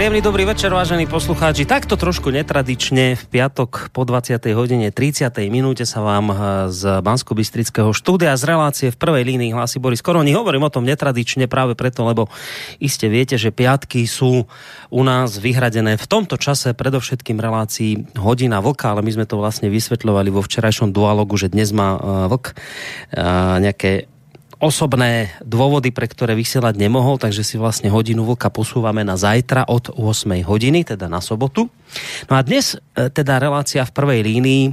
Príjemný dobrý večer, vážení poslucháči. Takto trošku netradične v piatok po 20. hodine 30. minúte sa vám eh, z bansko bystrického štúdia z relácie v prvej línii hlási Boris Koroni. Hovorím o tom netradične práve preto, lebo iste viete, že piatky sú u nás vyhradené v tomto čase predovšetkým relácií hodina vlka, ale my sme to vlastne vysvetľovali vo včerajšom dualogu, že dnes má eh, vlk eh, nejaké osobné dôvody, pre ktoré vysielať nemohol, takže si vlastne hodinu vlka posúvame na zajtra od 8 hodiny, teda na sobotu. No a dnes e, teda relácia v prvej línii. E,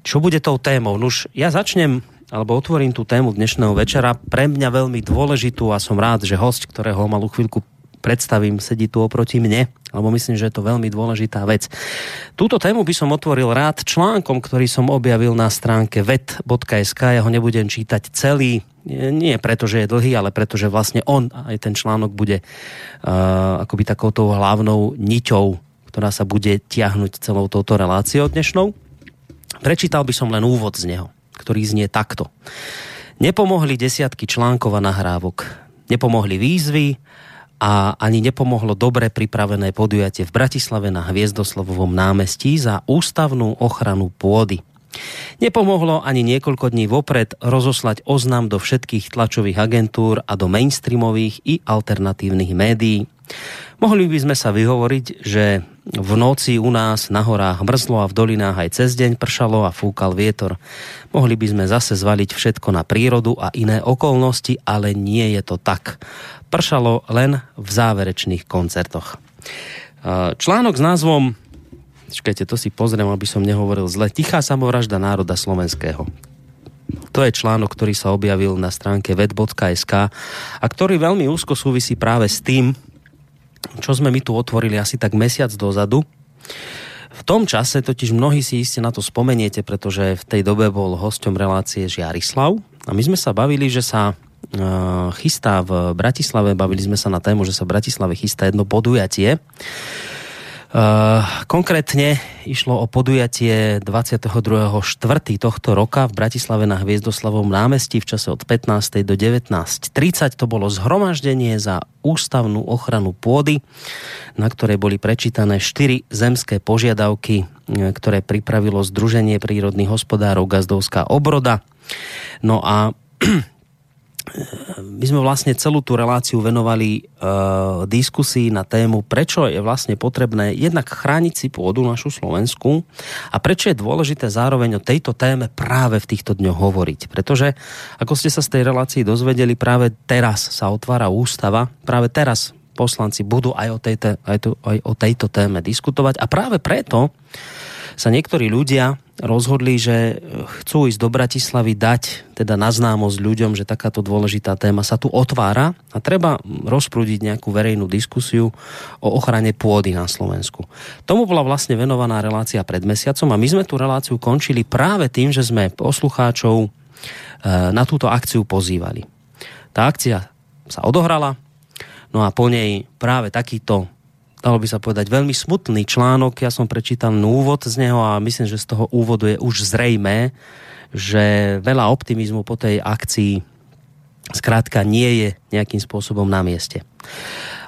čo bude tou témou? Nuž, ja začnem alebo otvorím tú tému dnešného večera. Pre mňa veľmi dôležitú a som rád, že host, ktorého malú chvíľku predstavím, sedí tu oproti mne, lebo myslím, že je to veľmi dôležitá vec. Túto tému by som otvoril rád článkom, ktorý som objavil na stránke vet.sk. Ja ho nebudem čítať celý, nie preto, že je dlhý, ale preto, že vlastne on, aj ten článok bude uh, akoby takouto hlavnou niťou, ktorá sa bude tiahnuť celou touto reláciou dnešnou. Prečítal by som len úvod z neho, ktorý znie takto. Nepomohli desiatky článkov a nahrávok. Nepomohli výzvy, a ani nepomohlo dobre pripravené podujatie v Bratislave na Hviezdoslovovom námestí za ústavnú ochranu pôdy. Nepomohlo ani niekoľko dní vopred rozoslať oznam do všetkých tlačových agentúr a do mainstreamových i alternatívnych médií. Mohli by sme sa vyhovoriť, že v noci u nás na horách mrzlo a v dolinách aj cez deň pršalo a fúkal vietor. Mohli by sme zase zvaliť všetko na prírodu a iné okolnosti, ale nie je to tak pršalo len v záverečných koncertoch. Článok s názvom Čakajte, to si pozriem, aby som nehovoril zle. Tichá samovražda národa slovenského. To je článok, ktorý sa objavil na stránke ved.sk a ktorý veľmi úzko súvisí práve s tým, čo sme my tu otvorili asi tak mesiac dozadu. V tom čase totiž mnohí si iste na to spomeniete, pretože v tej dobe bol hosťom relácie Žiarislav a my sme sa bavili, že sa chystá v Bratislave, bavili sme sa na tému, že sa v Bratislave chystá jedno podujatie. Konkrétne išlo o podujatie 22.4. tohto roka v Bratislave na Hviezdoslavom námestí v čase od 15. do 19.30. To bolo zhromaždenie za ústavnú ochranu pôdy, na ktorej boli prečítané štyri zemské požiadavky, e, ktoré pripravilo Združenie prírodných hospodárov Gazdovská obroda. No a my sme vlastne celú tú reláciu venovali uh, diskusii na tému, prečo je vlastne potrebné jednak chrániť si pôdu našu Slovensku a prečo je dôležité zároveň o tejto téme práve v týchto dňoch hovoriť. Pretože, ako ste sa z tej relácii dozvedeli, práve teraz sa otvára ústava, práve teraz poslanci budú aj o, tejto, aj, to, aj o tejto téme diskutovať a práve preto sa niektorí ľudia rozhodli, že chcú ísť do Bratislavy dať teda na známosť ľuďom, že takáto dôležitá téma sa tu otvára a treba rozprúdiť nejakú verejnú diskusiu o ochrane pôdy na Slovensku. Tomu bola vlastne venovaná relácia pred mesiacom a my sme tú reláciu končili práve tým, že sme poslucháčov e, na túto akciu pozývali. Tá akcia sa odohrala, no a po nej práve takýto dalo by sa povedať, veľmi smutný článok. Ja som prečítal úvod z neho a myslím, že z toho úvodu je už zrejmé, že veľa optimizmu po tej akcii skrátka nie je nejakým spôsobom na mieste.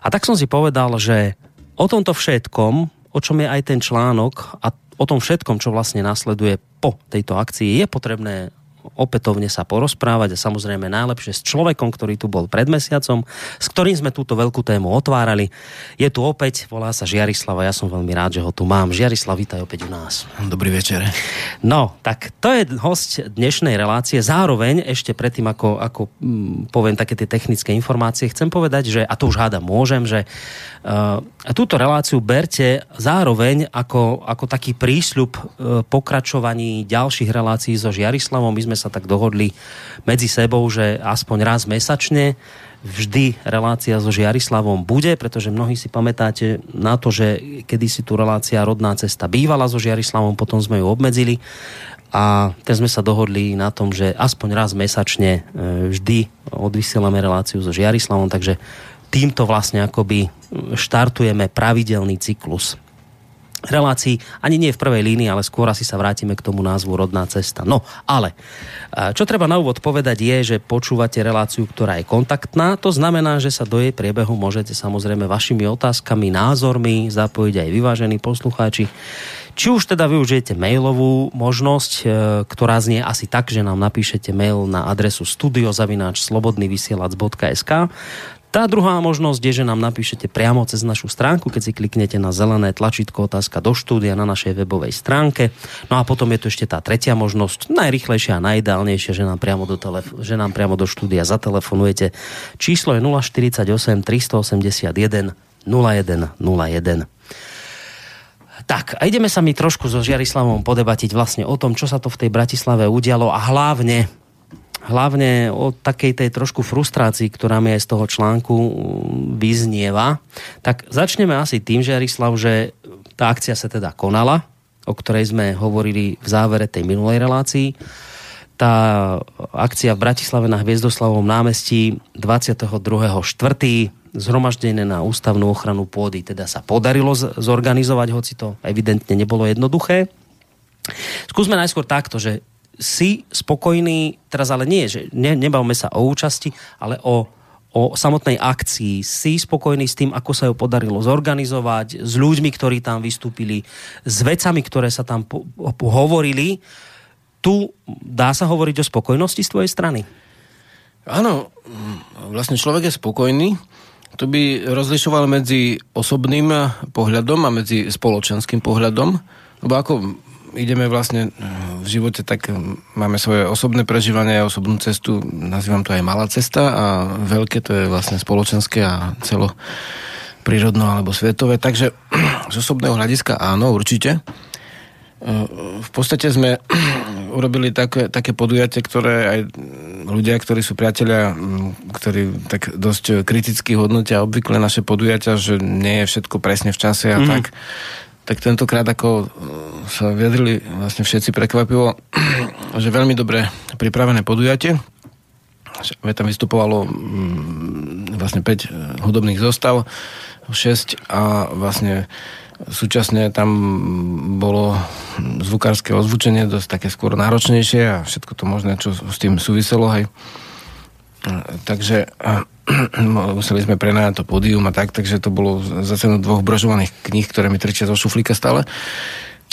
A tak som si povedal, že o tomto všetkom, o čom je aj ten článok a o tom všetkom, čo vlastne nasleduje po tejto akcii, je potrebné opätovne sa porozprávať a samozrejme najlepšie s človekom, ktorý tu bol pred mesiacom, s ktorým sme túto veľkú tému otvárali. Je tu opäť, volá sa Žiarislava, ja som veľmi rád, že ho tu mám. Žiarislav, vítaj opäť u nás. Dobrý večer. No, tak to je host dnešnej relácie. Zároveň, ešte predtým, ako, ako hm, poviem také tie technické informácie, chcem povedať, že, a to už hádam môžem, že uh, túto reláciu berte zároveň ako, ako taký prísľub uh, pokračovaní ďalších relácií so Žiarislavom. My sme sa tak dohodli medzi sebou, že aspoň raz mesačne vždy relácia so Žiarislavom bude, pretože mnohí si pamätáte na to, že kedysi tu relácia Rodná cesta bývala so Žiarislavom, potom sme ju obmedzili a teraz sme sa dohodli na tom, že aspoň raz mesačne e, vždy odvysielame reláciu so Žiarislavom, takže týmto vlastne akoby štartujeme pravidelný cyklus. relácií, ani nie v prvej línii, ale skôr asi sa vrátime k tomu názvu Rodná cesta. No, ale čo treba na úvod povedať je, že počúvate reláciu, ktorá je kontaktná. To znamená, že sa do jej priebehu môžete samozrejme vašimi otázkami, názormi zapojiť aj vyvážení poslucháči. Či už teda využijete mailovú možnosť, e, ktorá znie asi tak, že nám napíšete mail na adresu studiozavináč.slobodnyvysielac.sk tá druhá možnosť je, že nám napíšete priamo cez našu stránku, keď si kliknete na zelené tlačítko otázka do štúdia na našej webovej stránke. No a potom je tu ešte tá tretia možnosť, najrychlejšia a najideálnejšia, že nám priamo do, telef- že nám priamo do štúdia zatelefonujete. Číslo je 048 381 0101. Tak, a ideme sa mi trošku so Žiarislavom podebatiť vlastne o tom, čo sa to v tej Bratislave udialo a hlavne hlavne o takej tej trošku frustrácii, ktorá mi aj z toho článku mm, vyznieva. Tak začneme asi tým, že Jarislav, že tá akcia sa teda konala, o ktorej sme hovorili v závere tej minulej relácii. Tá akcia v Bratislave na Hviezdoslavovom námestí 22.4. zhromaždené na ústavnú ochranu pôdy teda sa podarilo zorganizovať, hoci to evidentne nebolo jednoduché. Skúsme najskôr takto, že si spokojný, teraz ale nie, že ne, nebavme sa o účasti, ale o, o samotnej akcii. Si spokojný s tým, ako sa ju podarilo zorganizovať, s ľuďmi, ktorí tam vystúpili, s vecami, ktoré sa tam po, po, hovorili. Tu dá sa hovoriť o spokojnosti z tvojej strany? Áno, vlastne človek je spokojný. To by rozlišoval medzi osobným pohľadom a medzi spoločenským pohľadom. Lebo ako ideme vlastne eh, v živote, tak eh, máme svoje osobné prežívanie, osobnú cestu, nazývam to aj malá cesta a veľké to je vlastne spoločenské a celo prírodno alebo svetové. Takže z osobného hľadiska áno, určite. Eh, v podstate sme urobili také, také podujatie, ktoré aj ľudia, ktorí sú priatelia, mm, ktorí tak dosť kriticky hodnotia obvykle naše podujatia, že nie je všetko presne v čase a mm. tak tak tentokrát ako e, sa vyjadrili vlastne všetci prekvapivo, že veľmi dobre pripravené podujatie. Tam vystupovalo mm, vlastne 5 e, hudobných zostav, 6 a vlastne súčasne tam bolo zvukárske ozvučenie dosť také skôr náročnejšie a všetko to možné, čo s tým súviselo. Hej. Takže museli sme prenajať to pódium a tak, takže to bolo za cenu dvoch brožovaných kníh, ktoré mi trčia zo šuflíka stále.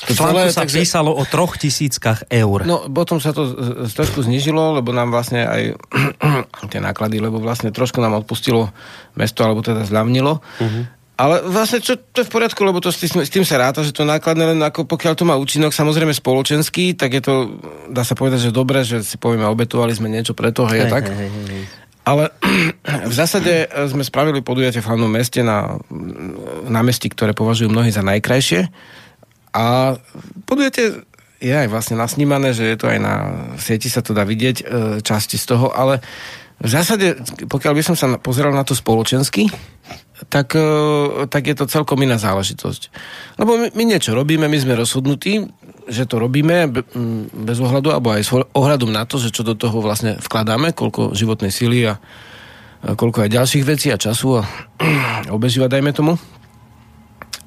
To celé, sa takže... písalo o troch tisíckach eur. No, potom sa to trošku znižilo, lebo nám vlastne aj tie náklady, lebo vlastne trošku nám odpustilo mesto, alebo teda zľavnilo. Uh-huh. Ale vlastne čo, to je v poriadku, lebo to s tým, s tým sa ráta, že to nákladné len ako pokiaľ to má účinok samozrejme spoločenský, tak je to, dá sa povedať, že dobre, že si povieme, obetovali sme niečo pre to, hej, hej, tak. Hej, hej, hej. Ale v zásade sme spravili podujatie v hlavnom meste na námestí, ktoré považujú mnohí za najkrajšie. A podujatie je aj vlastne nasnímané, že je to aj na sieti sa to dá vidieť, e, časti z toho, ale v zásade, pokiaľ by som sa pozeral na to spoločensky, tak, e, tak je to celkom iná záležitosť. Lebo my, my niečo robíme, my sme rozhodnutí, že to robíme bez ohľadu, alebo aj s ohľadom na to, že čo do toho vlastne vkladáme, koľko životnej síly a, a koľko aj ďalších vecí a času a obežíva, dajme tomu.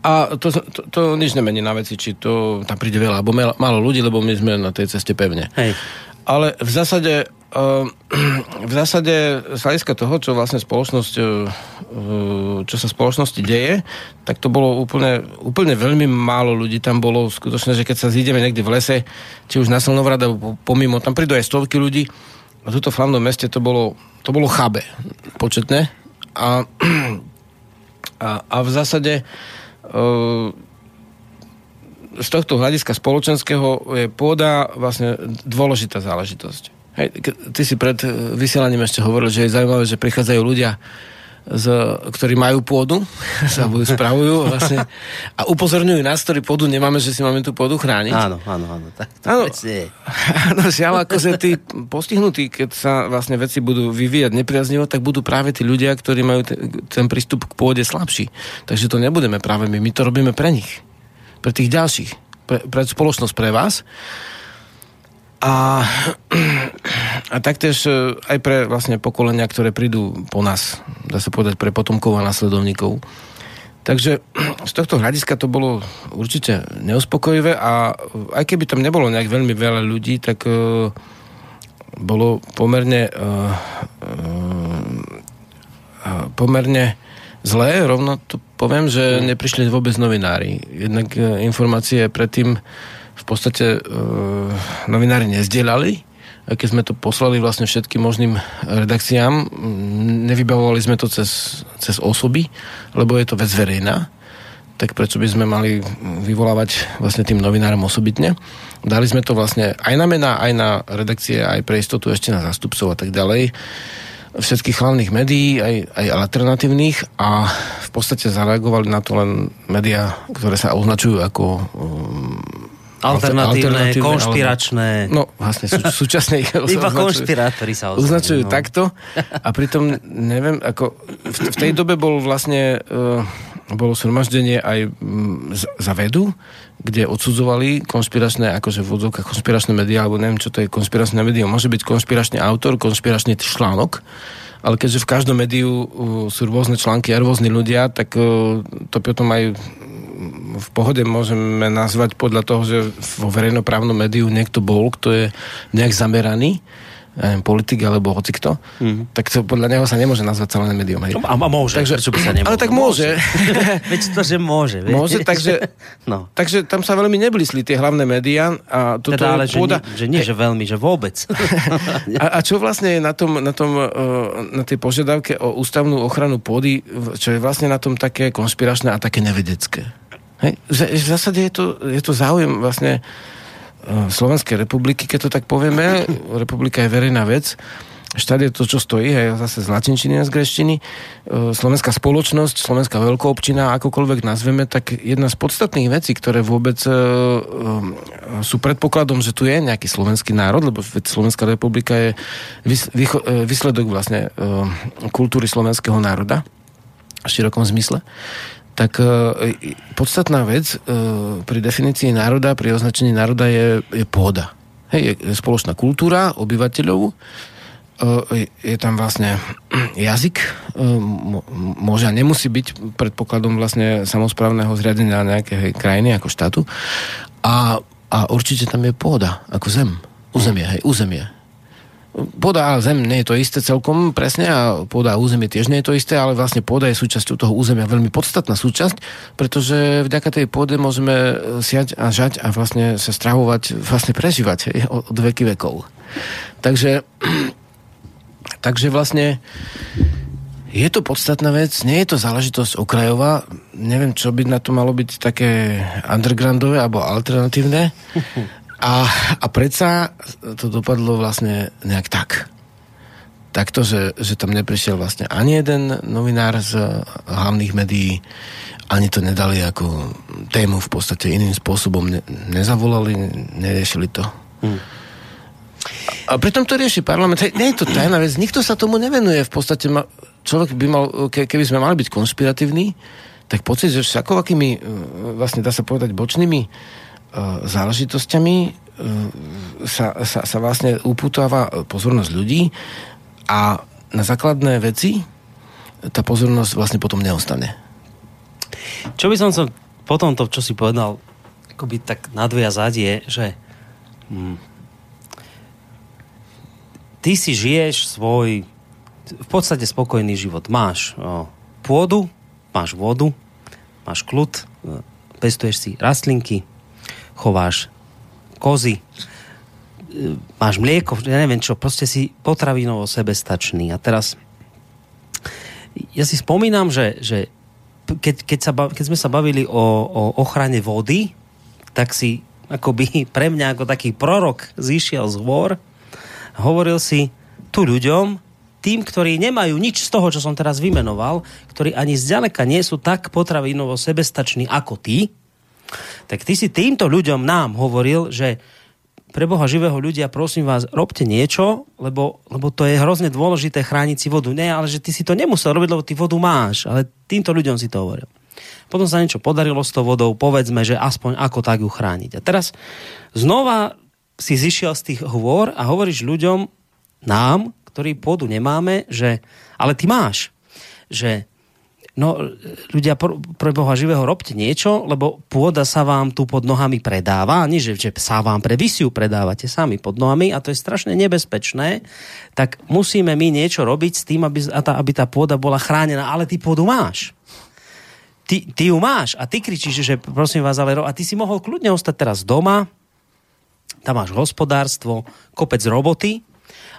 A to, to, to nič nemení na veci, či to tam príde veľa alebo málo ľudí, lebo my sme na tej ceste pevne. Hej. Ale v zásade Ehm, v zásade z hľadiska toho, čo vlastne spoločnosť, e, e, čo sa v spoločnosti deje, tak to bolo úplne, úplne veľmi málo ľudí tam bolo. Skutočne, že keď sa zídeme niekde v lese, či už na Slnovrad, pomimo, tam prídu aj stovky ľudí. A tuto v hlavnom meste to bolo, to bolo chabe početné. A, a, a v zásade e, z tohto hľadiska spoločenského je pôda vlastne dôležitá záležitosť. Hej, ty si pred eh, vysielaním ešte hovoril, že je zaujímavé, že prichádzajú ľudia, z, ktorí majú pôdu, sa budú spravujú vlastne, a upozorňujú nás, ktorí pôdu nemáme, že si máme tú pôdu chrániť. Áno, áno, áno. Tak to áno, áno žiaľ, akože tí postihnutí, keď sa vlastne veci budú vyvíjať nepriaznivo, tak budú práve tí ľudia, ktorí majú ten, ten prístup k pôde slabší. Takže to nebudeme práve my, my to robíme pre nich. Pre tých ďalších. Pre, pre spoločnosť, pre vás. A, a taktiež e, aj pre vlastne pokolenia, ktoré prídu po nás, dá sa povedať pre potomkov a nasledovníkov. Takže z tohto hľadiska to bolo určite neuspokojivé a aj keby tam nebolo nejak veľmi veľa ľudí, tak uh, bolo pomerne uh, uh, pomerne zlé, rovno to poviem, že mm. neprišli vôbec novinári. Jednak uh, informácie predtým v podstate uh, novinári nezdielali, keď sme to poslali vlastne všetkým možným redakciám, nevybavovali sme to cez, cez osoby, lebo je to vec verejná, tak prečo by sme mali vyvolávať vlastne tým novinárom osobitne. Dali sme to vlastne aj na mená, aj na redakcie, aj pre istotu ešte na zástupcov a tak ďalej všetkých hlavných médií, aj, aj alternatívnych a v podstate zareagovali na to len médiá, ktoré sa označujú ako um, Alternatívne, alternatívne konšpiračné. Alebo, no, vlastne sú, súčasné Iba konšpirátori sa označujú. Označujú no. takto a pritom, neviem, ako v, v tej dobe bol vlastne uh, bolo zhromaždenie aj um, za vedu, kde odsudzovali konšpiračné, akože v odzovkách konšpiračné médiá, alebo neviem, čo to je konšpiračné médium. Môže byť konšpiračný autor, konšpiračný článok, ale keďže v každom médiu sú rôzne články a rôzni ľudia, tak uh, to potom aj v pohode môžeme nazvať podľa toho, že vo verejnoprávnom médiu niekto bol, kto je nejak zameraný ja neviem, politik alebo hocikto, mm. tak to podľa neho sa nemôže nazvať celé médium. Hej. A, a môže, takže, prečo by sa nemôže? Ale tak môže. Veď to, že môže. Veď. Môže, takže, no. takže tam sa veľmi neblísli tie hlavné médiá. A toto teda, ale pôda... že, nie, že nie, že veľmi, že vôbec. a, a čo vlastne je na, tom, na, tom, e, na tej požiadavke o ústavnú ochranu pôdy, čo je vlastne na tom také konšpiračné a také nevedecké? Hej? V zásade je to, je to záujem vlastne Slovenskej republiky, keď to tak povieme. Republika je verejná vec. Štát je to, čo stojí, hej, zase z latinčiny a z greštiny. E, slovenská spoločnosť, slovenská veľkoobčina, akokoľvek nazveme, tak jedna z podstatných vecí, ktoré vôbec e, sú predpokladom, že tu je nejaký slovenský národ, lebo Slovenská republika je výsledok vlastne kultúry slovenského národa v širokom zmysle tak e, podstatná vec e, pri definícii národa, pri označení národa je, je pôda. Hej, je spoločná kultúra obyvateľov, e, je tam vlastne jazyk, môže a nemusí byť predpokladom vlastne samozprávneho zriadenia nejakej krajiny ako štátu. A, a určite tam je pôda, ako zem. Územie, hej, územie. Pôda a zem nie je to isté celkom presne a pôda a územie tiež nie je to isté, ale vlastne pôda je súčasťou toho územia veľmi podstatná súčasť, pretože vďaka tej pôde môžeme siať a žať a vlastne sa stravovať, vlastne prežívať od veky vekov. Takže, takže vlastne je to podstatná vec, nie je to záležitosť okrajová, neviem, čo by na to malo byť také undergroundové alebo alternatívne, A, a predsa to dopadlo vlastne nejak tak. Takto, že, že tam neprišiel vlastne ani jeden novinár z hlavných médií, ani to nedali ako tému v podstate iným spôsobom. Ne, nezavolali, neriešili to. Hmm. A pritom to rieši parlament. Hej, nie je to tajná vec, nikto sa tomu nevenuje. V podstate ma, človek by mal, ke, keby sme mali byť konšpiratívni, tak pocit, že všakovakými, e, vlastne dá sa povedať, bočnými záležitosťami e, sa, sa, sa vlastne upútava pozornosť ľudí a na základné veci tá pozornosť vlastne potom neostane. Čo by som sa po tomto, čo si povedal, akoby tak nadviazať je, že hm, ty si žiješ svoj v podstate spokojný život. Máš o, pôdu, máš vodu, máš kľud, e, pestuješ si rastlinky, chováš kozy, e, máš mlieko, ja neviem čo, proste si potravinovo sebestačný. A teraz ja si spomínam, že, že keď, keď, sa, keď sme sa bavili o, o ochrane vody, tak si akoby pre mňa ako taký prorok zišiel z hôr hovoril si tu ľuďom, tým, ktorí nemajú nič z toho, čo som teraz vymenoval, ktorí ani zďaleka nie sú tak potravinovo sebestační ako ty, tak ty si týmto ľuďom nám hovoril, že pre Boha živého ľudia, prosím vás, robte niečo, lebo, lebo to je hrozne dôležité chrániť si vodu. Nie, ale že ty si to nemusel robiť, lebo ty vodu máš, ale týmto ľuďom si to hovoril. Potom sa niečo podarilo s tou vodou, povedzme, že aspoň ako tak ju chrániť. A teraz znova si zišiel z tých hôr a hovoríš ľuďom, nám, ktorí pôdu nemáme, že ale ty máš, že no ľudia, pre Boha živého, robte niečo, lebo pôda sa vám tu pod nohami predáva, nie že, že sa vám pre visiu predávate sami pod nohami a to je strašne nebezpečné, tak musíme my niečo robiť s tým, aby, aby tá pôda bola chránená, ale ty pôdu máš. Ty, ty ju máš a ty kričíš, že prosím vás, ale a ty si mohol kľudne ostať teraz doma, tam máš hospodárstvo, kopec roboty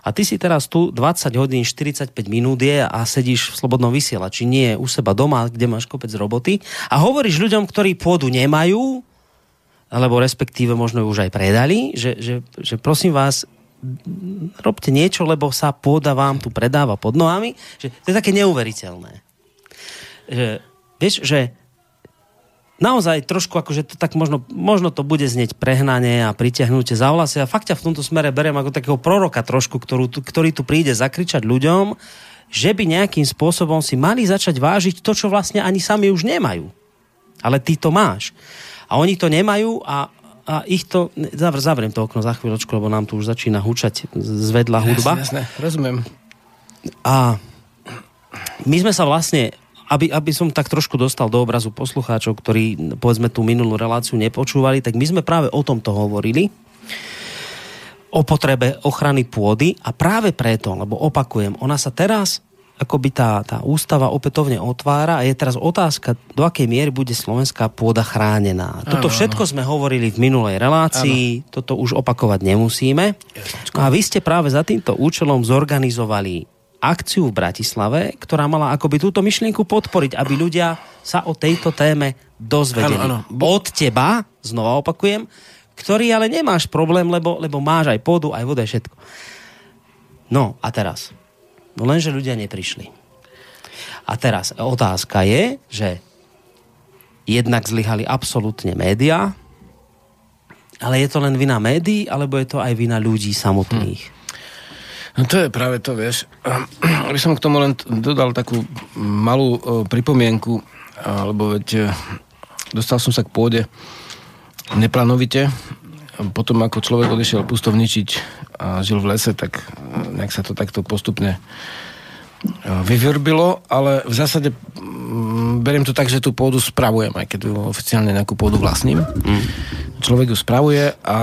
a ty si teraz tu 20 hodín 45 minút je a sedíš v slobodnom vysielači, nie u seba doma, kde máš kopec roboty a hovoríš ľuďom, ktorí pôdu nemajú, alebo respektíve možno ju už aj predali, že, že, že prosím vás, robte niečo, lebo sa pôda vám tu predáva pod nohami. Že to je také neuveriteľné. Že Vieš, že naozaj trošku akože to tak možno, možno to bude znieť prehnanie a pritiahnutie za vlasy a fakt ťa v tomto smere beriem ako takého proroka trošku, ktorú, ktorý tu príde zakričať ľuďom, že by nejakým spôsobom si mali začať vážiť to, čo vlastne ani sami už nemajú. Ale ty to máš. A oni to nemajú a, a ich to... Zavr, zavriem to okno za chvíľočku, lebo nám tu už začína hučať zvedla hudba. Jasne, jasne, rozumiem. A my sme sa vlastne aby, aby som tak trošku dostal do obrazu poslucháčov, ktorí povedzme tú minulú reláciu nepočúvali, tak my sme práve o tomto hovorili o potrebe ochrany pôdy a práve preto, lebo opakujem, ona sa teraz akoby tá, tá ústava opätovne otvára a je teraz otázka, do akej miery bude slovenská pôda chránená. Toto ano, všetko ano. sme hovorili v minulej relácii, ano. toto už opakovať nemusíme. Jasnečko. A vy ste práve za týmto účelom zorganizovali akciu v Bratislave, ktorá mala akoby túto myšlienku podporiť, aby ľudia sa o tejto téme dozvedeli. Ano, ano. Od teba, znova opakujem, ktorý ale nemáš problém, lebo, lebo máš aj pôdu, aj vodu, aj všetko. No a teraz. No lenže ľudia neprišli. A teraz otázka je, že jednak zlyhali absolútne médiá, ale je to len vina médií, alebo je to aj vina ľudí samotných? Hm. No to je práve to, vieš. Aby som k tomu len dodal takú malú pripomienku, lebo veď e, dostal som sa k pôde neplánovite. Potom, ako človek odišiel pustovničiť a žil v lese, tak e, nejak sa to takto postupne vyvrbilo, ale v zásade mm, beriem to tak, že tú pôdu spravujem, aj keď oficiálne nejakú pôdu vlastním. Mm. Človek ju spravuje a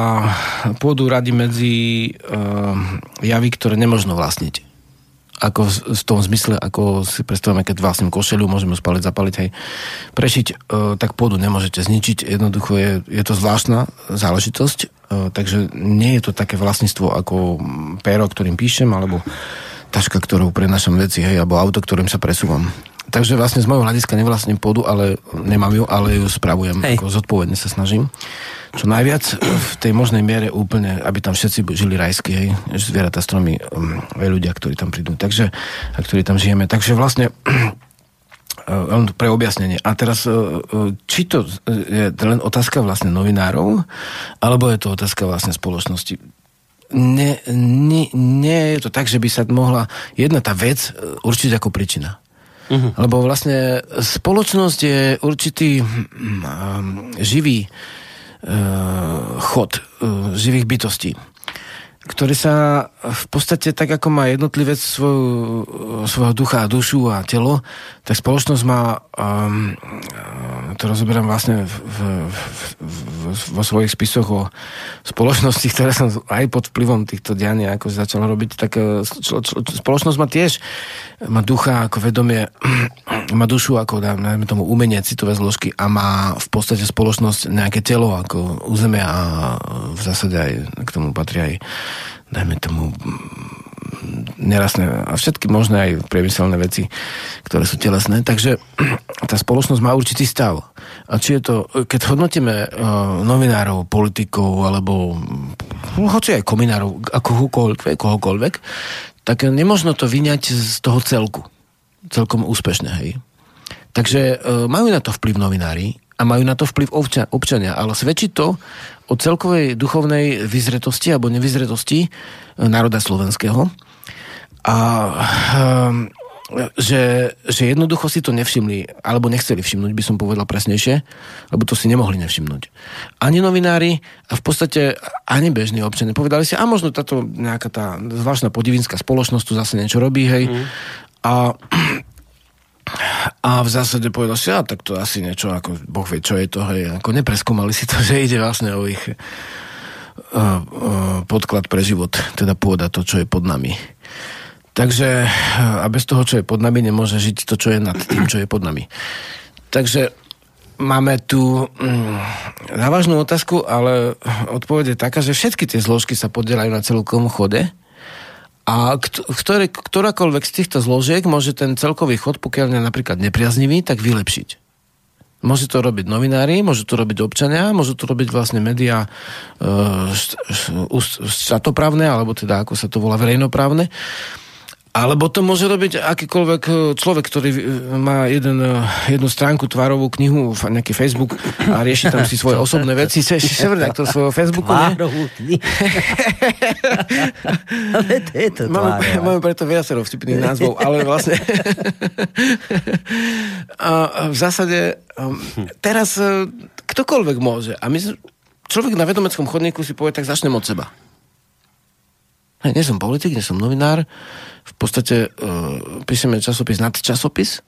pôdu radi medzi uh, javy, ktoré nemožno vlastniť. Ako v, v tom zmysle, ako si predstavujeme, keď vlastním košelu, môžeme spaliť, zapaliť, aj prešiť, uh, tak pôdu nemôžete zničiť. Jednoducho je, je to zvláštna záležitosť, uh, takže nie je to také vlastníctvo ako péro, ktorým píšem, alebo taška, ktorou prenašam veci, hej, alebo auto, ktorým sa presúvam. Takže vlastne z môjho hľadiska nevlastním pôdu, ale nemám ju, ale ju spravujem. Hej. Ako zodpovedne sa snažím. Čo najviac v tej možnej miere úplne, aby tam všetci žili rajsky, hej, zvieratá, stromy, um, aj ľudia, ktorí tam prídu. Takže, a ktorí tam žijeme. Takže vlastne len pre objasnenie. A teraz, uh, uh, či to je len otázka vlastne novinárov, alebo je to otázka vlastne spoločnosti nie, nie, nie je to tak, že by sa mohla jedna tá vec e, určiť ako príčina. Uh-huh. Lebo vlastne spoločnosť je určitý um, živý uh, chod uh, živých bytostí ktorý sa v podstate tak, ako má jednotlivec svoju, svojho ducha a dušu a telo, tak spoločnosť má, um, to rozoberám vlastne v, v, v, vo svojich spisoch o spoločnosti, ktoré som aj pod vplyvom týchto dianí ako začal robiť, tak uh, člo, člo, spoločnosť má tiež má ducha ako vedomie, má dušu ako dajme tomu umenie, citové zložky a má v podstate spoločnosť nejaké telo ako územie a v zásade aj k tomu patrí aj dajme tomu nerastné a všetky možné aj priemyselné veci, ktoré sú telesné. Takže tá spoločnosť má určitý stav. A či je to, keď hodnotíme uh, novinárov, politikov alebo hm, hoci aj kominárov, akokoľvek, kohokoľvek, tak nemožno to vyňať z toho celku. Celkom úspešne, hej. Takže uh, majú na to vplyv novinári a majú na to vplyv občania, ale svedčí to o celkovej duchovnej vyzretosti alebo nevyzretosti e, národa slovenského. A um, že, že jednoducho si to nevšimli, alebo nechceli všimnúť, by som povedal presnejšie, lebo to si nemohli nevšimnúť. Ani novinári, a v podstate ani bežní občania. Povedali si, a možno táto nejaká tá zvláštna podivinská spoločnosť tu zase niečo robí, hej. Mm. A A v zásade povedal si, a tak to asi niečo, ako Boh vie, čo je to, hej, ako nepreskúmali si to, že ide vlastne o ich uh, uh, podklad pre život, teda pôda to, čo je pod nami. Takže a bez toho, čo je pod nami, nemôže žiť to, čo je nad tým, čo je pod nami. Takže máme tu mm, závažnú otázku, ale odpoveď je taká, že všetky tie zložky sa podielajú na celkom chode a ktoré, ktorákoľvek z týchto zložiek môže ten celkový chod, pokiaľ je napríklad nepriaznivý, tak vylepšiť. Môže to robiť novinári, môžu to robiť občania, môžu to robiť vlastne médiá e, štátoprávne, alebo teda ako sa to volá verejnoprávne. Alebo to môže robiť akýkoľvek e, človek, ktorý e, má jeden, e, jednu stránku, tvárovú knihu, nejaký Facebook a rieši tam si svoje osobné veci. Sever, to svojho Facebooku, Tvárovú knihu. ale to je to máme, máme preto viacero vtipných názvov, ale vlastne a v zásade teraz ktokoľvek môže. A my, človek na vedomeckom chodníku si povie, tak začnem od seba. Hej, nie som politik, nie som novinár, v podstate uh, píšeme časopis nad časopis,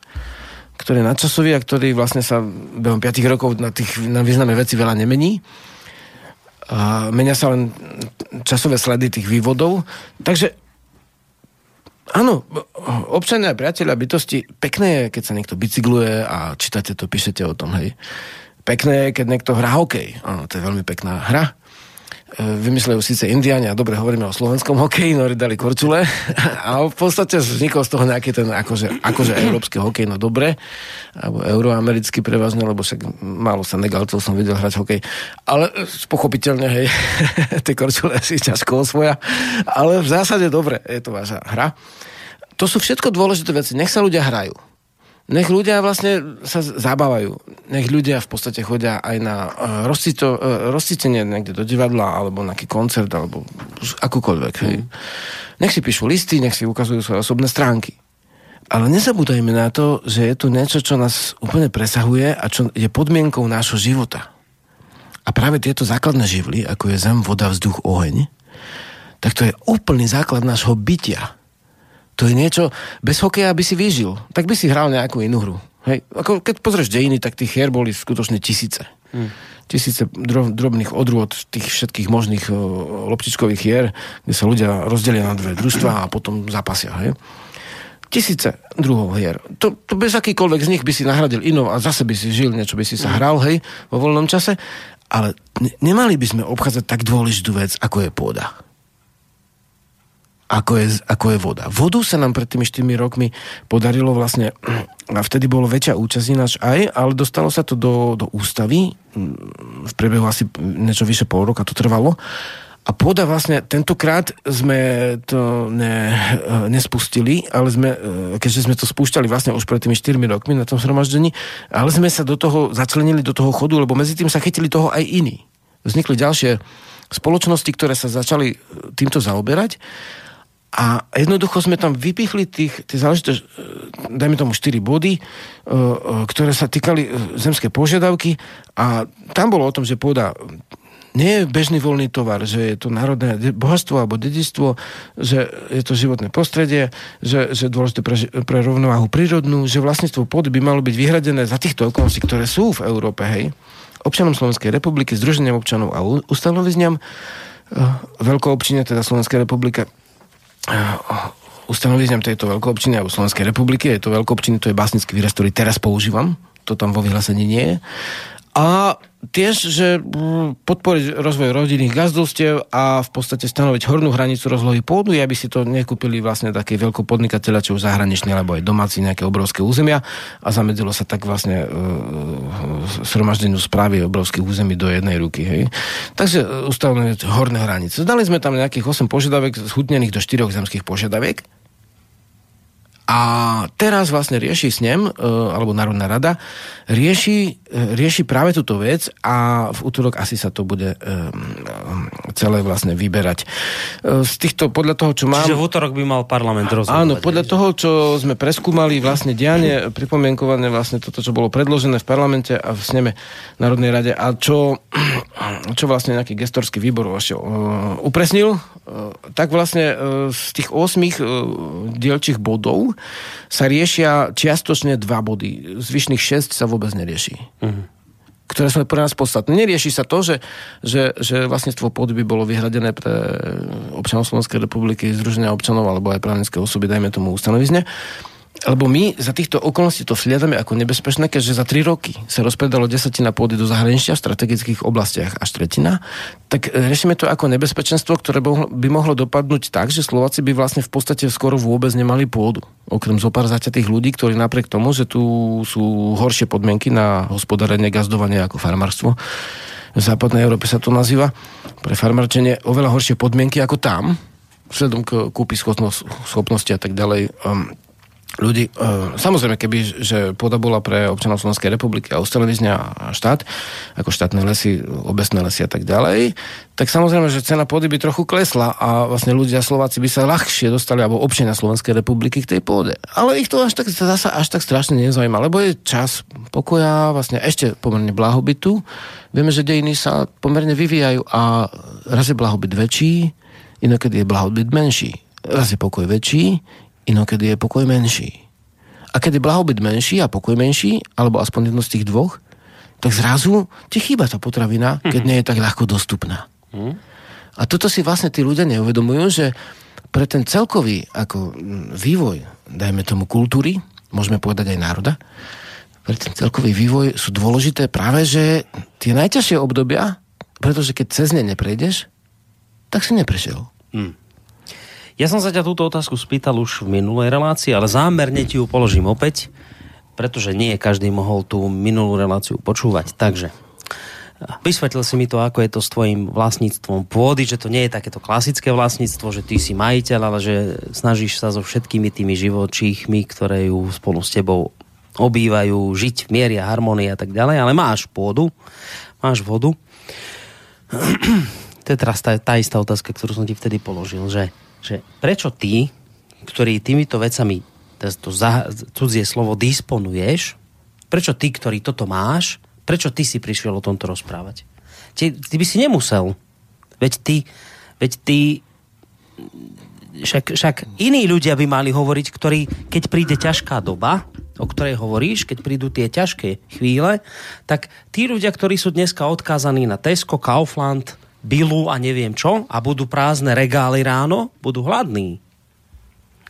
ktorý je nadčasový a ktorý vlastne sa behom 5 rokov na, tých, na význame veci veľa nemení. A menia sa len časové sledy tých vývodov. Takže áno, občania a priateľia bytosti, pekné je, keď sa niekto bicykluje a čítate to, píšete o tom, hej. Pekné je, keď niekto hrá hokej. Áno, to je veľmi pekná hra vymysleli síce Indiania, dobre hovoríme o slovenskom hokeji, no dali korčule a v podstate vznikol z toho nejaký ten akože, akože európsky hokej, no dobre, alebo euroamerický prevažne, lebo však málo sa negalcov som videl hrať hokej, ale pochopiteľne, hej, tie korčule si ťažko osvoja, ale v zásade dobre, je to vaša hra. To sú všetko dôležité veci, nech sa ľudia hrajú nech ľudia vlastne sa zabávajú. Nech ľudia v podstate chodia aj na uh, rozcito, uh, rozcítenie niekde do divadla, alebo na nejaký koncert, alebo akúkoľvek. Mm. Hej. Nech si píšu listy, nech si ukazujú svoje osobné stránky. Ale nezabúdajme na to, že je tu niečo, čo nás úplne presahuje a čo je podmienkou nášho života. A práve tieto základné živly, ako je zem, voda, vzduch, oheň, tak to je úplný základ nášho bytia to je niečo, bez hokeja by si vyžil. Tak by si hral nejakú inú hru. Hej. Ako keď pozrieš dejiny, tak tých hier boli skutočne tisíce. Hmm. Tisíce drob, drobných odrôd tých všetkých možných uh, loptičkových hier, kde sa ľudia rozdelia na dve družstva a potom zapasia. Hej. Tisíce druhov hier. To, to bez akýkoľvek z nich by si nahradil inou a zase by si žil, niečo by si sa hral, hej, vo voľnom čase. Ale ne, nemali by sme obchádzať tak dôležitú vec, ako je pôda ako je, ako je voda. Vodu sa nám pred tými 4 rokmi podarilo vlastne, a vtedy bolo väčšia účasť ináč aj, ale dostalo sa to do, do ústavy, mm, v priebehu asi niečo vyše pol roka to trvalo, a pôda vlastne tentokrát sme to ne, e, nespustili, ale sme, e, keďže sme to spúšťali vlastne už pred tými 4 rokmi na tom zhromaždení, ale sme sa do toho začlenili do toho chodu, lebo medzi tým sa chytili toho aj iní. Vznikli ďalšie spoločnosti, ktoré sa začali e, týmto zaoberať a jednoducho sme tam vypichli tých, tie záležité, dajme tomu 4 body, e, e, ktoré sa týkali e, zemské požiadavky. A tam bolo o tom, že pôda nie je bežný voľný tovar, že je to národné bohatstvo alebo dedistvo, že je to životné prostredie, že, že je dôležité pre, pre rovnováhu prírodnú, že vlastníctvo pôdy by malo byť vyhradené za týchto okolností, ktoré sú v Európe, hej, občanom Slovenskej republiky, Združeniam občanov a ustanovizňam, veľkoobčine, teda Slovenskej republike, ustanovizňam tejto veľkoobčiny alebo Slovenskej republiky, je to veľkoobčiny, to je básnický výraz, ktorý teraz používam, to tam vo vyhlásení nie je. A tiež, že mm, podporiť rozvoj rodinných gazdovstiev a v podstate stanoviť hornú hranicu rozlohy pôdu, aby si to nekúpili vlastne takí veľkopodnikateľa, či už zahraniční, alebo aj domáci nejaké obrovské územia a zamedzilo sa tak vlastne uh, sromaždeniu správy obrovských území do jednej ruky. Hej. Takže uh, ustavujeme horné hranice. Dali sme tam nejakých 8 požiadaviek zhutnených do 4 zemských požiadaviek a teraz vlastne rieši snem, e, alebo Národná rada, rieši, e, rieši práve túto vec a v útorok asi sa to bude, e, celé vlastne vyberať. Z týchto, podľa toho, čo mám... Čiže v útorok by mal parlament rozhodovať. Áno, podľa toho, čo sme preskúmali vlastne dianie, pripomienkované vlastne toto, čo bolo predložené v parlamente a v sneme Národnej rade a čo, čo vlastne nejaký gestorský výbor ešte uh, upresnil, tak vlastne z tých 8 uh, dielčích bodov sa riešia čiastočne dva body. Zvyšných 6 sa vôbec nerieši. Uh-huh ktoré sú pre nás podstatné. Nerieši sa to, že, že, že vlastníctvo pôdy by bolo vyhradené pre občanov Slovenskej republiky, Združenia občanov alebo aj právnické osoby, dajme tomu ustanovizne. Lebo my za týchto okolností to sliadame ako nebezpečné, keďže za 3 roky sa rozpredalo desatina pôdy do zahraničia v strategických oblastiach až tretina, tak riešime to ako nebezpečenstvo, ktoré by mohlo dopadnúť tak, že Slováci by vlastne v podstate skoro vôbec nemali pôdu. Okrem zopár zaťatých ľudí, ktorí napriek tomu, že tu sú horšie podmienky na hospodárenie, gazdovanie ako farmárstvo, v západnej Európe sa to nazýva, pre farmárčenie oveľa horšie podmienky ako tam, vzhľadom k kúpy schopnosti a tak ďalej. Um, ľudí. E, samozrejme, keby že pôda bola pre občanov Slovenskej republiky a ustanovizňa a štát, ako štátne lesy, obecné lesy a tak ďalej, tak samozrejme, že cena pôdy by trochu klesla a vlastne ľudia Slováci by sa ľahšie dostali, alebo občania Slovenskej republiky k tej pôde. Ale ich to až tak, zasa až tak strašne nezaujíma, lebo je čas pokoja, vlastne ešte pomerne blahobytu. Vieme, že dejiny sa pomerne vyvíjajú a raz je blahobyt väčší, inokedy je blahobyt menší. Raz je pokoj väčší, inokedy je pokoj menší. A keď je blahobyt menší a pokoj menší, alebo aspoň jedno z tých dvoch, tak zrazu ti chýba tá potravina, keď nie je tak ľahko dostupná. A toto si vlastne tí ľudia neuvedomujú, že pre ten celkový ako vývoj, dajme tomu kultúry, môžeme povedať aj národa, pre ten celkový vývoj sú dôležité práve, že tie najťažšie obdobia, pretože keď cez ne neprejdeš, tak si neprešiel. Hmm. Ja som sa ťa túto otázku spýtal už v minulej relácii, ale zámerne ti ju položím opäť, pretože nie každý mohol tú minulú reláciu počúvať. Takže Vysvetlil si mi to, ako je to s tvojim vlastníctvom pôdy, že to nie je takéto klasické vlastníctvo, že ty si majiteľ, ale že snažíš sa so všetkými tými živočíchmi, ktoré ju spolu s tebou obývajú, žiť v miery a harmonii a tak ďalej, ale máš pôdu, máš vodu. to je teraz tá, tá istá otázka, ktorú som ti vtedy položil, že že prečo ty, ktorý týmito vecami, to za, cudzie slovo, disponuješ, prečo ty, ktorý toto máš, prečo ty si prišiel o tomto rozprávať? Ty, ty by si nemusel. Veď ty, veď ty však, však iní ľudia by mali hovoriť, ktorí, keď príde ťažká doba, o ktorej hovoríš, keď prídu tie ťažké chvíle, tak tí ľudia, ktorí sú dneska odkázaní na Tesco, Kaufland, bilu a neviem čo a budú prázdne regály ráno, budú hladní.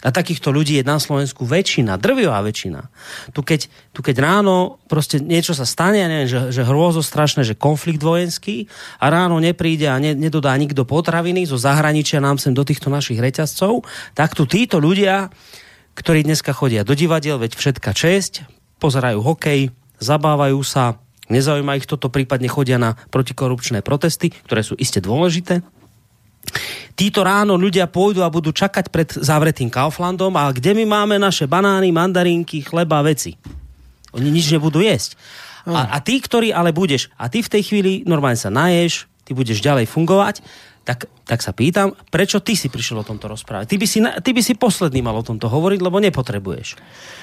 A takýchto ľudí je na Slovensku väčšina, drvivá väčšina. Tu keď, tu keď ráno proste niečo sa stane, neviem, že, že hrôzo strašné, že konflikt vojenský a ráno nepríde a ne, nedodá nikto potraviny zo zahraničia nám sem do týchto našich reťazcov, tak tu títo ľudia, ktorí dneska chodia do divadiel, veď všetka česť, pozerajú hokej, zabávajú sa, Nezaujíma ich toto, prípadne chodia na protikorupčné protesty, ktoré sú iste dôležité. Títo ráno ľudia pôjdu a budú čakať pred zavretým Kauflandom a kde my máme naše banány, mandarinky, chleba, veci. Oni nič nebudú jesť. A, a ty, ktorý ale budeš, a ty v tej chvíli normálne sa naješ, ty budeš ďalej fungovať, tak, tak sa pýtam, prečo ty si prišiel o tomto rozprávať? Ty by, si, ty by si posledný mal o tomto hovoriť, lebo nepotrebuješ.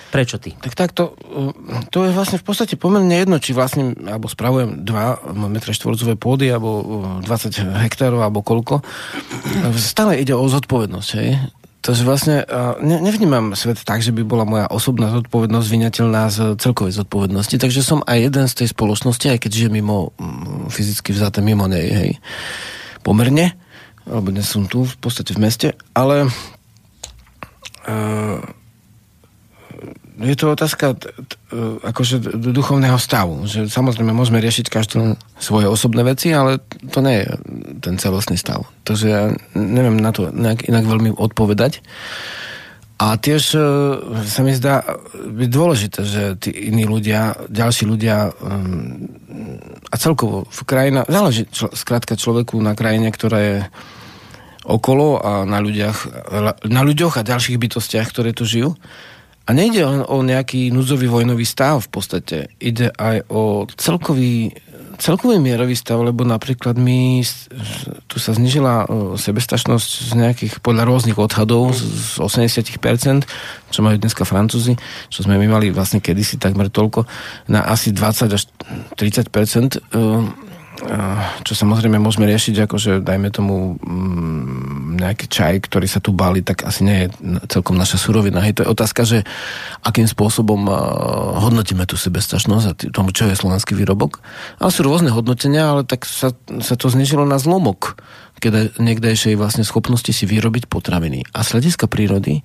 Prečo ty? Tak takto, to je vlastne v podstate pomerne jedno, či vlastne, alebo spravujem 2 m štvorcové pôdy, alebo 20 hektárov, alebo koľko. Stále ide o zodpovednosť, hej? Takže vlastne ne, nevnímam svet tak, že by bola moja osobná zodpovednosť vyňateľná z celkovej zodpovednosti, takže som aj jeden z tej spoločnosti, aj keď žijem mimo, fyzicky vzaté mimo nej, hej pomerne, alebo dnes som tu v podstate v meste, ale uh, je to otázka t, t, akože duchovného stavu. Že samozrejme môžeme riešiť každý svoje osobné veci, ale to nie je ten celostný stav. Takže ja neviem na to nejak inak veľmi odpovedať. A tiež uh, sa mi zdá byť dôležité, že tí iní ľudia, ďalší ľudia um, a celkovo v krajina, záleží čl- skrátka človeku na krajine, ktorá je okolo a na, ľuďach, na ľuďoch a ďalších bytostiach, ktoré tu žijú. A nejde len o nejaký núdzový vojnový stav v podstate. Ide aj o celkový, celkový mierový stav, lebo napríklad my, tu sa znižila sebestačnosť z nejakých, podľa rôznych odhadov, z 80%, čo majú dneska Francúzi, čo sme my mali vlastne kedysi takmer toľko, na asi 20 až 30%, čo samozrejme môžeme riešiť, akože dajme tomu mm, nejaký čaj, ktorý sa tu bali, tak asi nie je celkom naša surovina. Hej, to je otázka, že akým spôsobom hodnotíme tú sebestačnosť a tomu, čo je slovenský výrobok. A sú rôzne hodnotenia, ale tak sa, sa to znižilo na zlomok niekdejšej vlastne schopnosti si vyrobiť potraviny. A z hľadiska prírody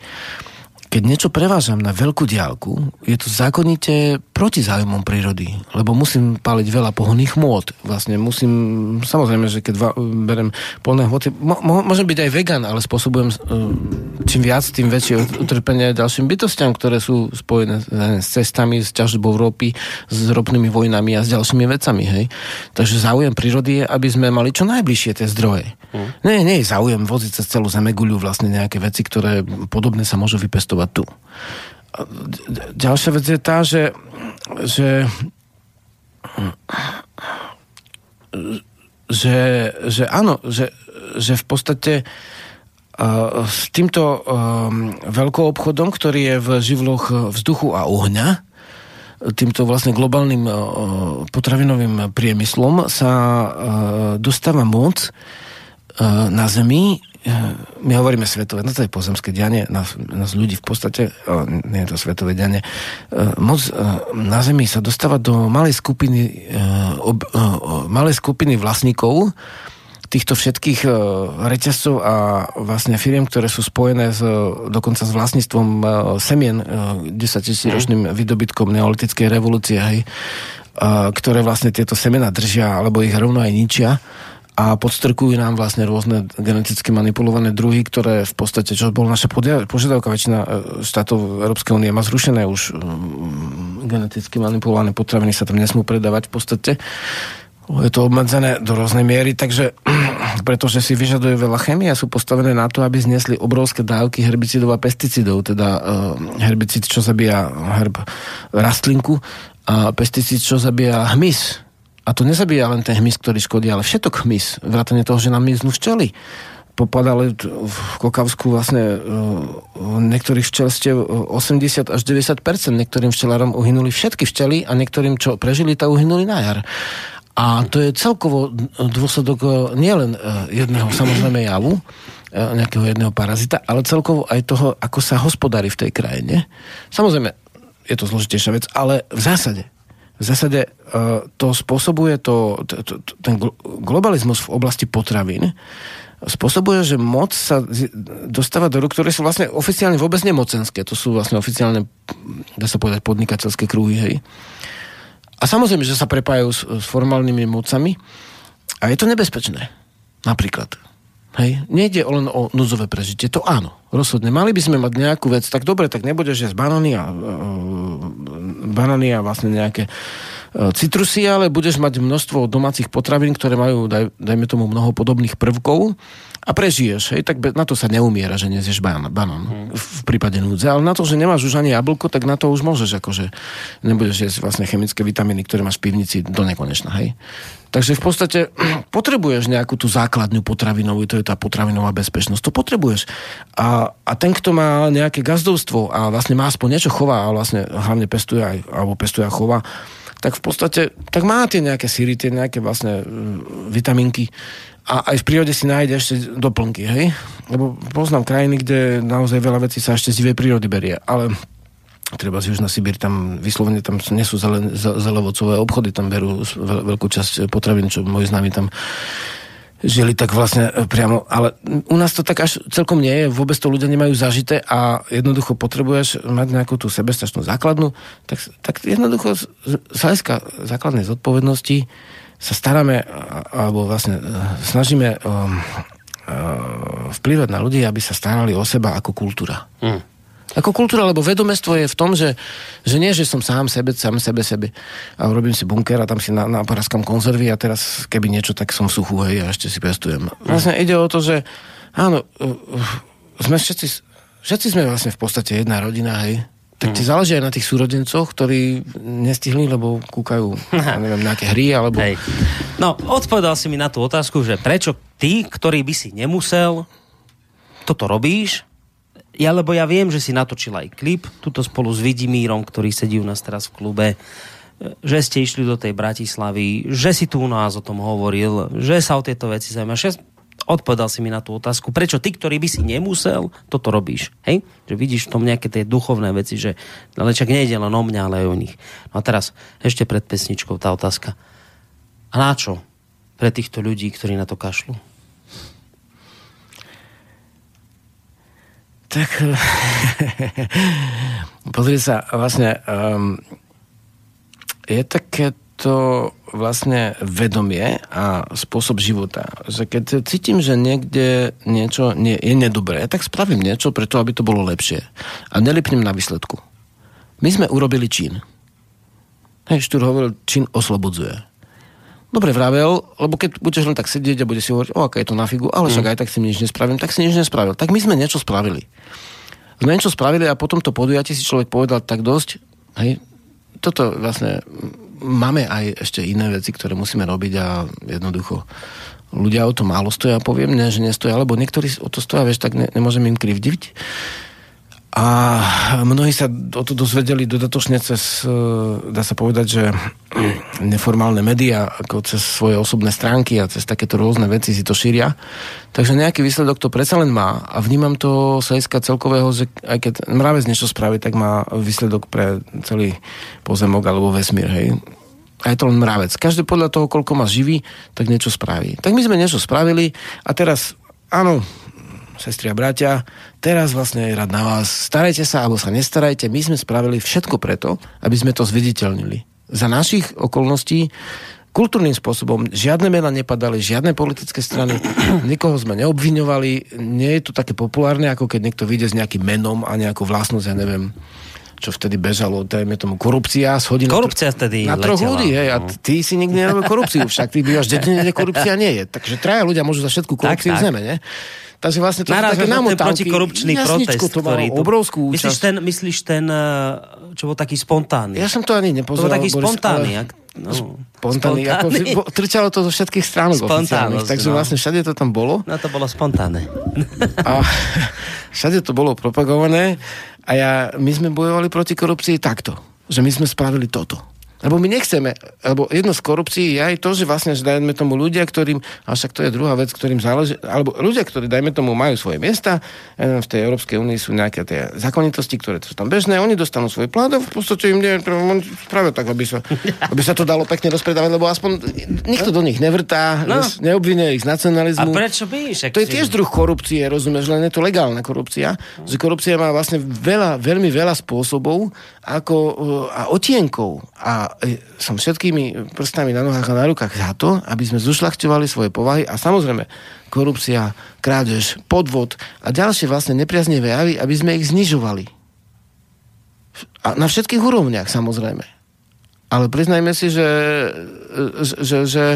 keď niečo prevážam na veľkú diálku, je to zákonite proti záujmom prírody, lebo musím páliť veľa pohonných môd. Vlastne musím, samozrejme, že keď va, berem polné hmoty, môžem byť aj vegan, ale spôsobujem uh, čím viac, tým väčšie utrpenie ďalším bytostiam, ktoré sú spojené s cestami, s ťažbou ropy, s ropnými vojnami a s ďalšími vecami. Hej. Takže záujem prírody je, aby sme mali čo najbližšie tie zdroje. Mm. Nie, nie je záujem voziť cez celú zemeguľu vlastne nejaké veci, ktoré podobne sa môžu vypestovať fungovať tu. Ďalšia vec je tá, že, že že, že áno, že, že v podstate uh, s týmto um, veľkou obchodom, ktorý je v živloch vzduchu a ohňa, týmto vlastne globálnym uh, potravinovým priemyslom sa dostáva moc na Zemi my hovoríme svetové, no to je pozemské dianie, nás, nás ľudí v podstate, o, nie je to svetové dianie, e, moc e, na Zemi sa dostáva do malej skupiny, e, ob, malej skupiny vlastníkov týchto všetkých reťazcov a vlastne firiem, ktoré sú spojené s, dokonca s vlastníctvom semien 10 tisíc ročným mhm. výdobytkom neolitickej revolúcie, hej, ktoré vlastne tieto semena držia, alebo ich rovno aj ničia a podstrkujú nám vlastne rôzne geneticky manipulované druhy, ktoré v podstate, čo bol naša požiadavka, väčšina e, štátov Európskej únie má zrušené už mm, geneticky manipulované potraviny sa tam nesmú predávať v podstate. Je to obmedzené do rôznej miery, takže pretože si vyžadujú veľa chemie a sú postavené na to, aby znesli obrovské dávky herbicidov a pesticidov, teda uh, herbicid, čo zabíja herb rastlinku a pesticid, čo zabíja hmyz, a to nezabíja len ten hmyz, ktorý škodí, ale všetok hmyz. Vrátane toho, že nám miznú včely. Popadali v Kokavsku vlastne uh, niektorých včelstiev 80 až 90 Niektorým včelárom uhynuli všetky včely a niektorým, čo prežili, to uhynuli na jar. A to je celkovo dôsledok nielen jedného samozrejme javu, nejakého jedného parazita, ale celkovo aj toho, ako sa hospodári v tej krajine. Samozrejme, je to zložitejšia vec, ale v zásade v zásade uh, to spôsobuje to, ten globalizmus v oblasti potravín spôsobuje, že moc sa dostáva do rúk, ktoré sú vlastne oficiálne vôbec nemocenské. To sú vlastne oficiálne, dá sa povedať, podnikateľské krúhy, hej. A samozrejme, že sa prepájajú s, s formálnymi mocami a je to nebezpečné. Napríklad. Hej, nejde len o núdzové prežitie, to áno, rozhodne. Mali by sme mať nejakú vec, tak dobre, tak nebude, že z banany a, uh, banany a vlastne nejaké citrusy, ale budeš mať množstvo domácich potravín, ktoré majú, daj, dajme tomu, mnoho podobných prvkov a prežiješ, hej, tak na to sa neumiera, že nezieš banán, banán hmm. v prípade núdze, ale na to, že nemáš už ani jablko, tak na to už môžeš, akože nebudeš jesť vlastne chemické vitamíny, ktoré máš v pivnici do nekonečna, hej. Takže v podstate potrebuješ nejakú tú základnú potravinovú, to je tá potravinová bezpečnosť, to potrebuješ. A, a ten, kto má nejaké gazdovstvo a vlastne má aspoň niečo chová a vlastne hlavne pestuje aj, alebo pestuje a chová, tak v podstate, tak má tie nejaké síry, tie nejaké vlastne uh, vitaminky, a aj v prírode si nájde ešte doplnky, hej? Lebo poznám krajiny, kde naozaj veľa vecí sa ešte z živej prírody berie, ale treba z Južná Sibír, tam vyslovene tam nie sú zelen, zelovocové obchody, tam berú veľkú časť potravín, čo moji známi tam žili tak vlastne e, priamo, ale u nás to tak až celkom nie je, vôbec to ľudia nemajú zažité a jednoducho potrebuješ mať nejakú tú sebestačnú základnú, tak, tak jednoducho z, hľadiska základnej zodpovednosti sa staráme, alebo vlastne e, snažíme um, uh, vplyvať na ľudí, aby sa starali o seba ako kultúra. Mm. Ako kultúra, lebo vedomestvo je v tom, že, že nie, že som sám sebe, sám sebe, sebe a robím si bunker a tam si na, na konzervy a teraz keby niečo, tak som v suchu, hej, a ešte si pestujem. Vlastne ide o to, že áno, uh, sme všetci, všetci sme vlastne v podstate jedna rodina, hej, tak ti záleží aj na tých súrodencoch, ktorí nestihli, lebo kúkajú, ja neviem, nejaké hry, alebo... Hej. No, odpovedal si mi na tú otázku, že prečo ty, ktorý by si nemusel, toto robíš, ja, lebo ja viem, že si natočil aj klip, tuto spolu s Vidimírom, ktorý sedí u nás teraz v klube, že ste išli do tej Bratislavy, že si tu u nás o tom hovoril, že sa o tieto veci zaujímaš odpovedal si mi na tú otázku, prečo ty, ktorý by si nemusel, toto robíš. Hej? Že vidíš v tom nejaké tie duchovné veci, že ale čak nejde len o mňa, ale aj o nich. No a teraz ešte pred pesničkou tá otázka. A na čo pre týchto ľudí, ktorí na to kašľú? Tak pozri sa, vlastne um, je také to vlastne vedomie a spôsob života. Že keď cítim, že niekde niečo nie, je nedobré, tak spravím niečo preto, aby to bolo lepšie. A nelipnem na výsledku. My sme urobili čin. Hej, Štúr hovoril, čin oslobodzuje. Dobre vravel, lebo keď budeš len tak sedieť a bude si hovoriť, o, aké je to na figu, ale však mm. aj tak si nič nespravím, tak si nič nespravil. Tak my sme niečo spravili. Sme niečo spravili a potom to podujatí si človek povedal tak dosť, hej, toto vlastne máme aj ešte iné veci, ktoré musíme robiť a jednoducho ľudia o to málo stoja, poviem, ne, že nestoja, alebo niektorí o to stoja, vieš, tak ne, nemôžem im krivdiť. A mnohí sa o to dozvedeli dodatočne cez, e, dá sa povedať, že neformálne médiá, ako cez svoje osobné stránky a cez takéto rôzne veci si to šíria. Takže nejaký výsledok to predsa len má. A vnímam to sa celkového, že aj keď mravec niečo spraví, tak má výsledok pre celý pozemok alebo vesmír, hej. A je to len mravec. Každý podľa toho, koľko má živý, tak niečo spraví. Tak my sme niečo spravili a teraz, áno, sestri a bratia, teraz vlastne je rád na vás. Starajte sa alebo sa nestarajte. My sme spravili všetko preto, aby sme to zviditeľnili. Za našich okolností kultúrnym spôsobom. Žiadne mena nepadali, žiadne politické strany, nikoho sme neobviňovali. Nie je to také populárne, ako keď niekto vyjde s nejakým menom a nejakú vlastnosť, ja neviem, čo vtedy bežalo, dajme tomu korupcia, schodí korupcia na, vtedy na troch ľudí, hej, a no. ty si nikdy nerobil korupciu, však ty bývaš dedine, kde korupcia nie je. Takže traja ľudia môžu za všetku korupciu tak, v zeme, ne? Takže vlastne to Naraz sú také namotávky. protikorupčný protest, to ktorý... obrovskú účasť. Myslíš ten, myslíš ten, eh, čo bol taký spontánny? Ja som to ani nepozeral. To bol taký Boris, spontánny. Ale... No, spontánny, ako, trčalo to zo všetkých strán oficiálnych, takže no. vlastne všade to tam bolo. No to bolo spontánne. A všade to bolo propagované a ja, my sme bojovali proti korupcii takto, že my sme spravili toto lebo my nechceme, lebo jedno z korupcií je aj to, že vlastne, že dajme tomu ľudia, ktorým, a však to je druhá vec, ktorým záleží, alebo ľudia, ktorí, dajme tomu, majú svoje miesta, v tej Európskej únii sú nejaké tie zákonitosti, ktoré sú tam bežné, oni dostanú svoj plát a v podstate im nie, spravia tak, aby sa, aby sa to dalo pekne rozpredávať, lebo aspoň nikto do nich nevrtá, no. neobvinuje ich z nacionalizmu. A prečo by? To je tiež druh korupcie, rozumieš, len je to legálna korupcia, že korupcia má vlastne veľa, veľmi veľa spôsobov ako, a otienkov a E, som všetkými prstami na nohách a na rukách za to, aby sme zušľachťovali svoje povahy a samozrejme korupcia, krádež, podvod a ďalšie vlastne nepriaznivé javy, aby sme ich znižovali. A na všetkých úrovniach samozrejme. Ale priznajme si, že, že, že,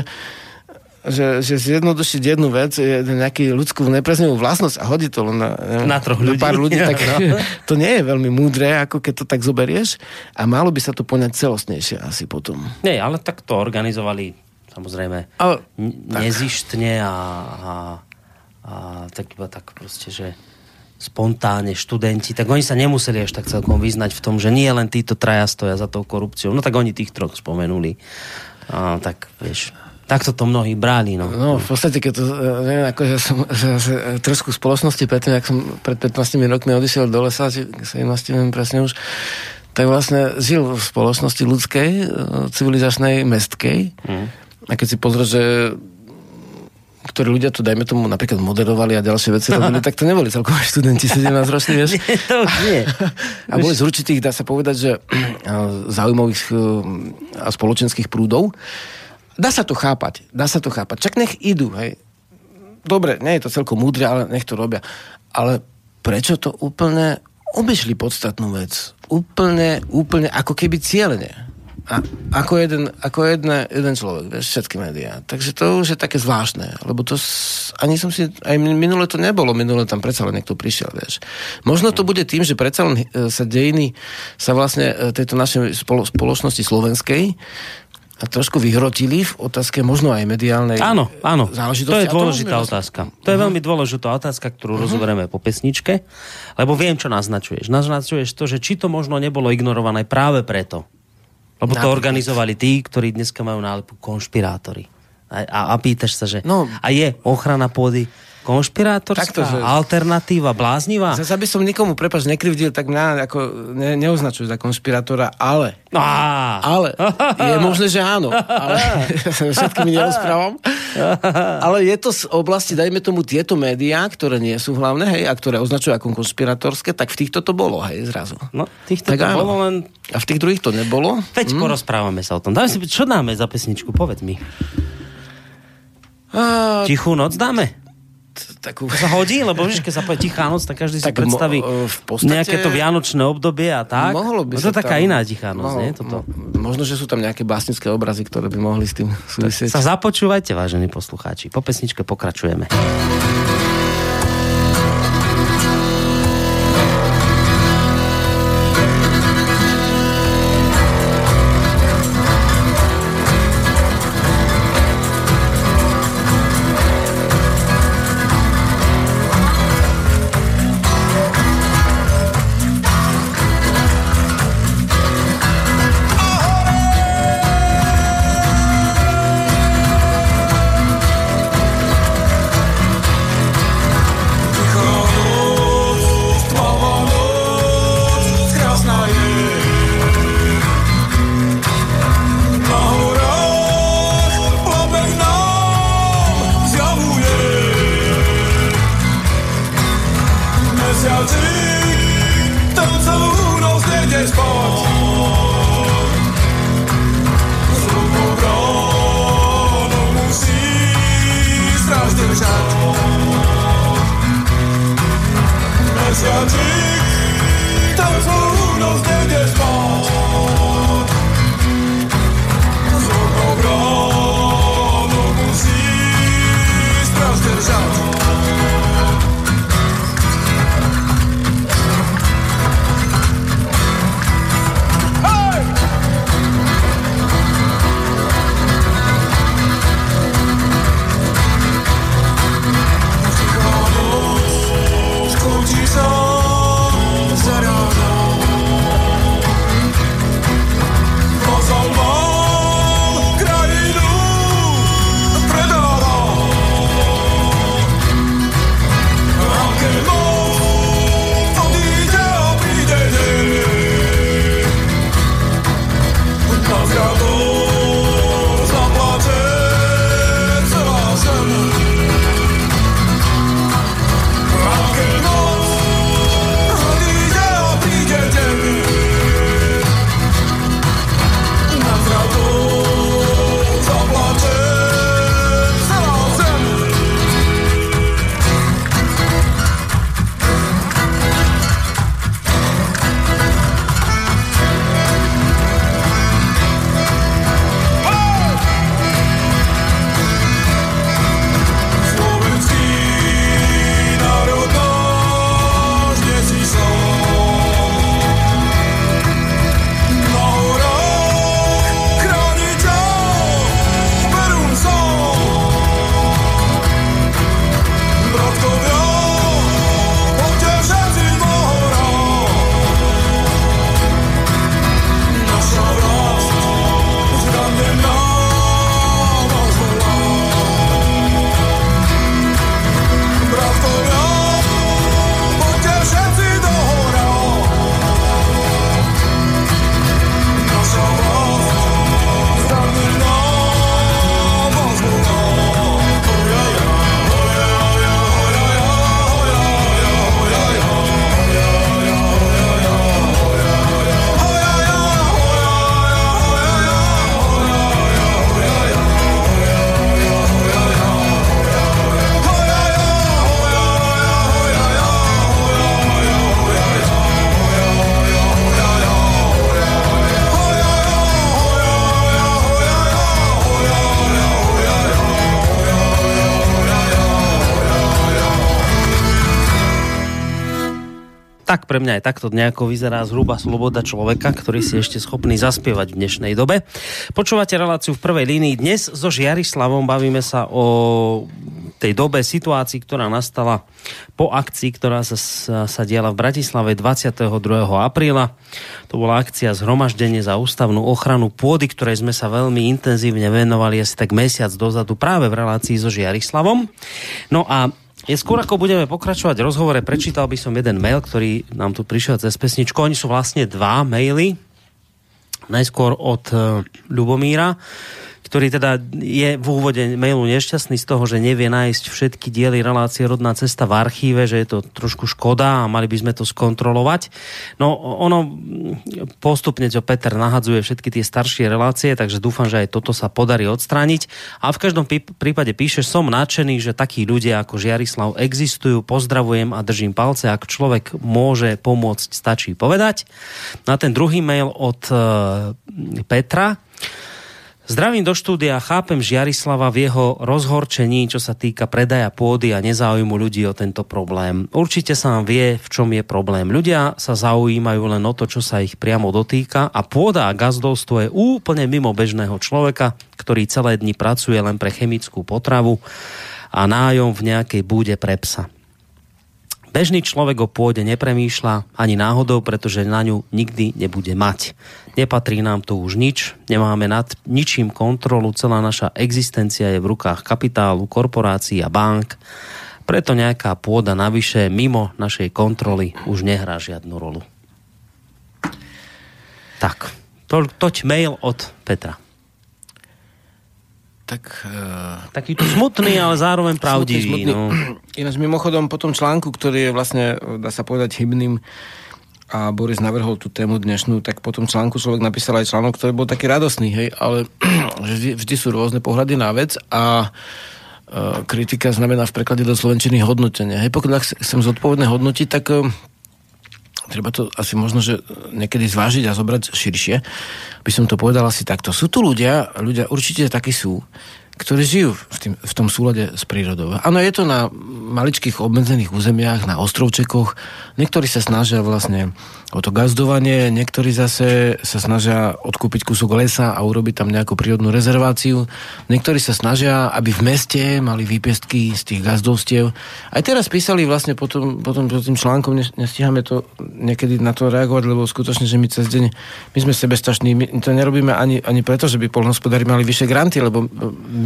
že, že zjednodušiť jednu vec, nejakú ľudskú nepreznivú vlastnosť a hodí to len na, na, troch ľudí. pár ľudí, tak no. to nie je veľmi múdre, ako keď to tak zoberieš a malo by sa to poňať celostnejšie asi potom. Nie, ale tak to organizovali samozrejme ale, nezištne a, a, a tak iba tak proste, že spontánne študenti, tak oni sa nemuseli až tak celkom vyznať v tom, že nie len títo traja stoja za tou korupciou. No tak oni tých troch spomenuli. A, tak vieš, Takto to mnohí bráli, no. No, v podstate, keď to, e, neviem, ako, že som že, že, trošku spoločnosti predtým, ak som pred 15 rokmi odišiel do lesa, či 17 neviem presne už, tak vlastne žil v spoločnosti ľudskej, e, civilizačnej, mestkej. Mm. A keď si pozrieš, že ktorí ľudia tu, dajme tomu, napríklad moderovali a ďalšie veci robili, tak to neboli celkom študenti 17 roční, vieš? Nie, to nie. A boli z určitých, dá sa povedať, že zaujímavých a spoločenských prúdov, dá sa to chápať, dá sa to chápať. Čak nech idú, hej. Dobre, nie je to celkom múdre, ale nech to robia. Ale prečo to úplne obešli podstatnú vec? Úplne, úplne, ako keby cieľne. a, ako jeden, ako jedne, jeden človek, vieš, všetky médiá. Takže to už je také zvláštne, lebo to s, ani som si, aj minule to nebolo, minule tam predsa len niekto prišiel, vieš. Možno to bude tým, že predsa len e, sa dejiny sa vlastne e, tejto našej spolo, spoločnosti slovenskej a trošku vyhrotili v otázke možno aj mediálnej Áno, áno. záležitosti. To je dôležitá otázka. To je uh-huh. veľmi dôležitá otázka, ktorú uh-huh. rozoberieme po pesničke, lebo viem, čo naznačuješ. Naznačuješ to, že či to možno nebolo ignorované práve preto. Lebo to organizovali tí, ktorí dneska majú nálepu konšpirátori. A, a, a pýtaš sa, že no, a je ochrana pôdy konšpirátorská, Takto, že... alternatíva, bláznivá. Zase by som nikomu, prepač, nekrivdil, tak mňa ako ne, neoznačujú za konšpirátora, ale... Á. Ale je možné, že áno. Ale všetkými nerozprávam. Ale je to z oblasti, dajme tomu, tieto médiá, ktoré nie sú hlavné, hej, a ktoré označujú ako konšpirátorské, tak v týchto to bolo, hej, zrazu. No, týchto tak to áno. bolo len... A v tých druhých to nebolo? Veď hm? porozprávame sa o tom. Dáme si, čo dáme za pesničku, povedz mi. A... Tichú noc dáme? Takú... sa hodí, lebo vieš, keď sa povie tichá noc, tak každý tak si predstaví mo, v podstate... nejaké to vianočné obdobie a tak. Mohlo by no, to je taká iná tichá noc, mohol, nie? Toto. Možno, že sú tam nejaké básnické obrazy, ktoré by mohli s tým súvisieť. Sa započúvajte, vážení poslucháči. Po pesničke pokračujeme. Tak pre mňa aj takto nejako vyzerá zhruba sloboda človeka, ktorý si ešte schopný zaspievať v dnešnej dobe. Počúvate reláciu v prvej línii. Dnes so Žiarislavom bavíme sa o tej dobe situácii, ktorá nastala po akcii, ktorá sa, sa, sa diala v Bratislave 22. apríla. To bola akcia Zhromaždenie za ústavnú ochranu pôdy, ktorej sme sa veľmi intenzívne venovali asi tak mesiac dozadu práve v relácii so Žiarislavom. No a je skôr ako budeme pokračovať v rozhovore, prečítal by som jeden mail, ktorý nám tu prišiel cez pesničku. Oni sú vlastne dva maily. Najskôr od uh, Ľubomíra ktorý teda je v úvode mailu nešťastný z toho, že nevie nájsť všetky diely relácie Rodná cesta v archíve, že je to trošku škoda a mali by sme to skontrolovať. No ono postupne čo Peter nahadzuje všetky tie staršie relácie, takže dúfam, že aj toto sa podarí odstrániť. A v každom prípade píše, som nadšený, že takí ľudia ako Žiarislav existujú, pozdravujem a držím palce. Ak človek môže pomôcť, stačí povedať. Na ten druhý mail od uh, Petra, Zdravím do štúdia, chápem Žiarislava v jeho rozhorčení, čo sa týka predaja pôdy a nezáujmu ľudí o tento problém. Určite sa vám vie, v čom je problém. Ľudia sa zaujímajú len o to, čo sa ich priamo dotýka a pôda a gazdovstvo je úplne mimo bežného človeka, ktorý celé dni pracuje len pre chemickú potravu a nájom v nejakej búde pre psa. Bežný človek o pôde nepremýšľa ani náhodou, pretože na ňu nikdy nebude mať. Nepatrí nám tu už nič, nemáme nad ničím kontrolu, celá naša existencia je v rukách kapitálu, korporácií a bank. Preto nejaká pôda navyše mimo našej kontroly už nehrá žiadnu rolu. Tak, to, toť mail od Petra. Tak, uh, Taký to smutný, ale zároveň pravdivý. Smutný, smutný. No. Ináč mimochodom po tom článku, ktorý je vlastne, dá sa povedať, hybným a Boris navrhol tú tému dnešnú, tak po tom článku človek napísal aj článok, ktorý bol taký radosný, hej, ale vždy, vždy sú rôzne pohľady na vec a uh, kritika znamená v preklade do slovenčiny hodnotenie. Hej, pokiaľ chcem zodpovedné hodnotiť, tak treba to asi možno, že niekedy zvážiť a zobrať širšie. By som to povedal asi takto. Sú tu ľudia, ľudia určite takí sú, ktorí žijú v, tým, v tom súlade s prírodou. Áno, je to na maličkých obmedzených územiach, na ostrovčekoch. Niektorí sa snažia vlastne o to gazdovanie, niektorí zase sa snažia odkúpiť kúsok lesa a urobiť tam nejakú prírodnú rezerváciu. Niektorí sa snažia, aby v meste mali výpestky z tých gazdovstiev. Aj teraz písali vlastne potom, potom, potom tým článkom, nestíhame to niekedy na to reagovať, lebo skutočne, že my cez deň, my sme sebestační, my to nerobíme ani, ani preto, že by polnohospodári mali vyššie granty, lebo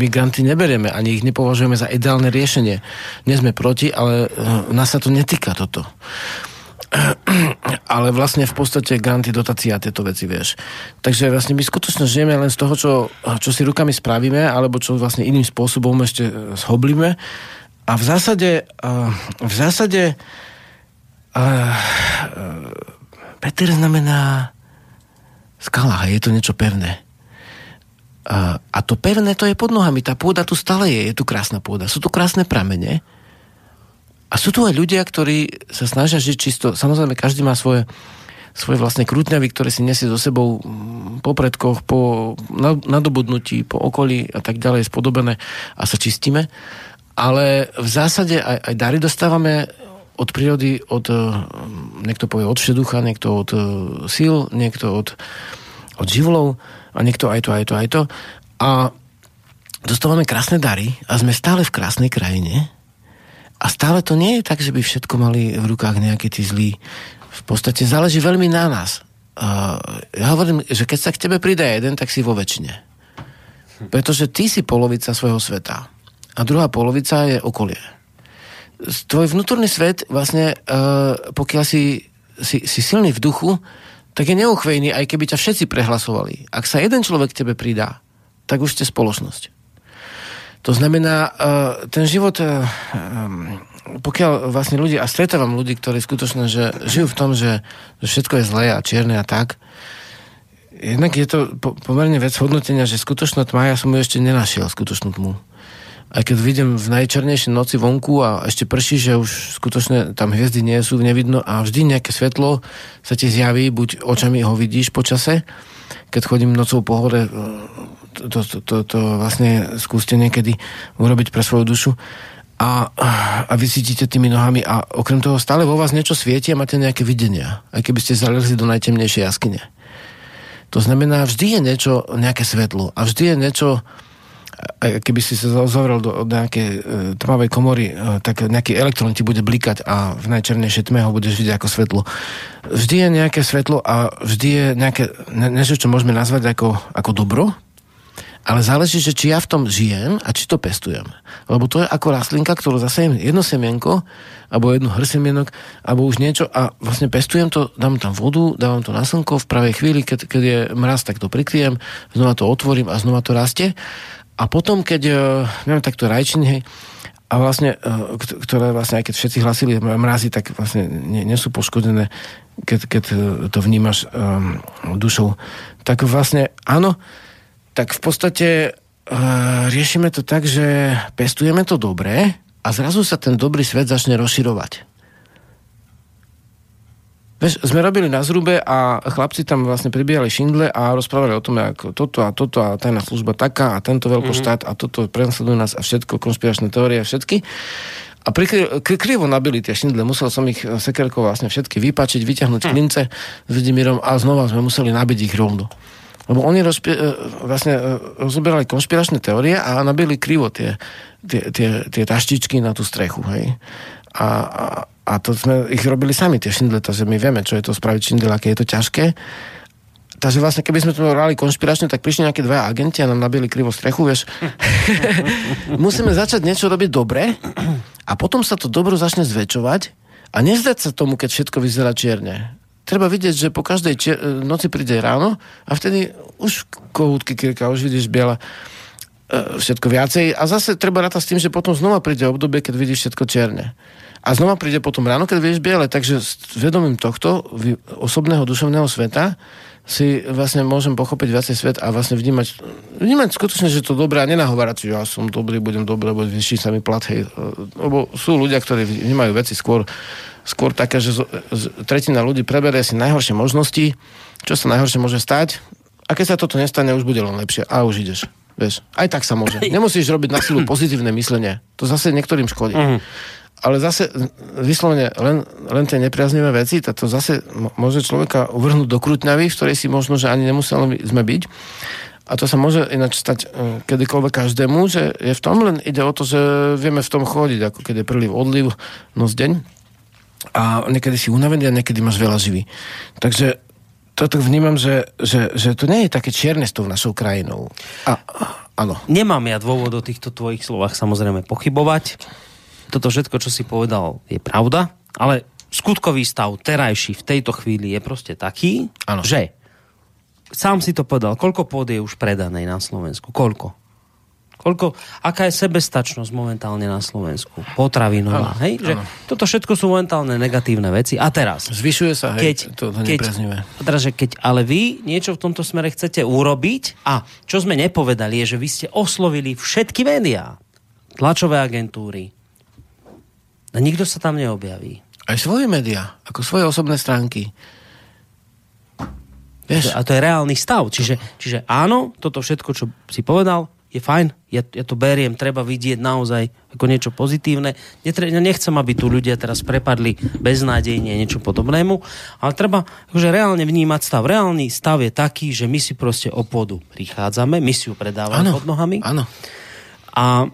my granty neberieme, ani ich nepovažujeme za ideálne riešenie. Nie sme proti, ale eh, nás sa to netýka toto ale vlastne v podstate granty, dotácia a tieto veci, vieš. Takže vlastne my skutočne žijeme len z toho, čo, čo si rukami spravíme, alebo čo vlastne iným spôsobom ešte e, zhoblíme. A v zásade, e, v zásade e, Peter znamená skala, je to niečo pevné. A to pevné, to je pod nohami. Tá pôda tu stále je, je tu krásna pôda. Sú tu krásne pramene, a sú tu aj ľudia, ktorí sa snažia žiť čisto. Samozrejme, každý má svoje, svoje vlastné krútňavy, ktoré si nesie so sebou mm, po predkoch, po nadobudnutí, po okolí a tak ďalej spodobené a sa čistíme. Ale v zásade aj, aj dary dostávame od prírody, od, mm, niekto povie od všeducha, niekto od e, síl, niekto od, od živlov a niekto aj to, aj to, aj to. A dostávame krásne dary a sme stále v krásnej krajine, a stále to nie je tak, že by všetko mali v rukách nejakí tí zlí. V podstate záleží veľmi na nás. Uh, ja hovorím, že keď sa k tebe pridá jeden, tak si vo väčšine. Pretože ty si polovica svojho sveta. A druhá polovica je okolie. Tvoj vnútorný svet vlastne, uh, pokiaľ si, si, si silný v duchu, tak je neuchvejný, aj keby ťa všetci prehlasovali. Ak sa jeden človek k tebe pridá, tak už ste spoločnosť. To znamená, e, ten život, e, pokiaľ vlastne ľudí, a stretávam ľudí, ktorí skutočne, že žijú v tom, že všetko je zlé a čierne a tak, jednak je to pomerne vec hodnotenia, že skutočná tma, ja som ju ešte nenašiel, skutočnú tmu. Aj keď vidím v najčernejšej noci vonku a ešte prší, že už skutočne tam hviezdy nie sú, nevidno a vždy nejaké svetlo sa ti zjaví, buď očami ho vidíš počase, keď chodím nocou po hore to, to, to, to vlastne skúste niekedy urobiť pre svoju dušu. a, a vy cítite tými nohami a okrem toho stále vo vás niečo svieti a máte nejaké videnia. Aj keby ste zalezli do najtemnejšej jaskyne. To znamená, vždy je niečo, nejaké svetlo a vždy je niečo, keby si sa zovrel do, do nejakej e, tmavej komory, e, tak nejaký elektrón ti bude blikať a v najčernejšej tme ho budeš vidieť ako svetlo. Vždy je nejaké svetlo a vždy je nejaké, niečo, čo môžeme nazvať ako, ako dobro, ale záleží, že či ja v tom žijem a či to pestujem. Lebo to je ako rastlinka, ktorú zasejem jedno semienko, alebo jednu hrsemienok, alebo už niečo a vlastne pestujem to, dám tam vodu, dávam to na slnko, v pravej chvíli, keď, keď je mraz, tak to prikryjem, znova to otvorím a znova to rastie. A potom, keď neviem, e, takto rajčiny, hej, a vlastne, e, ktoré vlastne, aj keď všetci hlasili mrazy, tak vlastne nie, nie sú poškodené, keď, keď e, to vnímaš um, dušou. Tak vlastne, áno, tak v podstate uh, riešime to tak, že pestujeme to dobré a zrazu sa ten dobrý svet začne rozširovať. Veš, sme robili na zrube a chlapci tam vlastne pribíjali šindle a rozprávali o tom, ako toto a toto a tajná služba taká a tento veľkoštát mm-hmm. a toto prenasledujú nás a všetko, konšpiračné teórie a všetky. A prikry, krivo nabili tie šindle, musel som ich sekerkou vlastne všetky vypačiť, vyťahnuť hm. klince s Vidimírom a znova sme museli nabiť ich rovno. Lebo oni rozpie, e, vlastne e, rozoberali konšpiračné teórie a nabili krivo tie, tie, tie, tie taštičky na tú strechu. Hej. A, a, a to sme ich robili sami, tie šindle, takže my vieme, čo je to spraviť šindle, aké je to ťažké. Takže vlastne, keby sme to hrali konšpiračne, tak prišli nejaké dva agenti a nám nabili krivo strechu, vieš. Musíme začať niečo robiť dobre a potom sa to dobro začne zväčšovať a nezdať sa tomu, keď všetko vyzerá čierne treba vidieť, že po každej čier- noci príde ráno a vtedy už kohútky kirka, už vidíš biela e, všetko viacej a zase treba rátať s tým, že potom znova príde obdobie, keď vidíš všetko čierne. A znova príde potom ráno, keď vieš biele, takže s vedomím tohto osobného duševného sveta si vlastne môžem pochopiť viacej svet a vlastne vnímať, vnímať skutočne, že to dobré a nenahovárať, že ja som dobrý, budem dobrý, lebo vyšší sa mi plat, hej. Lebo sú ľudia, ktorí vnímajú veci skôr skôr také, že tretina ľudí preberie si najhoršie možnosti, čo sa najhoršie môže stať a keď sa toto nestane, už bude len lepšie a už ideš. Vieš, aj tak sa môže. Nemusíš robiť na silu pozitívne myslenie. To zase niektorým škodí. Uh-huh. Ale zase vyslovene len, len tie nepriaznivé veci, to zase môže človeka uvrhnúť do krutňavy, v ktorej si možno, že ani nemuseli sme byť. A to sa môže ináč stať e, kedykoľvek každému, že je v tom, len ide o to, že vieme v tom chodiť, ako keď je príliv, odliv, noc, deň a niekedy si unavený a niekedy máš veľa živý. Takže toto vnímam, že, že, že to nie je také čierne s tou našou krajinou. A, áno. Nemám ja dôvod o týchto tvojich slovách samozrejme pochybovať. Toto všetko, čo si povedal, je pravda, ale skutkový stav terajší v tejto chvíli je proste taký, ano. že sám si to povedal, koľko pôd je už predanej na Slovensku? Koľko? Koľko, aká je sebestačnosť momentálne na Slovensku? Potravinová, hej? Že toto všetko sú momentálne negatívne veci. A teraz... Zvyšuje sa, hej, keď, to, to keď, teraz, že keď ale vy niečo v tomto smere chcete urobiť a čo sme nepovedali je, že vy ste oslovili všetky médiá, tlačové agentúry. A nikto sa tam neobjaví. Aj svoje médiá, ako svoje osobné stránky. Vieš? A to je reálny stav. Čiže, čiže áno, toto všetko, čo si povedal, je fajn, ja, ja to beriem, treba vidieť naozaj ako niečo pozitívne. Netre, nechcem, aby tu ľudia teraz prepadli beznádejne niečo podobnému, ale treba akože reálne vnímať stav. Reálny stav je taký, že my si proste o pôdu prichádzame, my si ju predávame ano, pod nohami. Áno. A,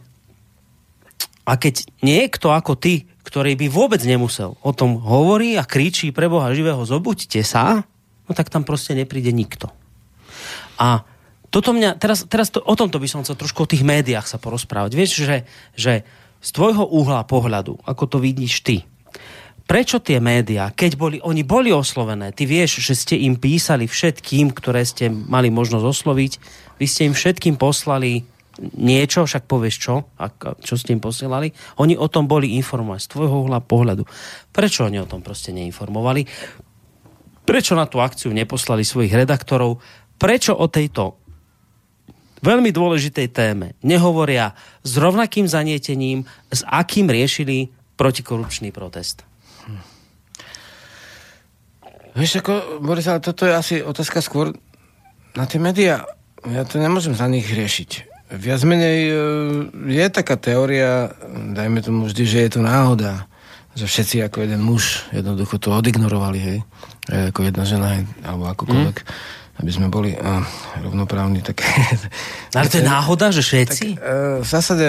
a keď niekto ako ty, ktorý by vôbec nemusel, o tom hovorí a kričí pre Boha živého, zobuďte sa, no tak tam proste nepríde nikto. A toto mňa, teraz, teraz to, o tomto by som chcel trošku o tých médiách sa porozprávať. Vieš, že, že z tvojho uhla pohľadu, ako to vidíš ty, prečo tie médiá, keď boli, oni boli oslovené, ty vieš, že ste im písali všetkým, ktoré ste mali možnosť osloviť, vy ste im všetkým poslali niečo, však povieš čo, ak, čo ste im posielali, oni o tom boli informovať z tvojho uhla pohľadu. Prečo oni o tom proste neinformovali? Prečo na tú akciu neposlali svojich redaktorov? Prečo o tejto veľmi dôležitej téme nehovoria s rovnakým zanietením, s akým riešili protikorupčný protest. Hm. Vieš, ako, Boris, ale toto je asi otázka skôr na tie médiá. Ja to nemôžem za nich riešiť. Viac menej e, je taká teória, dajme tomu vždy, že je to náhoda, že všetci ako jeden muž jednoducho to odignorovali, hej, e, ako jedna žena, hej, alebo akokoľvek, mm. aby sme boli uh, rovnoprávni. Tak, Ale to je náhoda, že všetci? Tak, uh, v zásade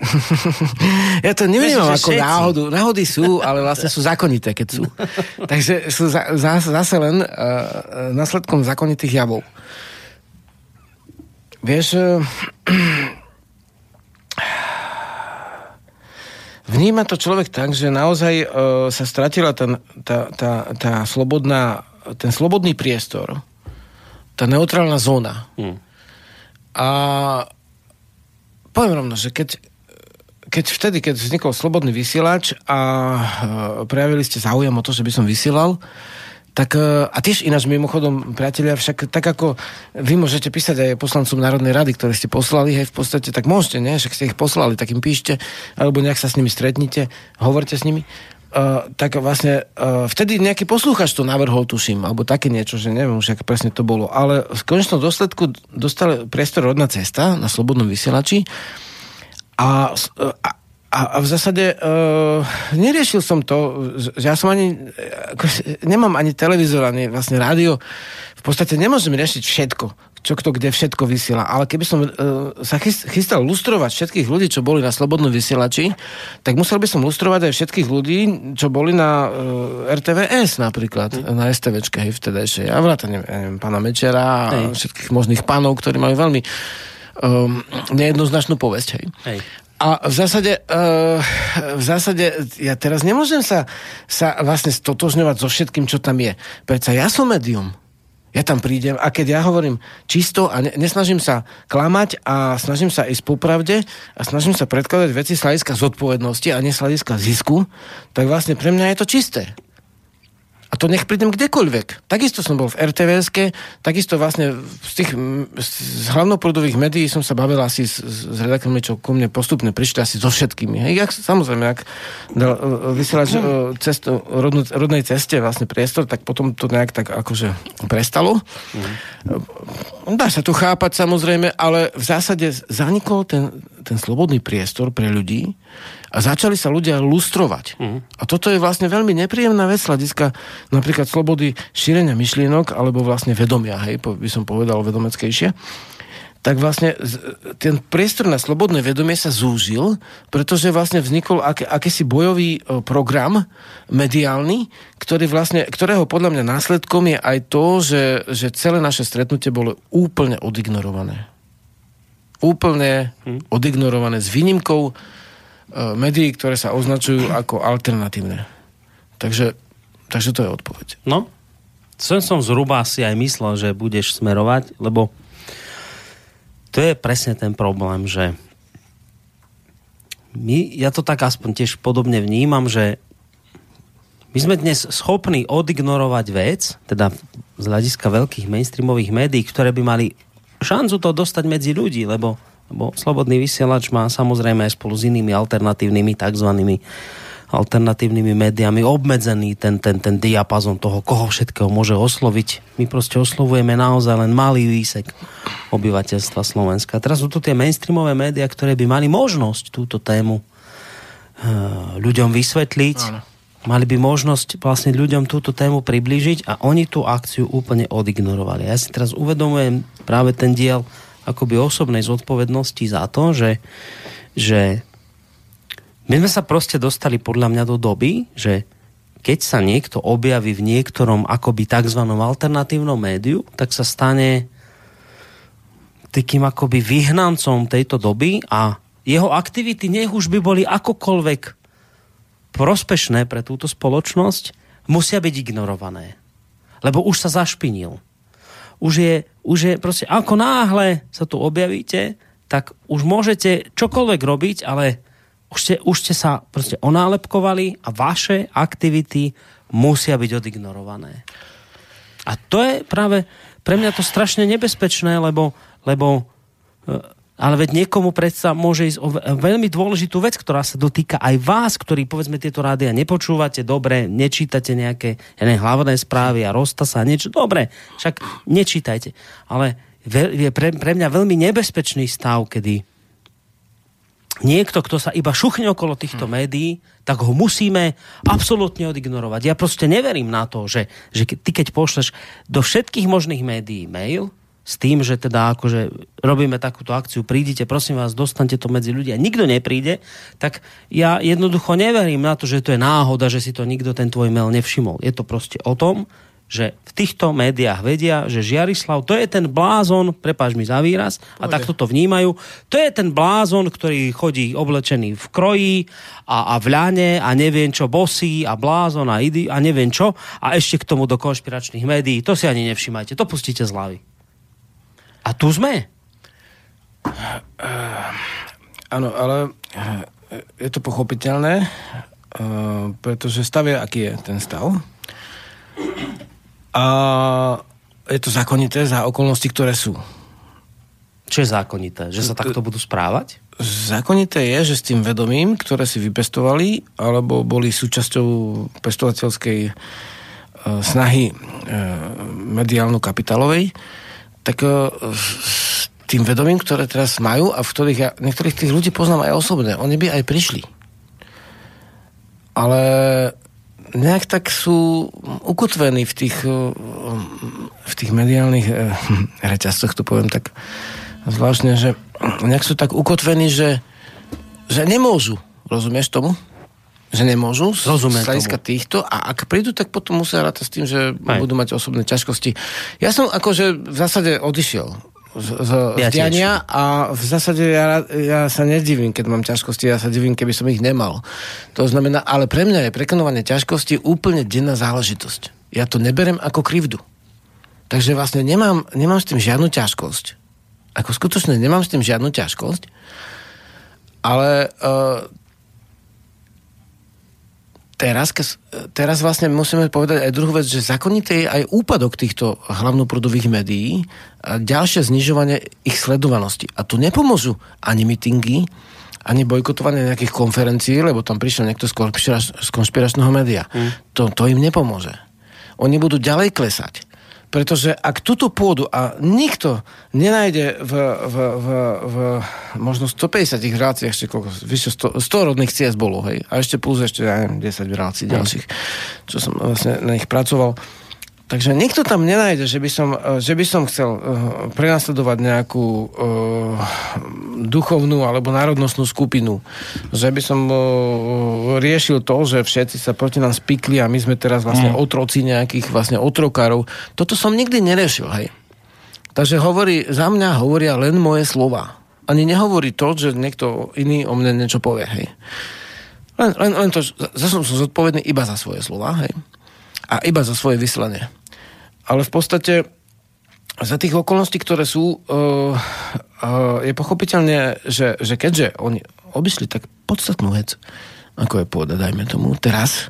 ja to nevnímam ako všetci. náhodu. Náhody sú, ale vlastne sú zákonité, keď sú. Takže sú za, za, zase len uh, následkom zákonitých javov. Vieš, uh, vníma to človek tak, že naozaj uh, sa stratila tá, tá, tá, tá slobodná, ten slobodný priestor, tá neutrálna zóna. Hm. A poviem rovno, že keď, keď vtedy, keď vznikol slobodný vysielač a e, prejavili ste záujem o to, že by som vysielal, tak, e, a tiež ináč mimochodom, priatelia, však tak ako vy môžete písať aj poslancom Národnej rady, ktoré ste poslali, hej, v podstate, tak môžete, ne? Však ste ich poslali, tak im píšte, alebo nejak sa s nimi stretnite, hovorte s nimi. Uh, tak vlastne uh, vtedy nejaký poslúchač to navrhol, tuším, alebo také niečo, že neviem už, ako presne to bolo. Ale v konečnom dôsledku dostal priestor rodná cesta na slobodnom vysielači a, a, a v zásade uh, neriešil som to, že ja som ani, ako, nemám ani televízor, ani vlastne rádio. V podstate nemôžem riešiť všetko, čo kto kde všetko vysiela. Ale keby som uh, sa chystal lustrovať všetkých ľudí, čo boli na slobodnom vysielači, tak musel by som lustrovať aj všetkých ľudí, čo boli na uh, RTVS napríklad, mm. na STVčke, hej, vtedajšej. Ja vrátane, ja neviem, pána Mečera a všetkých možných pánov, ktorí majú veľmi um, nejednoznačnú povesť, hej. Hej. A v zásade, uh, v zásade ja teraz nemôžem sa, sa vlastne stotožňovať so všetkým, čo tam je. Prečo ja som médium. Ja tam prídem a keď ja hovorím čisto a ne, nesnažím sa klamať a snažím sa ísť po pravde a snažím sa predkladať veci z hľadiska zodpovednosti a nie z hľadiska zisku, tak vlastne pre mňa je to čisté. A to nech prídem kdekoľvek. Takisto som bol v RTVSke, takisto vlastne z tých z hlavnoprúdových médií som sa bavil asi s, s redaktormi, čo ku mne postupne prišli asi so všetkými. Hej, jak, samozrejme, ak dal vysielač uh, cestu, rodnú, rodnej ceste vlastne priestor, tak potom to nejak tak akože prestalo. Mm. Dá sa to chápať samozrejme, ale v zásade zanikol ten, ten slobodný priestor pre ľudí a začali sa ľudia lustrovať. Mm. A toto je vlastne veľmi nepríjemná vec hľadiska napríklad slobody šírenia myšlienok alebo vlastne vedomia, hej, by som povedal vedomeckejšie tak vlastne ten priestor na slobodné vedomie sa zúžil, pretože vlastne vznikol aké, akýsi bojový e, program mediálny, ktorý vlastne, ktorého podľa mňa následkom je aj to, že, že celé naše stretnutie bolo úplne odignorované. Úplne hm. odignorované s výnimkou médií, ktoré sa označujú ako alternatívne. Takže, takže to je odpoveď. No, sem som zhruba si aj myslel, že budeš smerovať, lebo to je presne ten problém, že my, ja to tak aspoň tiež podobne vnímam, že my sme dnes schopní odignorovať vec, teda z hľadiska veľkých mainstreamových médií, ktoré by mali šancu to dostať medzi ľudí, lebo, lebo slobodný vysielač má samozrejme aj spolu s inými alternatívnymi takzvanými alternatívnymi médiami obmedzený ten, ten, ten diapazon toho, koho všetkého môže osloviť. My proste oslovujeme naozaj len malý výsek obyvateľstva Slovenska. Teraz sú tu tie mainstreamové médiá, ktoré by mali možnosť túto tému e, ľuďom vysvetliť. Áno. Mali by možnosť vlastne ľuďom túto tému priblížiť a oni tú akciu úplne odignorovali. Ja si teraz uvedomujem práve ten diel akoby osobnej zodpovednosti za to, že, že my sme sa proste dostali podľa mňa do doby, že keď sa niekto objaví v niektorom akoby tzv. alternatívnom médiu, tak sa stane takým akoby vyhnancom tejto doby a jeho aktivity nech už by boli akokoľvek prospešné pre túto spoločnosť, musia byť ignorované. Lebo už sa zašpinil. Už je, už je proste, ako náhle sa tu objavíte, tak už môžete čokoľvek robiť, ale už ste, už ste sa proste onálepkovali a vaše aktivity musia byť odignorované. A to je práve pre mňa to strašne nebezpečné, lebo, lebo e, ale veď niekomu predsa môže ísť o ve- veľmi dôležitú vec, ktorá sa dotýka aj vás, ktorí povedzme tieto rádia nepočúvate, dobre, nečítate nejaké ja neviem, hlavné správy a rosta sa niečo, dobre, však nečítajte. Ale je pre, pre mňa veľmi nebezpečný stav, kedy niekto, kto sa iba šuchne okolo týchto hmm. médií, tak ho musíme absolútne odignorovať. Ja proste neverím na to, že, že ty keď pošleš do všetkých možných médií mail, s tým, že teda akože robíme takúto akciu, prídite, prosím vás, dostante to medzi ľudia, nikto nepríde, tak ja jednoducho neverím na to, že to je náhoda, že si to nikto ten tvoj mail nevšimol. Je to proste o tom, že v týchto médiách vedia, že Žiarislav, to je ten blázon, prepáč mi za výraz, a takto to vnímajú, to je ten blázon, ktorý chodí oblečený v kroji a, a v ľane a neviem čo, bosí a blázon a, idy, a neviem čo a ešte k tomu do konšpiračných médií. To si ani nevšimajte, to pustíte z hlavy. A tu sme. Áno, ale eh, je to pochopiteľné, eh, pretože stav je, aký je ten stav. A je to zákonité za okolnosti, ktoré sú. Čo je zákonité? Že sa takto budú správať? Zákonité je, že s tým vedomím, ktoré si vypestovali, alebo boli súčasťou pestovateľskej snahy mediálno-kapitálovej, tak e, s tým vedomím, ktoré teraz majú a v ktorých ja niektorých tých ľudí poznám aj osobne, oni by aj prišli. Ale nejak tak sú ukotvení v tých, eh, v tých mediálnych eh, reťazcoch, to poviem tak zvláštne, že nejak sú tak ukotvení, že, že nemôžu. Rozumieš tomu? Že nemôžu Rozumiem z hľadiska týchto a ak prídu, tak potom musia rátať s tým, že Aj. budú mať osobné ťažkosti. Ja som akože v zásade odišiel z, z, ja z diania a v zásade ja, ja sa nedivím, keď mám ťažkosti, ja sa divím, keby som ich nemal. To znamená, ale pre mňa je prekonovanie ťažkosti úplne denná záležitosť. Ja to neberem ako krivdu. Takže vlastne nemám, nemám s tým žiadnu ťažkosť. Ako skutočne nemám s tým žiadnu ťažkosť, ale uh, teraz, teraz vlastne musíme povedať aj druhú vec, že zákonite je aj úpadok týchto hlavnoprúdových médií a ďalšie znižovanie ich sledovanosti. A tu nepomôžu ani mitingy, ani bojkotovanie nejakých konferencií, lebo tam prišiel niekto z, konšpirač- z konšpiračného média. Mm. To, to im nepomôže. Oni budú ďalej klesať. Pretože ak túto pôdu a nikto nenájde v, v, v, v možno 150 reláciách, ešte koľko, vyše 100, 100 rodných ciest bolo, hej, a ešte plus ešte, ja neviem, 10 relácií ďalších, čo som vlastne na nich pracoval, Takže nikto tam nenájde, že by som, e, že by som chcel uh, prenasledovať nejakú uh, duchovnú alebo národnostnú skupinu. Že by som uh, riešil to, že všetci sa proti nám spikli a my sme teraz vlastne mm. otroci nejakých vlastne otrokárov. Toto som nikdy neriešil, hej. Takže hovorí, za mňa hovoria len moje slova. Ani nehovorí to, že niekto iný o mne niečo povie, hej. Len, len, len to, zase som zodpovedný iba za svoje slova, hej. A iba za svoje vyslanie ale v podstate za tých okolností, ktoré sú, uh, uh, je pochopiteľne, že, že keďže oni obišli tak podstatnú vec, ako je pôda, dajme tomu, teraz,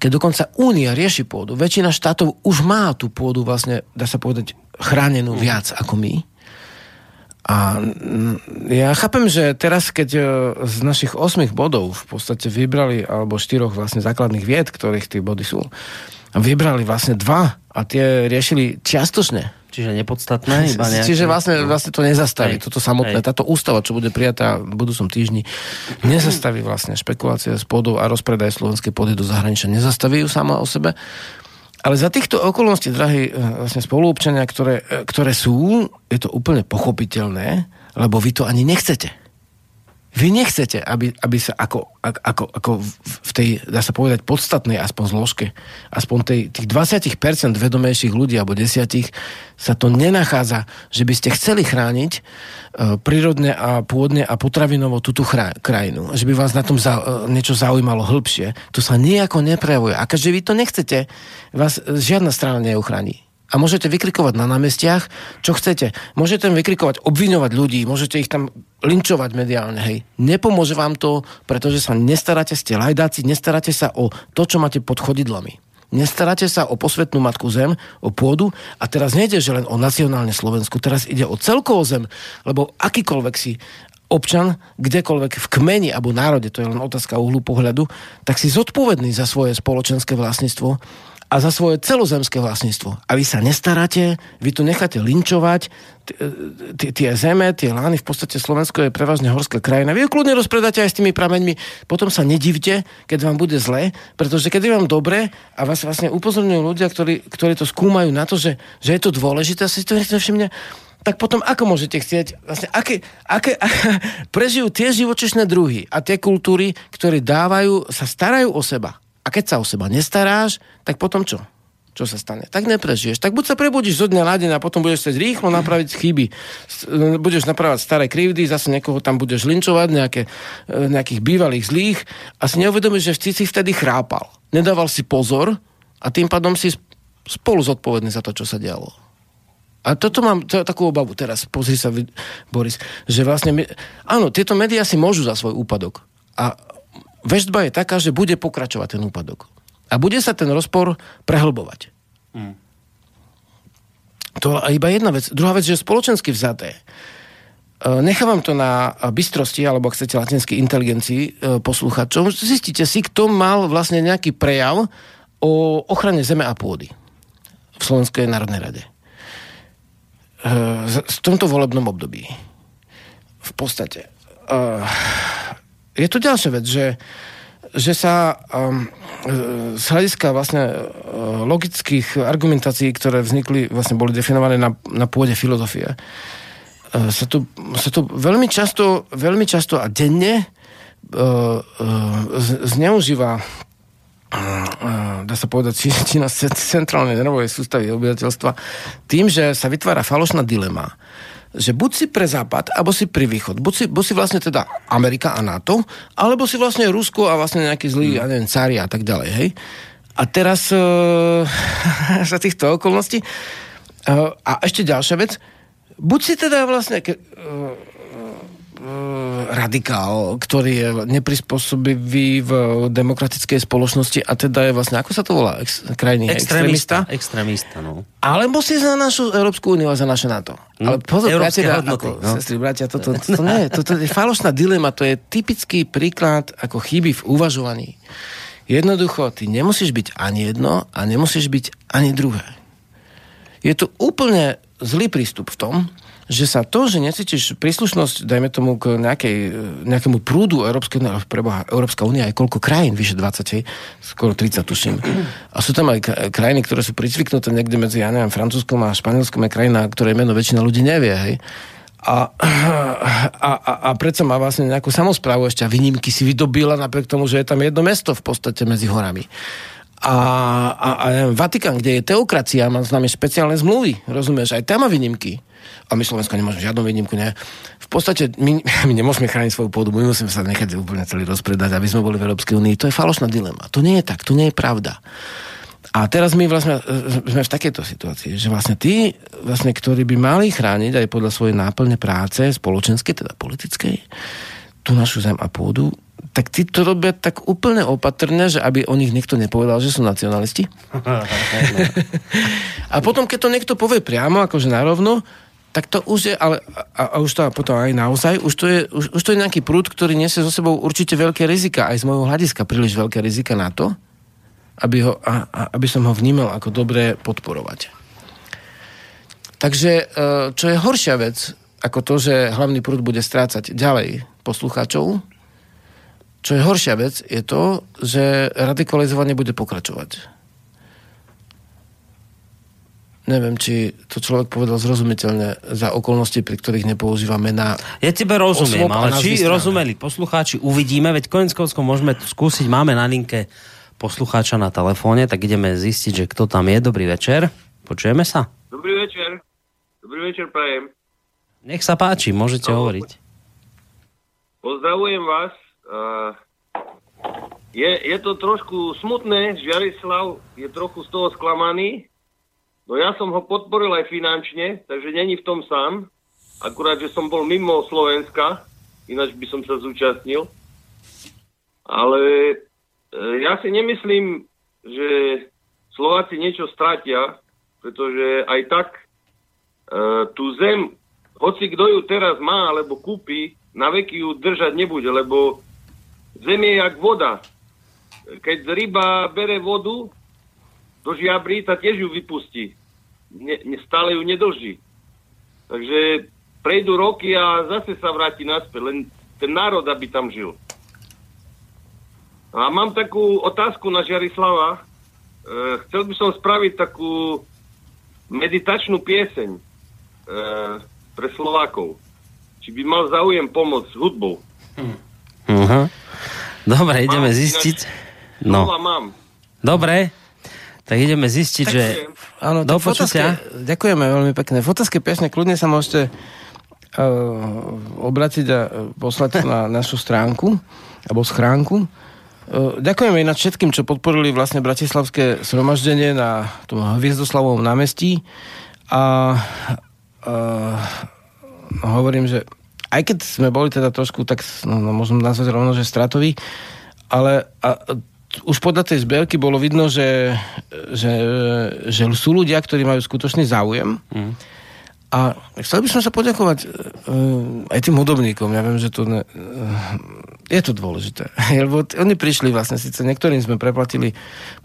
keď dokonca Únia rieši pôdu, väčšina štátov už má tú pôdu vlastne, dá sa povedať, chránenú mhm. viac ako my. A ja chápem, že teraz, keď e, z našich 8 bodov v podstate vybrali, alebo štyroch vlastne základných vied, ktorých tie body sú, vybrali vlastne dva a tie riešili čiastočne. Čiže nepodstatné? Iba nejaké... Čiže vlastne, vlastne to nezastaví, Hej. toto samotné, Hej. táto ústava, čo bude prijatá v budúcom týždni, nezastaví vlastne špekulácie s pôdou a rozpredaj slovenskej pôdy do zahraničia. Nezastaví ju sama o sebe. Ale za týchto okolností, drahí eh, vlastne spoluobčania, ktoré, eh, ktoré sú, je to úplne pochopiteľné, lebo vy to ani nechcete. Vy nechcete, aby, aby sa ako, ako, ako v tej, dá sa povedať, podstatnej aspoň zložke, aspoň tej, tých 20% vedomejších ľudí alebo desiatich sa to nenachádza, že by ste chceli chrániť e, prírodne a pôdne a potravinovo túto krajinu. Že by vás na tom za, e, niečo zaujímalo hĺbšie. To sa nejako neprejavuje. A keďže vy to nechcete, vás žiadna strana neuchráni a môžete vykrikovať na námestiach, čo chcete. Môžete vykrikovať, obviňovať ľudí, môžete ich tam linčovať mediálne, hej. Nepomôže vám to, pretože sa nestaráte, ste lajdáci, nestaráte sa o to, čo máte pod chodidlami. Nestaráte sa o posvetnú matku zem, o pôdu a teraz nejde, že len o nacionálne Slovensku, teraz ide o celkovo zem, lebo akýkoľvek si občan, kdekoľvek v kmeni alebo národe, to je len otázka uhlu pohľadu, tak si zodpovedný za svoje spoločenské vlastníctvo a za svoje celozemské vlastníctvo. A vy sa nestaráte, vy tu necháte linčovať, tie zeme, tie lány, v podstate Slovensko je prevažne horská krajina. Vy ju kľudne rozpredáte aj s tými prameňmi, potom sa nedivte, keď vám bude zle, pretože keď je vám dobre a vás vlastne upozorňujú ľudia, ktorí, ktorí to skúmajú na to, že, že je to dôležité, si to nechcem všimne, tak potom ako môžete chcieť, vlastne aké, aké, prežijú tie živočíšne druhy a tie kultúry, ktoré dávajú, sa starajú o seba. A keď sa o seba nestaráš, tak potom čo? Čo sa stane? Tak neprežiješ. Tak buď sa prebudíš zo dňa na deň a potom budeš chcieť rýchlo napraviť chyby. Budeš napravať staré krivdy, zase niekoho tam budeš linčovať, nejaké, e, nejakých bývalých zlých a si neuvedomíš, že si si vtedy chrápal. Nedával si pozor a tým pádom si spolu zodpovedný za to, čo sa dialo. A toto mám to, takú obavu teraz, pozri sa, Boris, že vlastne, my, áno, tieto médiá si môžu za svoj úpadok. A väždba je taká, že bude pokračovať ten úpadok. A bude sa ten rozpor prehlbovať. Mm. To je iba jedna vec. Druhá vec, že spoločensky vzaté. E, nechávam to na bystrosti, alebo ak chcete latinskej inteligencii e, posluchačov. Zistite si, kto mal vlastne nejaký prejav o ochrane zeme a pôdy v Slovenskej národnej rade v tomto volebnom období. V podstate. Je tu ďalšia vec, že, že sa um, z hľadiska vlastne uh, logických argumentácií, ktoré vznikli, vlastne boli definované na, na pôde filozofie, uh, sa tu, sa tu veľmi často, veľmi často a denne uh, uh, zneužíva dá sa povedať, činnosť centrálnej nervovej sústavy obyvateľstva tým, že sa vytvára falošná dilema že buď si pre Západ, alebo si pri Východ. Buď si, buď si vlastne teda Amerika a NATO, alebo si vlastne Rusko a vlastne nejaký zlý, hmm. ja neviem, cári a tak ďalej, hej. A teraz uh, za týchto okolností uh, a ešte ďalšia vec, buď si teda vlastne ke, uh, radikál, ktorý je neprispôsobivý v demokratickej spoločnosti a teda je vlastne, ako sa to volá? Ex, krajný extrémista? Extrémista, no. Alebo si za našu Európsku úniu a za naše NATO. No, Ale pozor, priateľa, hodnoty, ako, no. sestri, bratia, toto, to, to, nie, toto je falošná dilema, to je typický príklad ako chyby v uvažovaní. Jednoducho, ty nemusíš byť ani jedno a nemusíš byť ani druhé. Je to úplne zlý prístup v tom, že sa to, že necítiš príslušnosť, dajme tomu, k nejakej, nejakému prúdu Európskej únie, preboha, Európska únia je koľko krajín, vyše 20, skoro 30 tuším. A sú tam aj krajiny, ktoré sú pricviknuté niekde medzi, ja neviem, Francúzskom a Španielskom je krajina, ktoré meno väčšina ľudí nevie, hej. A, a, a, a predsa má vlastne nejakú samozprávu ešte a výnimky si vydobila napriek tomu, že je tam jedno mesto v podstate medzi horami. A, a, a Vatikán, kde je teokracia, má s nami špeciálne zmluvy, rozumieš, aj tam má výnimky a my Slovensko nemôžeme žiadnu výnimku, ne. V podstate my, my nemôžeme chrániť svoju pôdu, my musíme sa nechať úplne celý rozpredať, aby sme boli v Európskej únii. To je falošná dilema. To nie je tak, to nie je pravda. A teraz my vlastne e, sme v takejto situácii, že vlastne tí, vlastne, ktorí by mali chrániť aj podľa svojej náplne práce, spoločenskej, teda politickej, tú našu zem a pôdu, tak tí to robia tak úplne opatrne, že aby o nich niekto nepovedal, že sú nacionalisti. a potom, keď to niekto povie priamo, akože narovno, tak to už je, ale a, a už to potom aj naozaj, už to, je, už, už to je nejaký prúd, ktorý nesie so sebou určite veľké rizika, aj z môjho hľadiska príliš veľké rizika na to, aby, ho, a, a, aby som ho vnímal ako dobré podporovať. Takže, e, čo je horšia vec, ako to, že hlavný prúd bude strácať ďalej poslucháčov, čo je horšia vec, je to, že radikalizovanie bude pokračovať neviem, či to človek povedal zrozumiteľne za okolnosti, pri ktorých nepoužíva mená. Ja tebe rozumiem, ale či strany. rozumeli poslucháči, uvidíme, veď konec môžeme skúsiť, máme na linke poslucháča na telefóne, tak ideme zistiť, že kto tam je. Dobrý večer, počujeme sa? Dobrý večer, dobrý večer, prajem. Nech sa páči, môžete no, hovoriť. Pozdravujem vás. Je, je to trošku smutné, Žiarislav je trochu z toho sklamaný, No ja som ho podporil aj finančne, takže není v tom sám. Akurát, že som bol mimo Slovenska, ináč by som sa zúčastnil. Ale e, ja si nemyslím, že Slováci niečo stratia, pretože aj tak e, tú zem, hoci kto ju teraz má alebo kúpi, na veky ju držať nebude, lebo zem je jak voda. Keď ryba bere vodu, do Žiabry, tá tiež ju vypustí. Ne, ne, stále ju nedlží. Takže prejdú roky a zase sa vráti naspäť, len ten národ, aby tam žil. A mám takú otázku na Žiarislava. E, chcel by som spraviť takú meditačnú pieseň e, pre Slovákov. Či by mal záujem pomôcť s hudbou. Uh-huh. Dobre, ideme Mám, zistiť. No. No, mám. dobre. Tak ideme zistiť, že... Áno, Do tak v otázke, počutia. ďakujeme veľmi pekne. V otázke piesne kľudne sa môžete uh, obratiť a poslať na našu stránku alebo schránku. Uh, ďakujeme ináč všetkým, čo podporili vlastne Bratislavské zhromaždenie na tom Hviezdoslavovom námestí a uh, hovorím, že aj keď sme boli teda trošku tak, no, no môžem nazvať rovno, že stratoví, ale a, už podľa tej zbierky bolo vidno, že, že, že sú ľudia, ktorí majú skutočný záujem. Mm. A chcel by som sa poďakovať uh, aj tým hudobníkom. Ja viem, že to ne, uh, je to dôležité. Lebo t- oni prišli vlastne, síce niektorým sme preplatili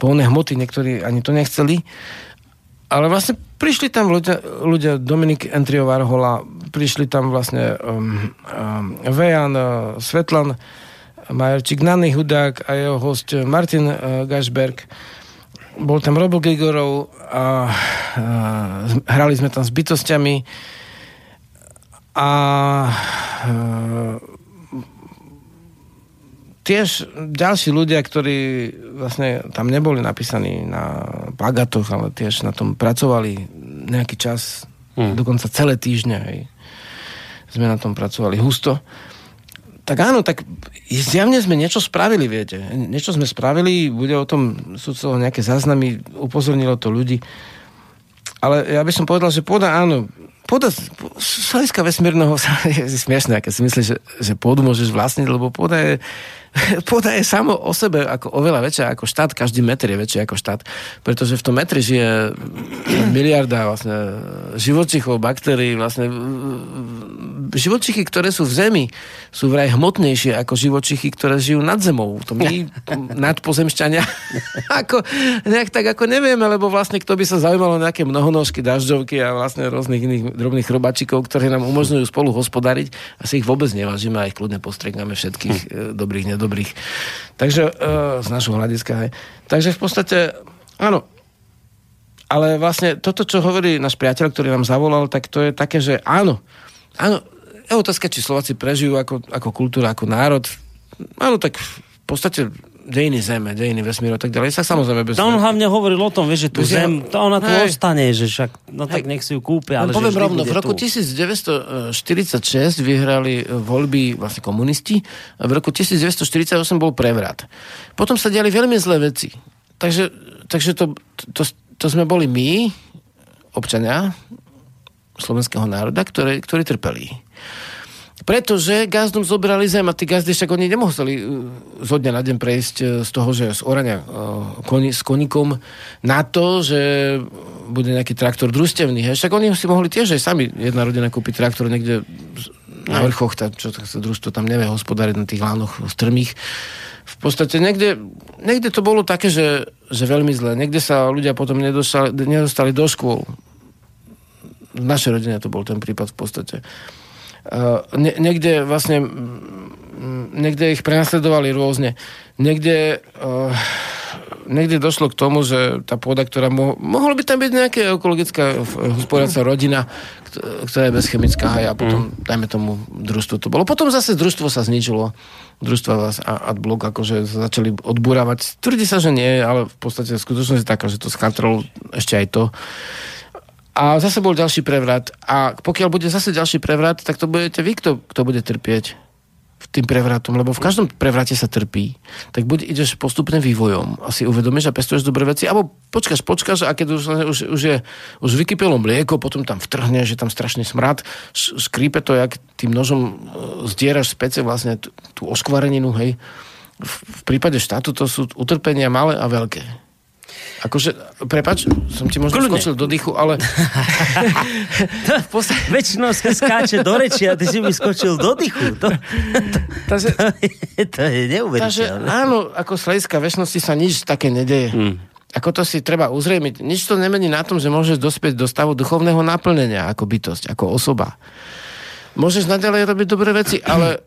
polné hmoty, niektorí ani to nechceli, ale vlastne prišli tam ľudia, ľudia Dominik Entrio Varhola, prišli tam vlastne um, um, Vejan, uh, Svetlan, Majerčík, Nanny Hudák a jeho host Martin uh, Gašberg. Bol tam Robo Grigorov a, a hrali sme tam s bytostiami a uh, tiež ďalší ľudia, ktorí vlastne tam neboli napísaní na plagatoch, ale tiež na tom pracovali nejaký čas, hmm. dokonca celé týždne. Hej. Sme na tom pracovali husto. Tak áno, tak zjavne sme niečo spravili, viete. Niečo sme spravili, bude o tom, to nejaké záznamy, upozornilo to ľudí. Ale ja by som povedal, že pôda áno, pôda z vesmírneho je smiešné, keď si myslíš, že, že pôdu môžeš vlastniť, lebo pôda je, pôda je samo o sebe ako oveľa väčšia ako štát, každý metr je väčší ako štát, pretože v tom metri žije miliarda vlastne živočichov, baktérií, vlastne živočichy, ktoré sú v zemi, sú vraj hmotnejšie ako živočichy, ktoré žijú nad zemou. To my nadpozemšťania ako, nejak tak ako nevieme, lebo vlastne kto by sa zaujímal o nejaké mnohonožky, dažďovky a vlastne rôznych iných drobných chrobačikov, ktoré nám umožňujú spolu hospodariť, asi ich vôbec nevážime a ich kľudne postregneme všetkých hm. dobrých, nedobrých. Takže z našho hľadiska. Hej. Takže v podstate, áno, ale vlastne toto, čo hovorí náš priateľ, ktorý nám zavolal, tak to je také, že áno, áno, je otázka, či Slováci prežijú ako, ako kultúra, ako národ. Áno, tak v podstate dejiny Zeme, dejiny vesmíru a tak ďalej. Sa samozrejme bez... On hlavne hovoril o tom, vieš, že tu Bez zem, to ona tu Hej. ostane, že však, no tak nech si ju kúpe, ale poviem rovno, v roku tu. 1946 vyhrali e, voľby vlastne komunisti a v roku 1948 bol prevrat. Potom sa diali veľmi zlé veci. Takže, takže to, to, to sme boli my, občania slovenského národa, ktoré, ktorí trpeli. Pretože gazdom zobrali zem a tí gazdy však oni nemohli uh, zo dňa na deň prejsť uh, z toho, že z orania uh, koni, s koníkom na to, že bude nejaký traktor družstevný. Hej. Však oni si mohli tiež aj sami jedna rodina kúpiť traktor niekde na vrchoch, tá, čo to družstvo tam nevie hospodáriť na tých lánoch strmých. V podstate niekde, niekde to bolo také, že, že veľmi zle. Niekde sa ľudia potom nedostali, nedostali do škôl. V našej rodine to bol ten prípad v podstate. Uh, ne, niekde vlastne mm, niekde ich prenasledovali rôzne. Niekde uh, niekde došlo k tomu, že tá pôda, ktorá mo- mohla by tam byť nejaká ekologická uh, hospodárska rodina, kt- ktorá je bezchemická a potom, mm. dajme tomu, družstvo to bolo. Potom zase družstvo sa zničilo. Družstva vás a adblok akože začali odburávať. Tvrdí sa, že nie, ale v podstate skutočnosť je taká, že to schatralo ešte aj to. A zase bol ďalší prevrat. A pokiaľ bude zase ďalší prevrat, tak to budete vy, kto, kto bude trpieť tým prevratom, lebo v každom prevrate sa trpí. Tak buď ideš postupne vývojom a si uvedomíš a pestuješ dobré veci, alebo počkáš, počkáš a keď už, už, už, je, už vykypelo mlieko, potom tam vtrhne, že tam strašný smrad, škrípe to, jak tým nožom e, zdieraš z pece vlastne tú, oškvareninu, hej. V, v prípade štátu to sú utrpenia malé a veľké. Akože, prepač, som ti možno Kľudne. skočil do dychu, ale v podstate, Väčšinou sa skáče do reči a ty si mi skočil do dychu. To, takže, to je takže neuveriteľné. áno, ako z hľadiska väčšnosti sa nič také nedeje. Hm. Ako to si treba uzrejmiť. Nič to nemení na tom, že môžeš dospieť do stavu duchovného naplnenia ako bytosť, ako osoba. Môžeš naďalej robiť dobré veci, ale,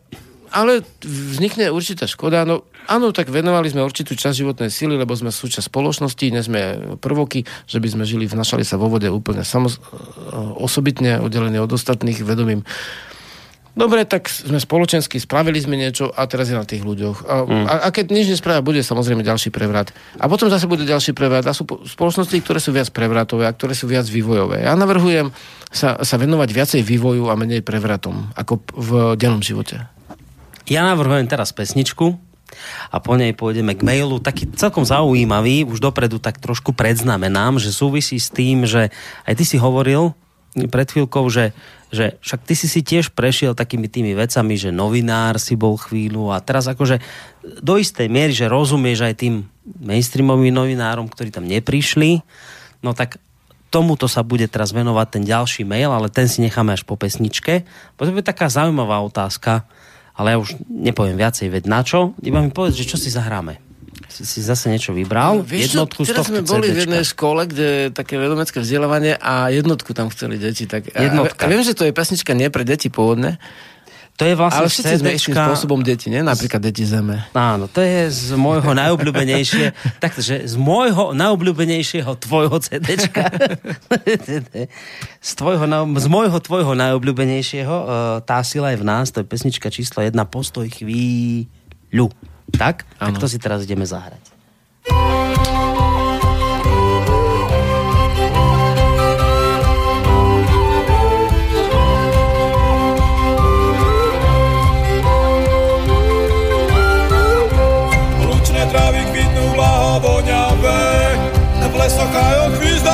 ale vznikne určitá škoda. No, áno, tak venovali sme určitú časť životnej sily, lebo sme súčasť spoločnosti, nie sme prvoky, že by sme žili, vnašali sa vo vode úplne samos, osobitne, oddelení od ostatných vedomím dobre, tak sme spoločensky, spravili sme niečo a teraz je na tých ľuďoch. A, mm. a, a keď nič nespravia, bude samozrejme ďalší prevrat. A potom zase bude ďalší prevrat. A sú spoločnosti, ktoré sú viac prevratové a ktoré sú viac vývojové. Ja navrhujem sa, sa venovať viacej vývoju a menej prevratom, ako v dennom živote. Ja navrhujem teraz pesničku, a po nej pôjdeme k mailu. Taký celkom zaujímavý, už dopredu tak trošku predznamenám, že súvisí s tým, že aj ty si hovoril pred chvíľkou, že že však ty si si tiež prešiel takými tými vecami, že novinár si bol chvíľu a teraz akože do istej miery, že rozumieš aj tým mainstreamovým novinárom, ktorí tam neprišli, no tak tomuto sa bude teraz venovať ten ďalší mail, ale ten si necháme až po pesničke. Potom je taká zaujímavá otázka, ale ja už nepoviem viacej, veď na čo? Iba mi povedz, že čo si zahráme si, si zase niečo vybral. Vieš jednotku čo, teraz sme boli CDčka. v jednej škole, kde je také vedomecké vzdelávanie a jednotku tam chceli deti. Tak, Jednotka. A, a viem, že to je pesnička nie pre deti pôvodné, to je vlastne Ale všetci istým spôsobom deti, nie? Napríklad deti Zeme. Áno, to je z môjho najobľúbenejšie, takže z môjho najobľúbenejšieho tvojho CDčka. z, tvojho, z môjho tvojho najobľúbenejšieho uh, Tá sila je v nás, to je pesnička číslo jedna, Postoj chvíľu. Tak? Ano. Tak to si teraz ideme zahrať.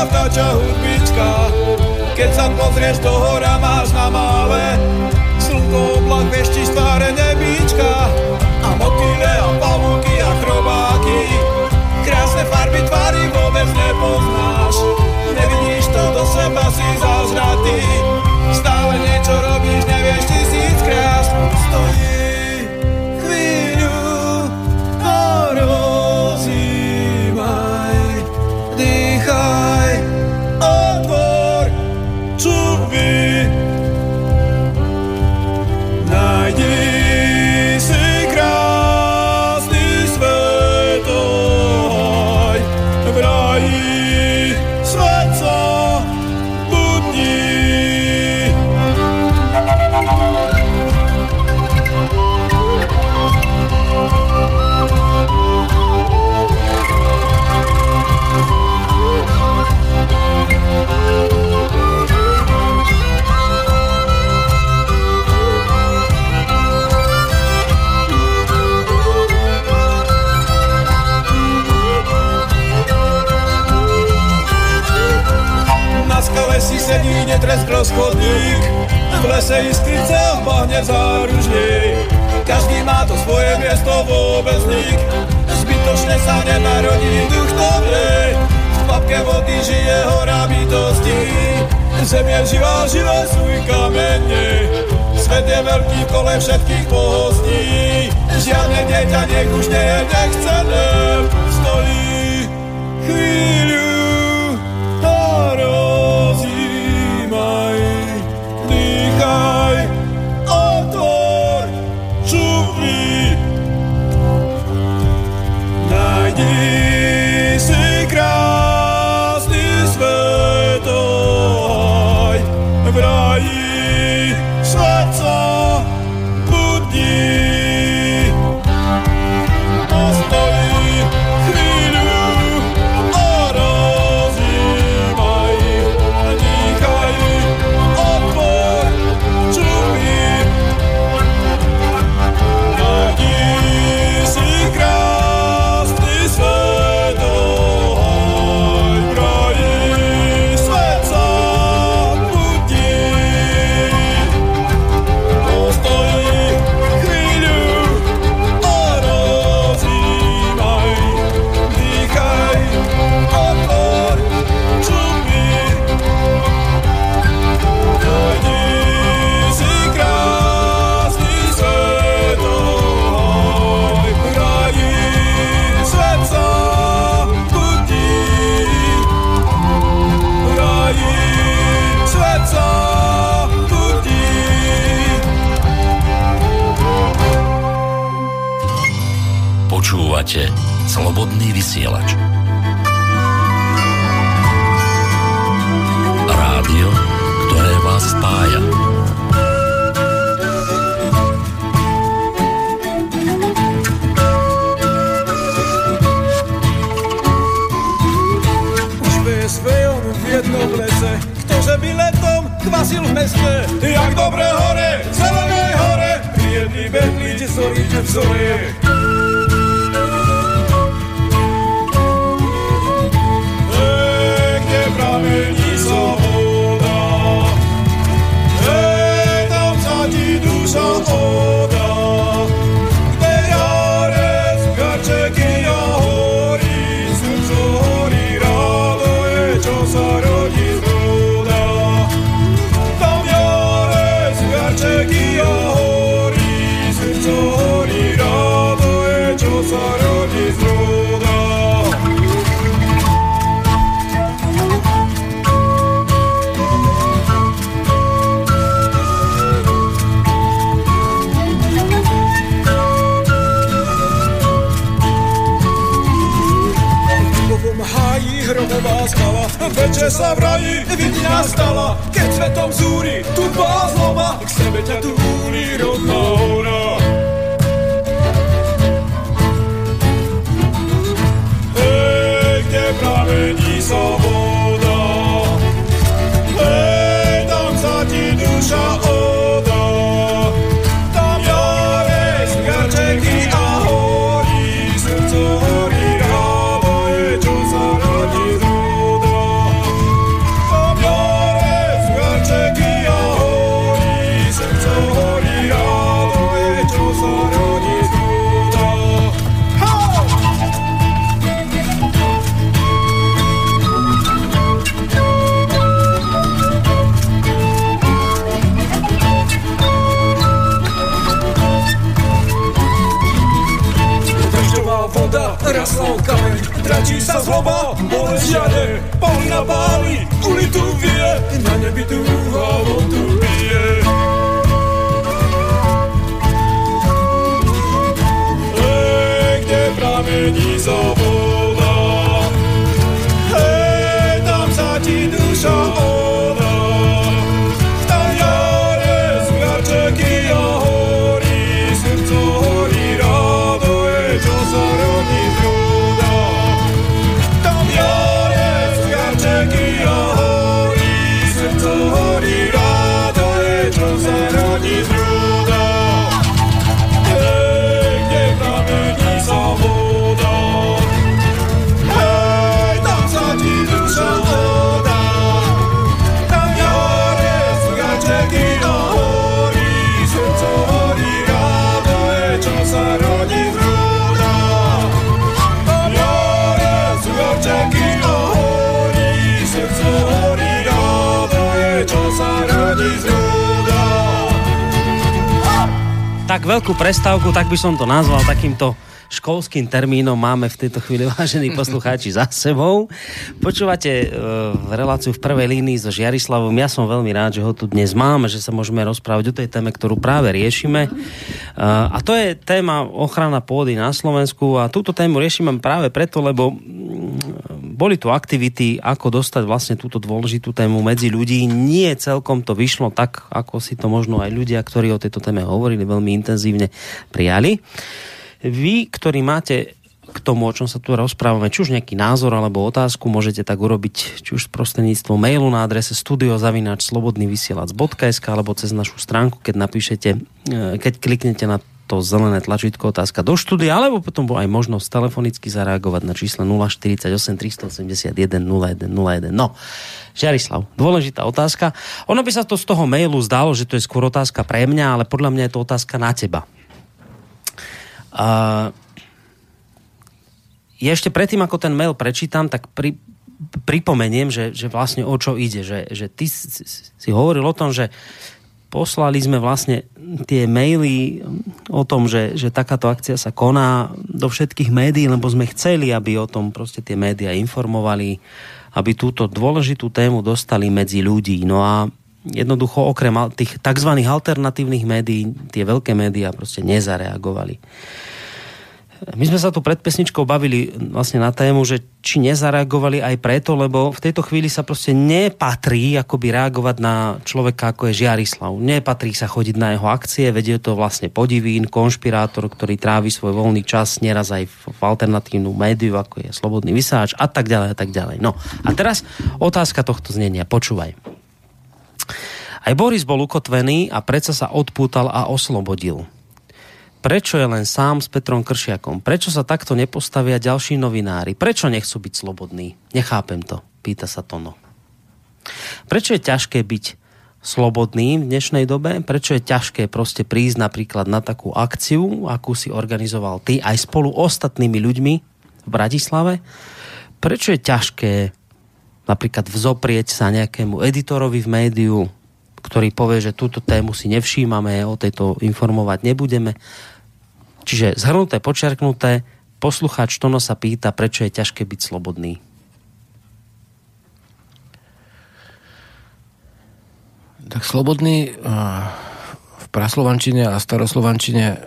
Vtáča hudbička. Keď sa pozrieš do hora, máš na mále, slnko oblak viešti staré nebíčka motýle a pavúky a chrobáky. Krásne farby tvary vôbec nepoznáš. Sedí, netresklo schodník, v lese iskrice bahne záružník. Každý má to svoje miesto vôbec nik, zbytočne sa nenarodí duch dobrý. V papke vody žije hora bytosti, zem je živá, živé sú i kamene. Svet je veľký v kole všetkých pohostí, žiadne dieťa nech už nie je nechcené. Stojí chvíľu Počúvate Slobodný vysielač. Rádio, ktoré vás spája. Už svejom v jednom lese, ktože by letom kvasil v meste, jak dobre hore, zelenej hore, jedný bedliť zoríte v večer sa v raji vidňa stala, keď svetom zúri tupá zloma, k sebe ťa túli rodná hora. Hej, kde pramení sa tračí sa zloba, bolesť žiade, pali na páli, ulitu vie, na nebi dúha vodu Tak veľkú prestávku, tak by som to nazval takýmto školským termínom máme v tejto chvíli, vážení poslucháči, za sebou. Počúvate e, reláciu v prvej línii so Žiarislavom. Ja som veľmi rád, že ho tu dnes máme, že sa môžeme rozprávať o tej téme, ktorú práve riešime. E, a to je téma ochrana pôdy na Slovensku a túto tému riešime práve preto, lebo boli tu aktivity, ako dostať vlastne túto dôležitú tému medzi ľudí. Nie celkom to vyšlo tak, ako si to možno aj ľudia, ktorí o tejto téme hovorili, veľmi intenzívne prijali. Vy, ktorí máte k tomu, o čom sa tu rozprávame, či už nejaký názor alebo otázku, môžete tak urobiť či už prostredníctvom mailu na adrese studiozavinačslobodnyvysielac.sk alebo cez našu stránku, keď napíšete, e, keď kliknete na to zelené tlačítko otázka do štúdia, alebo potom aj možnosť telefonicky zareagovať na čísle 048 381 0101. No, Žiarislav, dôležitá otázka. Ono by sa to z toho mailu zdalo, že to je skôr otázka pre mňa, ale podľa mňa je to otázka na teba. Ja ešte predtým, ako ten mail prečítam, tak pri, pripomeniem, že, že vlastne o čo ide. Že, že ty si, si hovoril o tom, že poslali sme vlastne tie maily o tom, že, že takáto akcia sa koná do všetkých médií, lebo sme chceli, aby o tom proste tie médiá informovali, aby túto dôležitú tému dostali medzi ľudí. No a jednoducho okrem tých tzv. alternatívnych médií, tie veľké médiá proste nezareagovali. My sme sa tu pred pesničkou bavili vlastne na tému, že či nezareagovali aj preto, lebo v tejto chvíli sa proste nepatrí akoby reagovať na človeka ako je Žiarislav. Nepatrí sa chodiť na jeho akcie, vedie to vlastne podivín, konšpirátor, ktorý trávi svoj voľný čas neraz aj v alternatívnu médiu, ako je Slobodný vysáč a tak ďalej a tak ďalej. No a teraz otázka tohto znenia. Počúvaj. Aj Boris bol ukotvený a predsa sa odpútal a oslobodil Prečo je len sám s Petrom Kršiakom? Prečo sa takto nepostavia ďalší novinári? Prečo nechcú byť slobodní? Nechápem to, pýta sa Tono. Prečo je ťažké byť slobodný v dnešnej dobe? Prečo je ťažké proste prísť napríklad na takú akciu, akú si organizoval ty aj spolu ostatnými ľuďmi v Bratislave? Prečo je ťažké napríklad vzoprieť sa nejakému editorovi v médiu, ktorý povie, že túto tému si nevšímame, o tejto informovať nebudeme. Čiže zhrnuté, počerknuté, poslucháč Tono sa pýta, prečo je ťažké byť slobodný. Tak slobodný v praslovančine a staroslovančine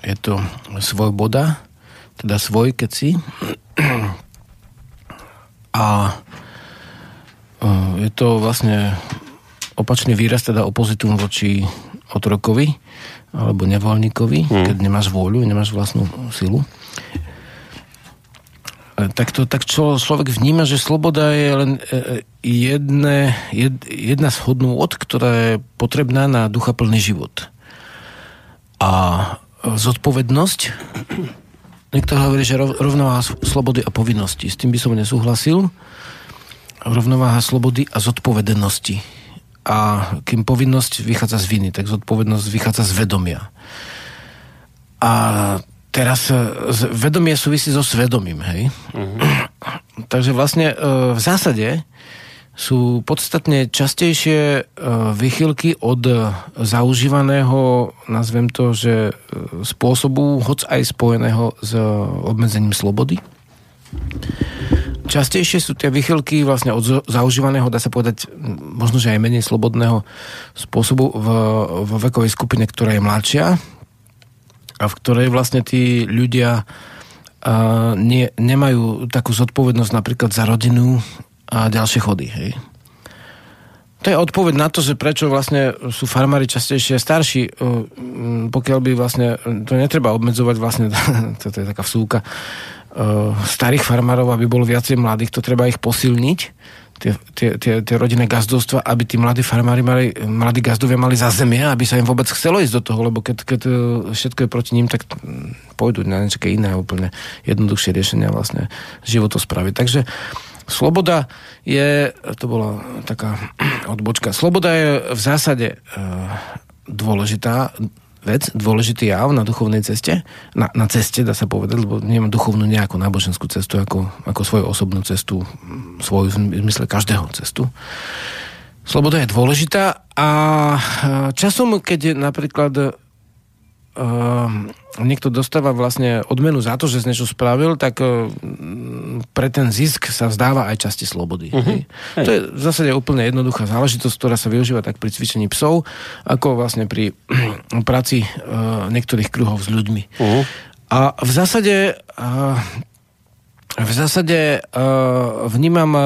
je to svoj boda, teda svoj keci. A je to vlastne opačný výraz, teda opozitum voči otrokovi alebo nevoľníkovi, hmm. keď nemáš vôľu, nemáš vlastnú silu. E, tak, to, tak čo človek vníma, že sloboda je len e, e, jedne, jed, jedna z hodnôt, ktorá je potrebná na duchaplný život. A zodpovednosť, niekto hovorí, že rovnováha slobody a povinnosti. S tým by som nesúhlasil. Rovnováha slobody a zodpovednosti a kým povinnosť vychádza z viny, tak zodpovednosť vychádza z vedomia. A teraz e, vedomie súvisí so svedomím, hej? Uh-huh. Takže vlastne e, v zásade sú podstatne častejšie e, vychylky od zaužívaného, nazvem to, že spôsobu, hoc aj spojeného s obmedzením slobody častejšie sú tie vychylky vlastne od zaužívaného, dá sa povedať, možno, že aj menej slobodného spôsobu v, v vekovej skupine, ktorá je mladšia a v ktorej vlastne tí ľudia a, nie, nemajú takú zodpovednosť napríklad za rodinu a ďalšie chody. Hej. To je odpoveď na to, že prečo vlastne sú farmári častejšie starší, pokiaľ by vlastne, to netreba obmedzovať vlastne, to je taká vsúka, starých farmárov, aby bolo viacej mladých, to treba ich posilniť, tie, tie, tie, tie rodinné gazdovstva, aby tí mladí farmári mali, mladí gazdovia mali za zemie, aby sa im vôbec chcelo ísť do toho, lebo keď, keď eh, všetko je proti ním, tak pôjdu na niečo iné, úplne jednoduchšie riešenia vlastne životospravy. Takže Sloboda je, to bola taká odbočka, sloboda je v zásade e, dôležitá, vec, dôležitý jav na duchovnej ceste, na, na ceste, dá sa povedať, lebo nemám duchovnú nejakú náboženskú cestu, ako, ako svoju osobnú cestu, svoju v zmysle každého cestu. Sloboda je dôležitá a časom, keď napríklad niekto dostáva vlastne odmenu za to, že z niečo spravil, tak uh, pre ten zisk sa vzdáva aj časti slobody. Uh-huh. Hej. To je v zásade úplne jednoduchá záležitosť, ktorá sa využíva tak pri cvičení psov, ako vlastne pri práci uh, niektorých kruhov s ľuďmi. Uh-huh. A v zásade uh, v zásade uh, vnímam uh,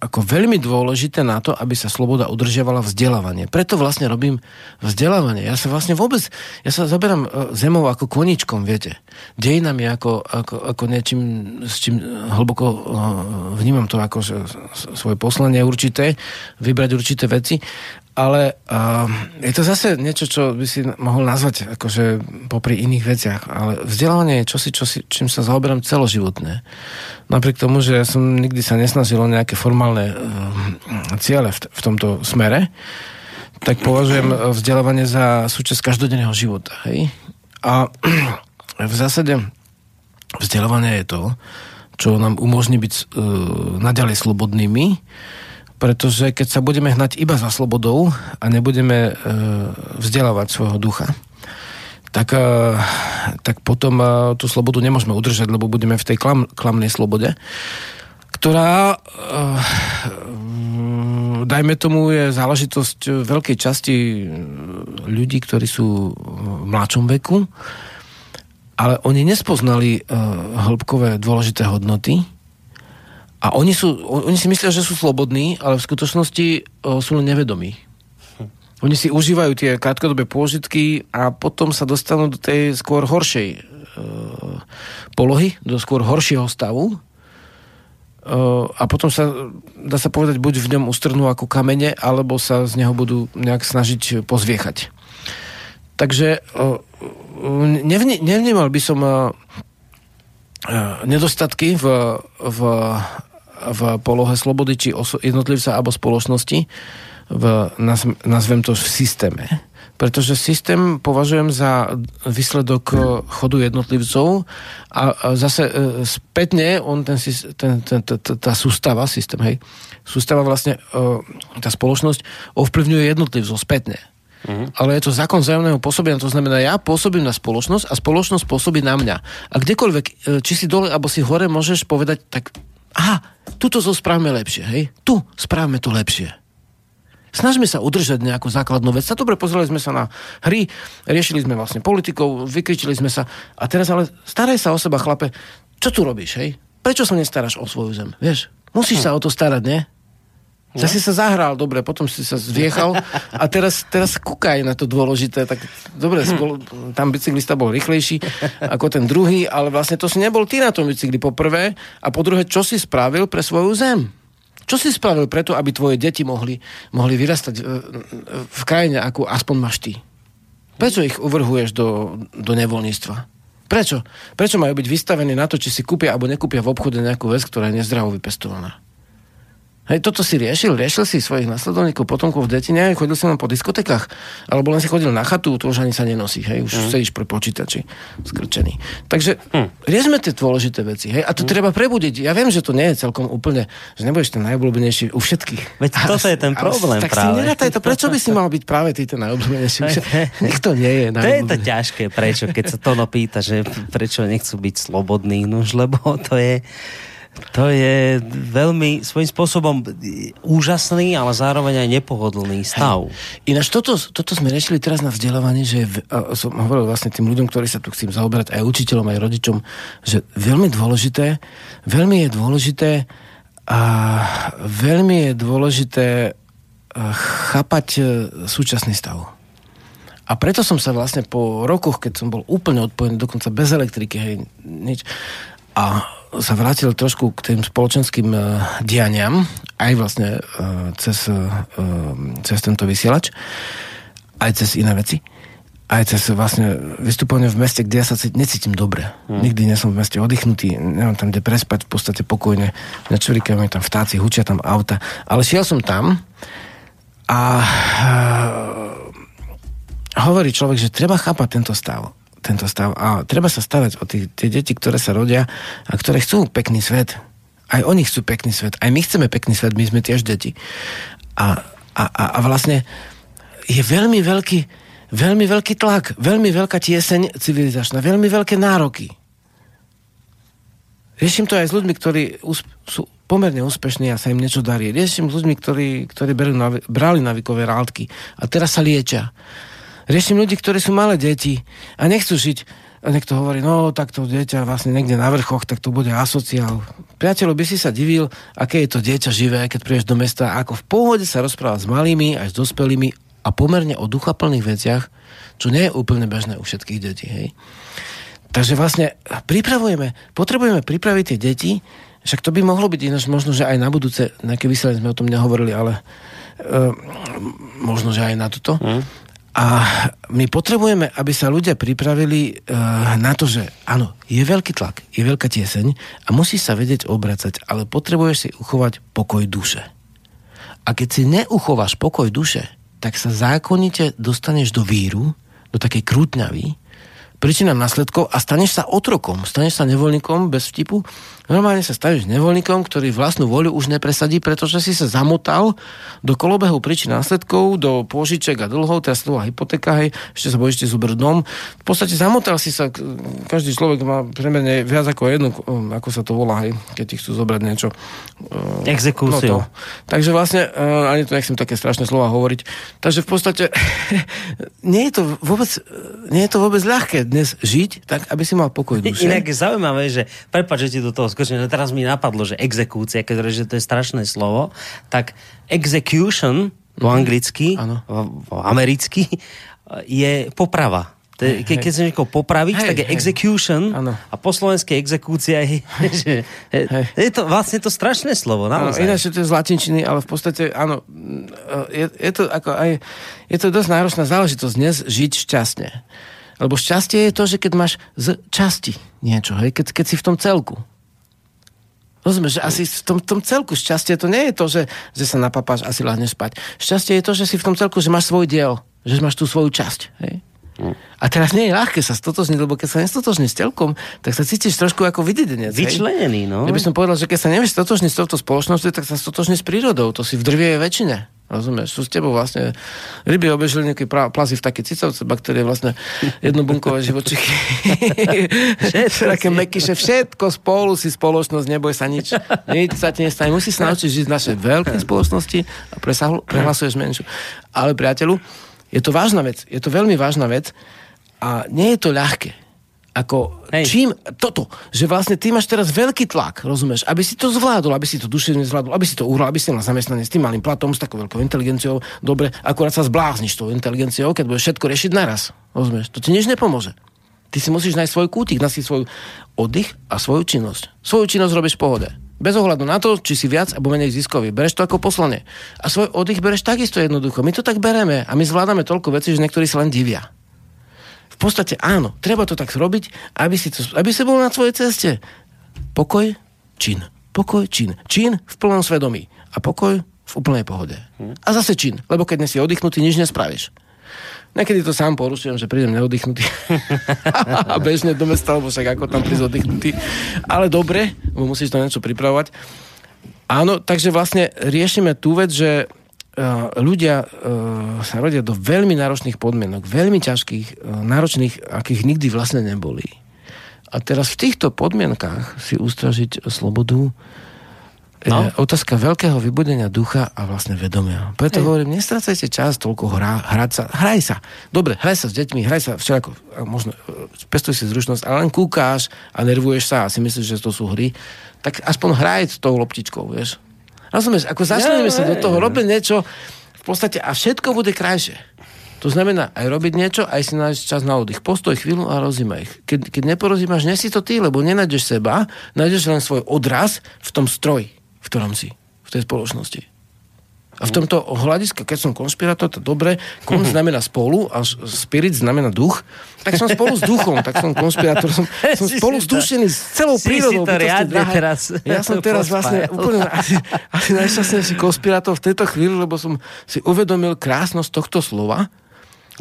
ako veľmi dôležité na to, aby sa sloboda udržiavala vzdelávanie. Preto vlastne robím vzdelávanie. Ja sa vlastne vôbec, ja sa zaberám e, zemou ako koničkom, viete. Dejinami ako, ako, ako niečím, s čím hlboko e, vnímam to ako svoje poslanie určité, vybrať určité veci ale uh, je to zase niečo, čo by si mohol nazvať akože popri iných veciach, ale vzdelávanie je čosi, čosi čím sa zaoberám celoživotné. Napriek tomu, že ja som nikdy sa nesnažil o nejaké formálne uh, ciele v, v tomto smere, tak považujem vzdelávanie za súčasť každodenného života. Hej? A v zásade vzdelávanie je to, čo nám umožní byť uh, naďalej slobodnými, pretože keď sa budeme hnať iba za slobodou a nebudeme e, vzdelávať svojho ducha, tak, e, tak potom e, tú slobodu nemôžeme udržať, lebo budeme v tej klam, klamnej slobode, ktorá, e, dajme tomu, je záležitosť veľkej časti ľudí, ktorí sú v mladšom veku ale oni nespoznali uh, hĺbkové dôležité hodnoty a oni, sú, oni si myslia, že sú slobodní, ale v skutočnosti uh, sú len nevedomí. Oni si užívajú tie krátkodobé pôžitky a potom sa dostanú do tej skôr horšej e, polohy, do skôr horšieho stavu. E, a potom sa, dá sa povedať, buď v ňom ustrnú ako kamene, alebo sa z neho budú nejak snažiť pozviechať. Takže e, nevni, nevnímal by som e, nedostatky v, v, v polohe slobody či jednotlivca alebo spoločnosti, v, nazvem to v systéme. Pretože systém považujem za výsledok e, chodu jednotlivcov a zase e, spätne on ten, ten, ten, ten, tá sústava, systém, hej, sústava vlastne, e, tá spoločnosť ovplyvňuje jednotlivcov spätne. Uh-huh. Ale je to zákon vzájomného pôsobenia, to znamená, ja pôsobím na spoločnosť a spoločnosť pôsobí na mňa. A kdekoľvek, či si dole alebo si hore, môžeš povedať, tak aha, tuto to správame lepšie, hej? Tu správame to lepšie. Snažme sa udržať nejakú základnú vec. A dobre, pozreli sme sa na hry, riešili sme vlastne politikov, vykričili sme sa. A teraz ale staraj sa o seba, chlape. Čo tu robíš, hej? Prečo sa nestaráš o svoju zem? Vieš? Musíš hm. sa o to starať, nie? No. si sa zahral, dobre, potom si sa zviechal a teraz, teraz kúkaj na to dôležité. Tak dobre, spolu, tam bicyklista bol rýchlejší ako ten druhý, ale vlastne to si nebol ty na tom bicykli po prvé a po druhé, čo si spravil pre svoju zem? Čo si spravil preto, aby tvoje deti mohli, mohli vyrastať v, v krajine, ako aspoň máš ty? Prečo ich uvrhuješ do, do nevoľníctva? Prečo? Prečo majú byť vystavení na to, či si kúpia alebo nekúpia v obchode nejakú vec, ktorá je nezdravo vypestovaná? Hej, toto si riešil? Riešil si svojich nasledovníkov, potomkov v detine? Chodil si len po diskotekách? Alebo len si chodil na chatu, to už ani sa nenosí, hej? Už mm. sedíš pri počítači, skrčený. Takže mm. riešme tie dôležité veci, hej? A to mm. treba prebudiť. Ja viem, že to nie je celkom úplne, že nebudeš ten najobľúbenejší u všetkých. Veď toto je ten problém tak práve. Tak si to, prečo by si mal byť práve ty ten najobľúbenejší? Nech to nie je To je to ťažké, prečo? Keď sa Tono pýta, že prečo nechcú byť slobodní, nož, lebo to je to je veľmi svojím spôsobom úžasný, ale zároveň aj nepohodlný stav. Hej. Ináč toto, toto sme riešili teraz na vzdelávaní, že v, a som hovoril vlastne tým ľuďom, ktorí sa tu chcem zaoberať, aj učiteľom, aj rodičom, že veľmi dôležité, veľmi je dôležité a veľmi je dôležité chápať e, súčasný stav. A preto som sa vlastne po rokoch, keď som bol úplne odpojený, dokonca bez elektriky, hej, nič, a sa vrátil trošku k tým spoločenským uh, dianiam, aj vlastne uh, cez, uh, cez tento vysielač, aj cez iné veci, aj cez vlastne vystupovanie v meste, kde ja sa necítim dobre. Hmm. Nikdy nie som v meste oddychnutý, nemám tam kde prespať, v podstate pokojne, nečurikajú mi tam vtáci, hučia tam auta, ale šiel som tam a hovorí človek, že treba chápať tento stav tento stav. A treba sa stavať o tí, tie deti, ktoré sa rodia a ktoré chcú pekný svet. Aj oni chcú pekný svet. Aj my chceme pekný svet, my sme tiež deti. A, a, a, a vlastne je veľmi veľký, veľmi veľký tlak, veľmi veľká tieseň civilizačná, veľmi veľké nároky. Riešim to aj s ľuďmi, ktorí sú pomerne úspešní a sa im niečo darí. Riešim s ľuďmi, ktorí, ktorí berú navi- brali navikové ráltky a teraz sa liečia. Riešim ľudí, ktorí sú malé deti a nechcú žiť a niekto hovorí, no tak to dieťa vlastne niekde na vrchoch, tak to bude asociál. Priateľo, by si sa divil, aké je to dieťa živé, keď prídeš do mesta, ako v pohode sa rozpráva s malými aj s dospelými a pomerne o duchaplných veciach, čo nie je úplne bežné u všetkých detí. Hej. Takže vlastne pripravujeme, potrebujeme pripraviť tie deti, však to by mohlo byť ináč možno, že aj na budúce, nejaké vysielanie sme o tom nehovorili, ale uh, možno, že aj na toto. Mm. A my potrebujeme, aby sa ľudia pripravili uh, na to, že áno, je veľký tlak, je veľká tieseň a musí sa vedieť obracať, ale potrebuješ si uchovať pokoj duše. A keď si neuchováš pokoj duše, tak sa zákonite dostaneš do víru, do takej krútňavy, príčinám následkov a staneš sa otrokom, staneš sa nevoľníkom bez vtipu. Normálne sa staneš nevoľníkom, ktorý vlastnú voľu už nepresadí, pretože si sa zamotal do kolobehu príčin následkov, do pôžiček a dlhov, teraz to hypotéka, hej, ešte sa bojíš zobrať dom. V podstate zamotal si sa, každý človek má premerne viac ako jednu, um, ako sa to volá, hej, keď ti chcú zobrať niečo. Um, Exekúciu. No Takže vlastne, uh, ani to nechcem také strašné slova hovoriť. Takže v podstate nie je to vôbec, nie je to vôbec ľahké dnes žiť, tak aby si mal pokoj duše. Inak zaujímavé, že prepáč, že ti do toho skočím, teraz mi napadlo, že exekúcia, keď že to je strašné slovo, tak execution po Mhm. anglicky, po americky, je poprava. To je, ke, keď sa niekoho popraviť, Hej, tak je hej. execution Áno. a po slovensky exekúcia je, že, je to vlastne to strašné slovo, naozaj. ináč to je z latinčiny, ale v podstate, áno, je, je to ako aj, je to dosť náročná záležitosť dnes žiť šťastne. Lebo šťastie je to, že keď máš z časti niečo, hej, keď, keď si v tom celku. Rozumieš, že asi v tom, tom celku šťastie to nie je to, že, že sa napapáš a si láhneš spať. Šťastie je to, že si v tom celku, že máš svoj diel, že máš tú svoju časť. Hej? A teraz nie je ľahké sa stotožniť, lebo keď sa nestotožníš s telkom, tak sa cítiš trošku ako vydedenec. Vyčlenený, no. Ja by som povedal, že keď sa nevieš stotožniť s touto spoločnosťou, tak sa stotožní s prírodou. To si v drvie väčšine. Rozumieš? Sú s tebou vlastne ryby obežili nejaké plazy v také cicavce, baktérie, vlastne jednobunkové živočichy. Také mekyše, všetko spolu si spoločnosť, neboj sa nič. Nič sa ti nestane. Musíš sa naučiť žiť v našej veľkej spoločnosti a prehlasuješ menšiu. Ale priateľu, je to vážna vec. Je to veľmi vážna vec a nie je to ľahké. Ako, Hej. čím toto, že vlastne ty máš teraz veľký tlak, rozumieš, aby si to zvládol, aby si to duševne zvládol, aby si to uhral, aby si mal zamestnanie s tým malým platom, s takou veľkou inteligenciou, dobre, akurát sa zblázniš tou inteligenciou, keď budeš všetko riešiť naraz, rozumieš, to ti nič nepomôže. Ty si musíš nájsť svoj kútik, nájsť svoj oddych a svoju činnosť. Svoju činnosť robíš v pohode. Bez ohľadu na to, či si viac alebo menej ziskový. Bereš to ako poslanie. A svoj oddych bereš takisto jednoducho. My to tak bereme a my zvládame toľko vecí, že niektorí sa len divia. V podstate áno, treba to tak robiť, aby si, to, aby si bol na svojej ceste. Pokoj, čin. Pokoj, čin. Čin v plnom svedomí. A pokoj v úplnej pohode. A zase čin, lebo keď nie si oddychnutý, nič nespravíš. Niekedy to sám porušujem, že prídem neoddychnutý. a bežne do mesta, lebo však ako tam prísť oddychnutý. Ale dobre, lebo musíš to niečo pripravovať. Áno, takže vlastne riešime tú vec, že uh, ľudia uh, sa rodia do veľmi náročných podmienok, veľmi ťažkých, uh, náročných, akých nikdy vlastne neboli. A teraz v týchto podmienkách si ustražiť slobodu No. je otázka veľkého vybudenia ducha a vlastne vedomia. Preto hovorím, nestracajte čas toľko hrá, hrať sa. Hraj sa. Dobre, hraj sa s deťmi, hraj sa všelijako. a Možno, e, pestuj si zručnosť, ale len kúkáš a nervuješ sa a si myslíš, že to sú hry. Tak aspoň hraj s tou loptičkou, vieš. Rozumieš, ako začneme sa do toho, robiť niečo v podstate a všetko bude krajšie. To znamená aj robiť niečo, aj si nájsť čas na oddych. Postoj chvíľu a rozímaj. Keď, keď neporozímaš, nie si to ty, lebo nenájdeš seba, nájdeš len svoj odraz v tom stroji, v ktorom si, v tej spoločnosti. A v tomto hľadiska, keď som konšpirátor, to dobre, kon znamená spolu a spirit znamená duch, tak som spolu s duchom, tak som konšpirátor, som, som Si spolu si to- zdušený s celou si si prírodou. to bytosti riadne teraz Ja som teraz vlastne úplne asi, asi najšťastnejší konšpirátor v tejto chvíli, lebo som si uvedomil krásnosť tohto slova,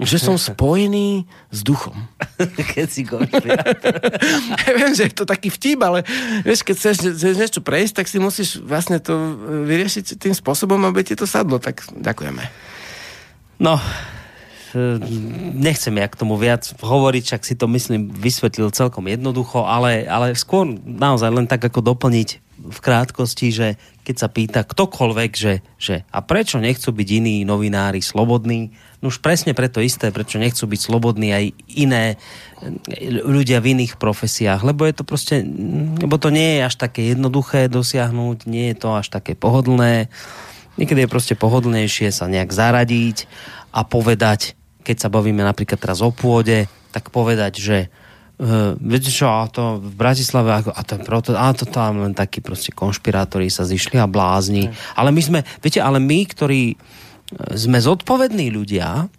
že som spojený s duchom. Keď si konšpirátor. Ja viem, že je to taký vtip, ale vieš, keď chceš, chceš niečo prejsť, tak si musíš vlastne to vyriešiť tým spôsobom, aby ti to sadlo. Tak ďakujeme. No, e, nechcem ja k tomu viac hovoriť, však si to myslím vysvetlil celkom jednoducho, ale, ale skôr naozaj len tak ako doplniť v krátkosti, že keď sa pýta ktokoľvek, že, že a prečo nechcú byť iní novinári slobodní, no už presne preto isté, prečo nechcú byť slobodní aj iné e, ľudia v iných profesiách, lebo je to proste, lebo to nie je až také jednoduché dosiahnuť, nie je to až také pohodlné, Niekedy je proste pohodlnejšie sa nejak zaradiť a povedať, keď sa bavíme napríklad teraz o pôde, tak povedať, že uh, viete čo, a to v Bratislave, ako, a je proto, a to tam len takí proste konšpirátori sa zišli a blázni. Ale my sme, viete, ale my, ktorí e, sme zodpovední ľudia,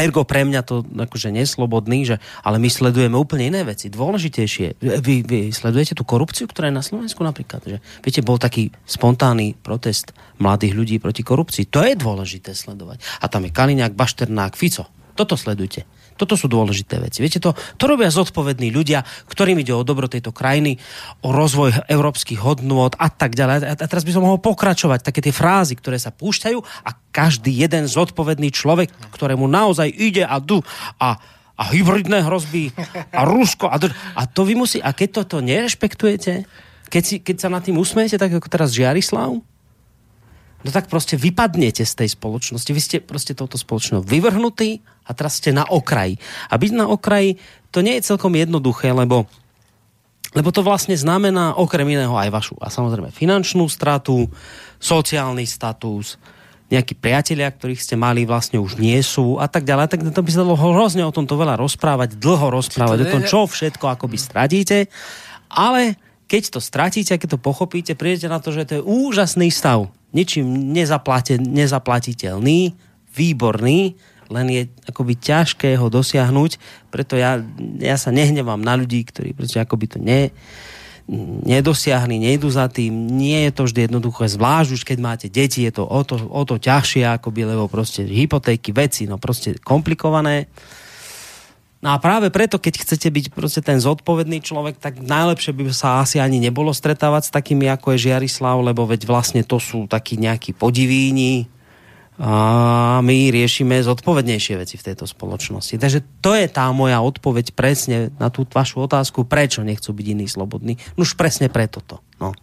Ergo pre mňa to akože neslobodný, že, ale my sledujeme úplne iné veci, dôležitejšie. Vy, vy sledujete tú korupciu, ktorá je na Slovensku napríklad? Že, viete, bol taký spontánny protest mladých ľudí proti korupcii. To je dôležité sledovať. A tam je Kaliňák, Bašternák, Fico. Toto sledujte. Toto sú dôležité veci. Viete, to, to robia zodpovední ľudia, ktorým ide o dobro tejto krajiny, o rozvoj európskych hodnôt a tak ďalej. A, teraz by som mohol pokračovať. Také tie frázy, ktoré sa púšťajú a každý jeden zodpovedný človek, ktorému naozaj ide a du a, a hybridné hrozby a Rusko a, dr- a to vy musí, a keď toto nerešpektujete, keď, si, keď sa nad tým usmejete, tak ako teraz Žiarislav, no tak proste vypadnete z tej spoločnosti. Vy ste proste touto spoločnosťou vyvrhnutí a teraz ste na okraji. A byť na okraji, to nie je celkom jednoduché, lebo lebo to vlastne znamená okrem iného aj vašu a samozrejme finančnú stratu, sociálny status, nejakí priatelia, ktorých ste mali, vlastne už nie sú a tak ďalej. Tak to by sa dalo hrozne o tomto veľa rozprávať, dlho rozprávať o tom, čo všetko akoby stratíte. Ale keď to stratíte, keď to pochopíte, prídete na to, že to je úžasný stav. Ničím nezaplatiteľný, výborný, len je akoby ťažké ho dosiahnuť, preto ja, ja sa nehnevám na ľudí, ktorí proste akoby to ne, nedosiahli, nejdu za tým, nie je to vždy jednoduché, zvlášť už keď máte deti, je to o to, o to ťažšie, akoby, lebo proste hypotéky, veci, no proste komplikované. No a práve preto, keď chcete byť proste ten zodpovedný človek, tak najlepšie by sa asi ani nebolo stretávať s takými, ako je Žiarislav, lebo veď vlastne to sú takí nejakí podivíni, a my riešime zodpovednejšie veci v tejto spoločnosti. Takže to je tá moja odpoveď presne na tú vašu otázku, prečo nechcú byť iní slobodní. No už presne preto to. No.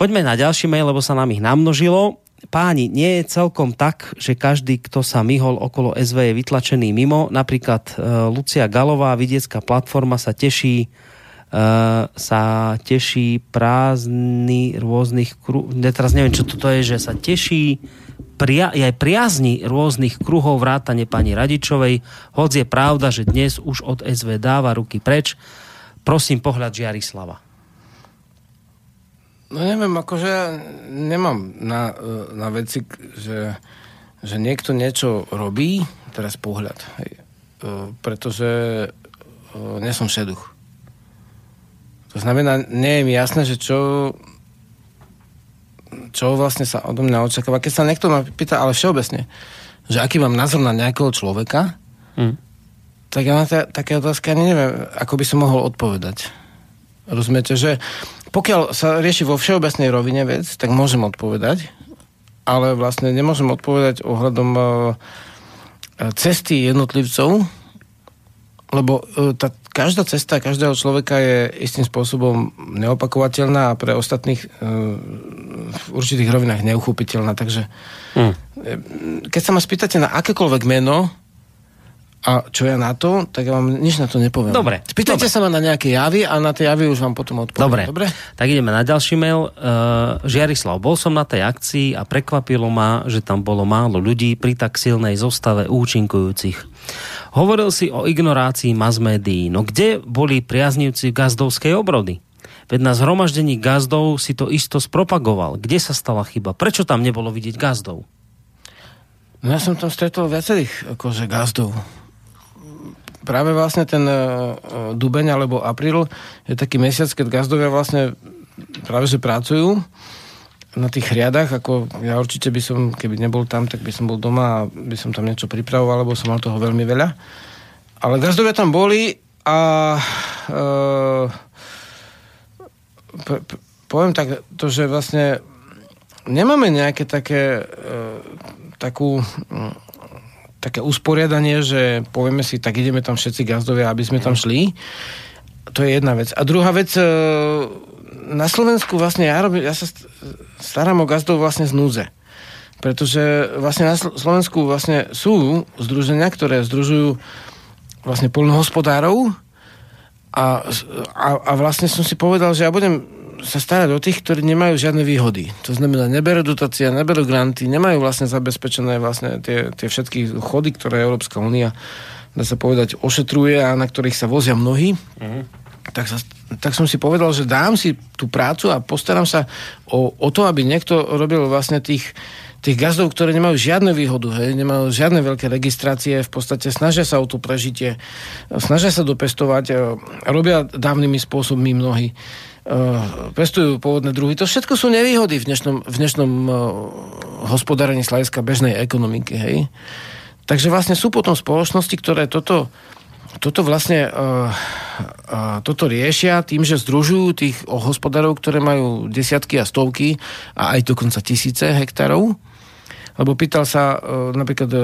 Poďme na ďalší mail, lebo sa nám ich namnožilo. Páni, nie je celkom tak, že každý, kto sa myhol okolo SV je vytlačený mimo. Napríklad uh, Lucia Galová, vidiecká platforma sa teší uh, sa teší prázdny rôznych kruh... Teraz neviem, čo toto je, že sa teší pria, aj priazni rôznych kruhov vrátane pani Radičovej, hoď je pravda, že dnes už od SV dáva ruky preč. Prosím, pohľad Žiarislava. No neviem, akože ja nemám na, na veci, že, že niekto niečo robí, teraz pohľad. Hej. E, pretože e, nie som šeduch. To znamená, nie je mi jasné, že čo čo vlastne sa odo mňa očakáva. Keď sa niekto ma pýta, ale všeobecne, že aký mám názor na nejakého človeka, mm. tak ja na t- také otázky ani neviem, ako by som mohol odpovedať. Rozumiete, že pokiaľ sa rieši vo všeobecnej rovine vec, tak môžem odpovedať, ale vlastne nemôžem odpovedať ohľadom uh, cesty jednotlivcov, lebo uh, tá každá cesta každého človeka je istým spôsobom neopakovateľná a pre ostatných e, v určitých rovinách neuchopiteľná. Takže hmm. keď sa ma spýtate na akékoľvek meno, a čo ja na to, tak ja vám nič na to nepoviem. Dobre. Spýtajte dobre. sa ma na nejaké javy a na tie javy už vám potom odpoviem. Dobre. dobre? Tak ideme na ďalší mail. Uh, Žiarislav, bol som na tej akcii a prekvapilo ma, že tam bolo málo ľudí pri tak silnej zostave účinkujúcich. Hovoril si o ignorácii mass médií. No kde boli priaznivci gazdovskej obrody? Veď na zhromaždení gazdov si to isto spropagoval. Kde sa stala chyba? Prečo tam nebolo vidieť gazdov? No ja som tam stretol viacerých akože gazdov práve vlastne ten uh, dubeň alebo apríl je taký mesiac, keď gazdovia vlastne práve že pracujú na tých hriadach, ako ja určite by som, keby nebol tam, tak by som bol doma a by som tam niečo pripravoval, lebo som mal toho veľmi veľa. Ale gazdovia tam boli a p- poviem tak, to, že vlastne nemáme nejaké také uh, takú také usporiadanie, že povieme si, tak ideme tam všetci gazdovia, aby sme tam šli. To je jedna vec. A druhá vec, e, na Slovensku vlastne ja, robím, ja sa starám o gazdov vlastne z núze. Pretože vlastne na Slovensku vlastne sú združenia, ktoré združujú vlastne polnohospodárov a, a, a vlastne som si povedal, že ja budem sa starať o tých, ktorí nemajú žiadne výhody. To znamená, neberú dotácie, neberú granty, nemajú vlastne zabezpečené vlastne tie, tie všetky chody, ktoré Európska únia, dá sa povedať, ošetruje a na ktorých sa vozia mnohí. Uh-huh. Tak, sa, tak som si povedal, že dám si tú prácu a postaram sa o, o to, aby niekto robil vlastne tých, tých gazdov, ktoré nemajú žiadne výhodu, hej, nemajú žiadne veľké registrácie, v podstate snažia sa o to prežitie, snažia sa dopestovať, robia dávnymi spôsobmi mnohí pestujú pôvodné druhy. To všetko sú nevýhody v dnešnom, v dnešnom uh, hospodárení Slajska bežnej ekonomiky. Hej? Takže vlastne sú potom spoločnosti, ktoré toto, toto vlastne uh, uh, toto riešia tým, že združujú tých hospodárov, ktoré majú desiatky a stovky a aj dokonca tisíce hektárov. Lebo pýtal sa, uh, napríklad uh,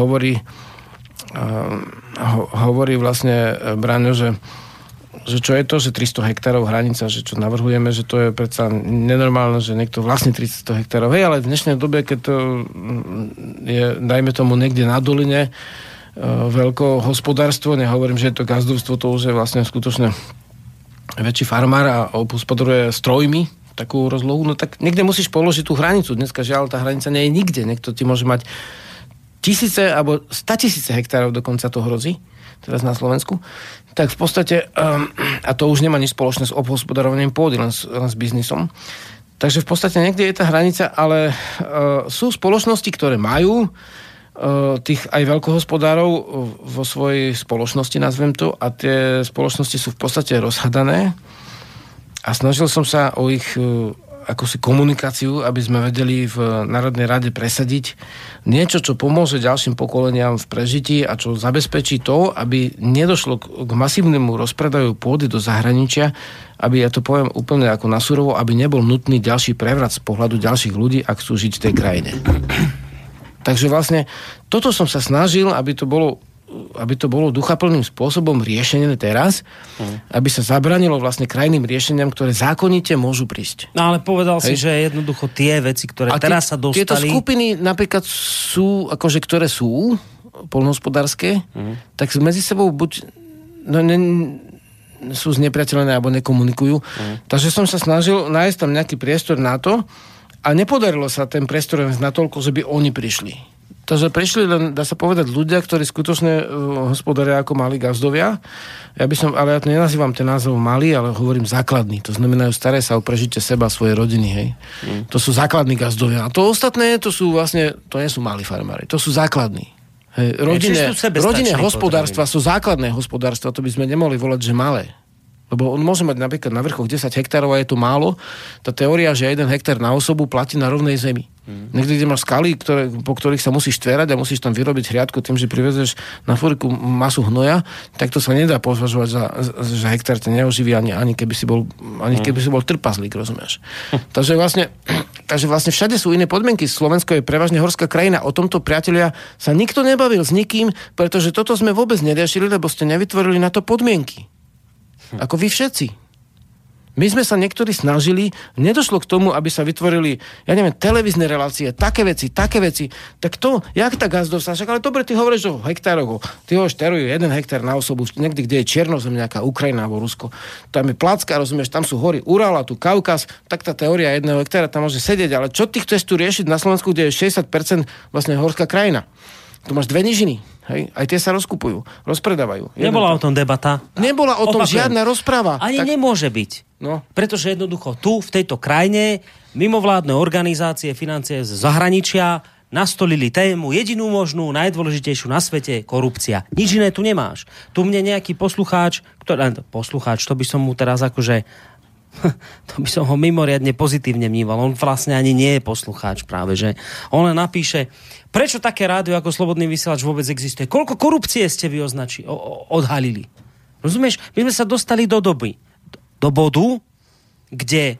hovorí uh, ho, hovorí vlastne Braňo, že že čo je to, že 300 hektárov hranica, že čo navrhujeme, že to je predsa nenormálne, že niekto vlastne 300 hektárov. Hej, ale v dnešnej dobe, keď to je, dajme tomu, niekde na doline, veľko hospodárstvo, nehovorím, že je to gazdovstvo, to už je vlastne skutočne väčší farmár a obhospodaruje strojmi takú rozlohu, no tak niekde musíš položiť tú hranicu. Dneska žiaľ, tá hranica nie je nikde. Niekto ti môže mať tisíce alebo statisíce hektárov dokonca to hrozí, teraz na Slovensku. Tak v podstate, um, a to už nemá nič spoločné s obhospodarovaním pôdy, len s, len s biznisom. Takže v podstate niekde je tá hranica, ale uh, sú spoločnosti, ktoré majú Eh, tých aj veľkohospodárov vo svojej spoločnosti, nazvem to, a tie spoločnosti sú v podstate rozhadané a snažil som sa o ich eh, akúsi komunikáciu, aby sme vedeli v Národnej rade presadiť niečo, čo pomôže ďalším pokoleniam v prežití a čo zabezpečí to, aby nedošlo k masívnemu rozpredaju pôdy do zahraničia, aby, ja to poviem úplne ako na surovo, aby nebol nutný ďalší prevrat z pohľadu ďalších ľudí, ak chcú žiť v tej krajine. Takže vlastne toto som sa snažil, aby to bolo aby to bolo duchaplným spôsobom riešené teraz, mm. aby sa zabranilo vlastne krajným riešeniam, ktoré zákonite môžu prísť. No ale povedal Hej. si, že jednoducho tie veci, ktoré A teraz sa dostali... Tieto skupiny napríklad sú, akože ktoré sú polnohospodárske, mm. tak medzi sebou buď no, ne, sú znepriateľné alebo nekomunikujú. Mm. Takže som sa snažil nájsť tam nejaký priestor na to, a nepodarilo sa ten priestor natoľko, že by oni prišli. Takže prišli len, dá sa povedať, ľudia, ktorí skutočne uh, hospodária ako mali gazdovia. Ja by som, ale ja to nenazývam ten názov malý, ale hovorím základný. To znamená, staré sa o prežitie seba, svojej rodiny. Hej. Mm. To sú základní gazdovia. A to ostatné, to sú vlastne, to nie sú malí farmári. To sú základní. Hej, rodinné, rodinné hospodárstva sú základné hospodárstva, to by sme nemohli volať, že malé. Lebo on môže mať napríklad na vrchoch 10 hektárov a je to málo. Tá teória, že jeden hektár na osobu platí na rovnej zemi. Mm. Niekde, kde máš skaly, ktoré, po ktorých sa musíš tverať a musíš tam vyrobiť hriadku tým, že privezeš na fúriku masu hnoja, tak to sa nedá považovať za, že hektár ťa neoživí ani, ani, keby si bol, ani mm. keby si bol trpazlík, rozumieš. takže, vlastne, takže vlastne všade sú iné podmienky. Slovensko je prevažne horská krajina. O tomto, priatelia, sa nikto nebavil s nikým, pretože toto sme vôbec neriešili, lebo ste nevytvorili na to podmienky. Ako vy všetci. My sme sa niektorí snažili, nedošlo k tomu, aby sa vytvorili, ja neviem, televízne relácie, také veci, také veci. Tak to, jak tá gazdovská, však ale dobre, ty hovoríš o hektároch, ty ho šterujú jeden hektár na osobu, niekde, kde je Černozem, nejaká Ukrajina alebo Rusko. Tam je Placka, rozumieš, tam sú hory Ural a tu Kaukaz, tak tá teória jedného hektára tam môže sedieť, ale čo ty chceš tu riešiť na Slovensku, kde je 60% vlastne horská krajina? Tu máš dve nižiny. Hej? Aj tie sa rozkupujú, rozpredávajú. Nebola o tom debata. Nebola o tom Opakujem. žiadna rozpráva. Ani tak... nemôže byť. No. Pretože jednoducho tu, v tejto krajine, mimovládne organizácie, financie z zahraničia nastolili tému jedinú možnú, najdôležitejšiu na svete, korupcia. Nič iné tu nemáš. Tu mne nejaký poslucháč, ktorý, poslucháč, to by som mu teraz akože to by som ho mimoriadne pozitívne vníval. On vlastne ani nie je poslucháč práve, že on napíše, prečo také rádio ako Slobodný vysielač vôbec existuje? Koľko korupcie ste vy označi, o, o, odhalili? Rozumieš? My sme sa dostali do doby, do bodu, kde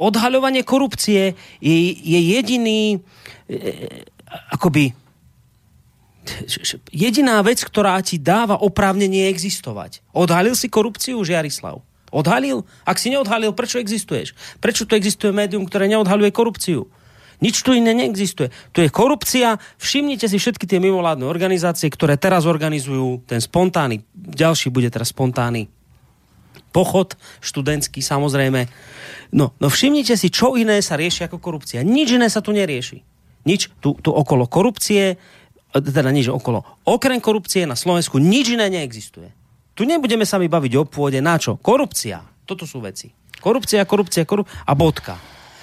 odhaľovanie korupcie je, je jediný e, akoby jediná vec, ktorá ti dáva oprávnenie existovať. Odhalil si korupciu, Jarislav? Odhalil? Ak si neodhalil, prečo existuješ? Prečo tu existuje médium, ktoré neodhaluje korupciu? Nič tu iné neexistuje. Tu je korupcia. Všimnite si všetky tie mimovládne organizácie, ktoré teraz organizujú ten spontánny, ďalší bude teraz spontánny pochod, študentský samozrejme. No, no všimnite si, čo iné sa rieši ako korupcia. Nič iné sa tu nerieši. Nič tu, tu okolo korupcie, teda nič okolo. Okrem korupcie na Slovensku nič iné neexistuje. Tu nebudeme sa baviť o pôde. Na čo? Korupcia. Toto sú veci. Korupcia, korupcia, korupcia a bodka.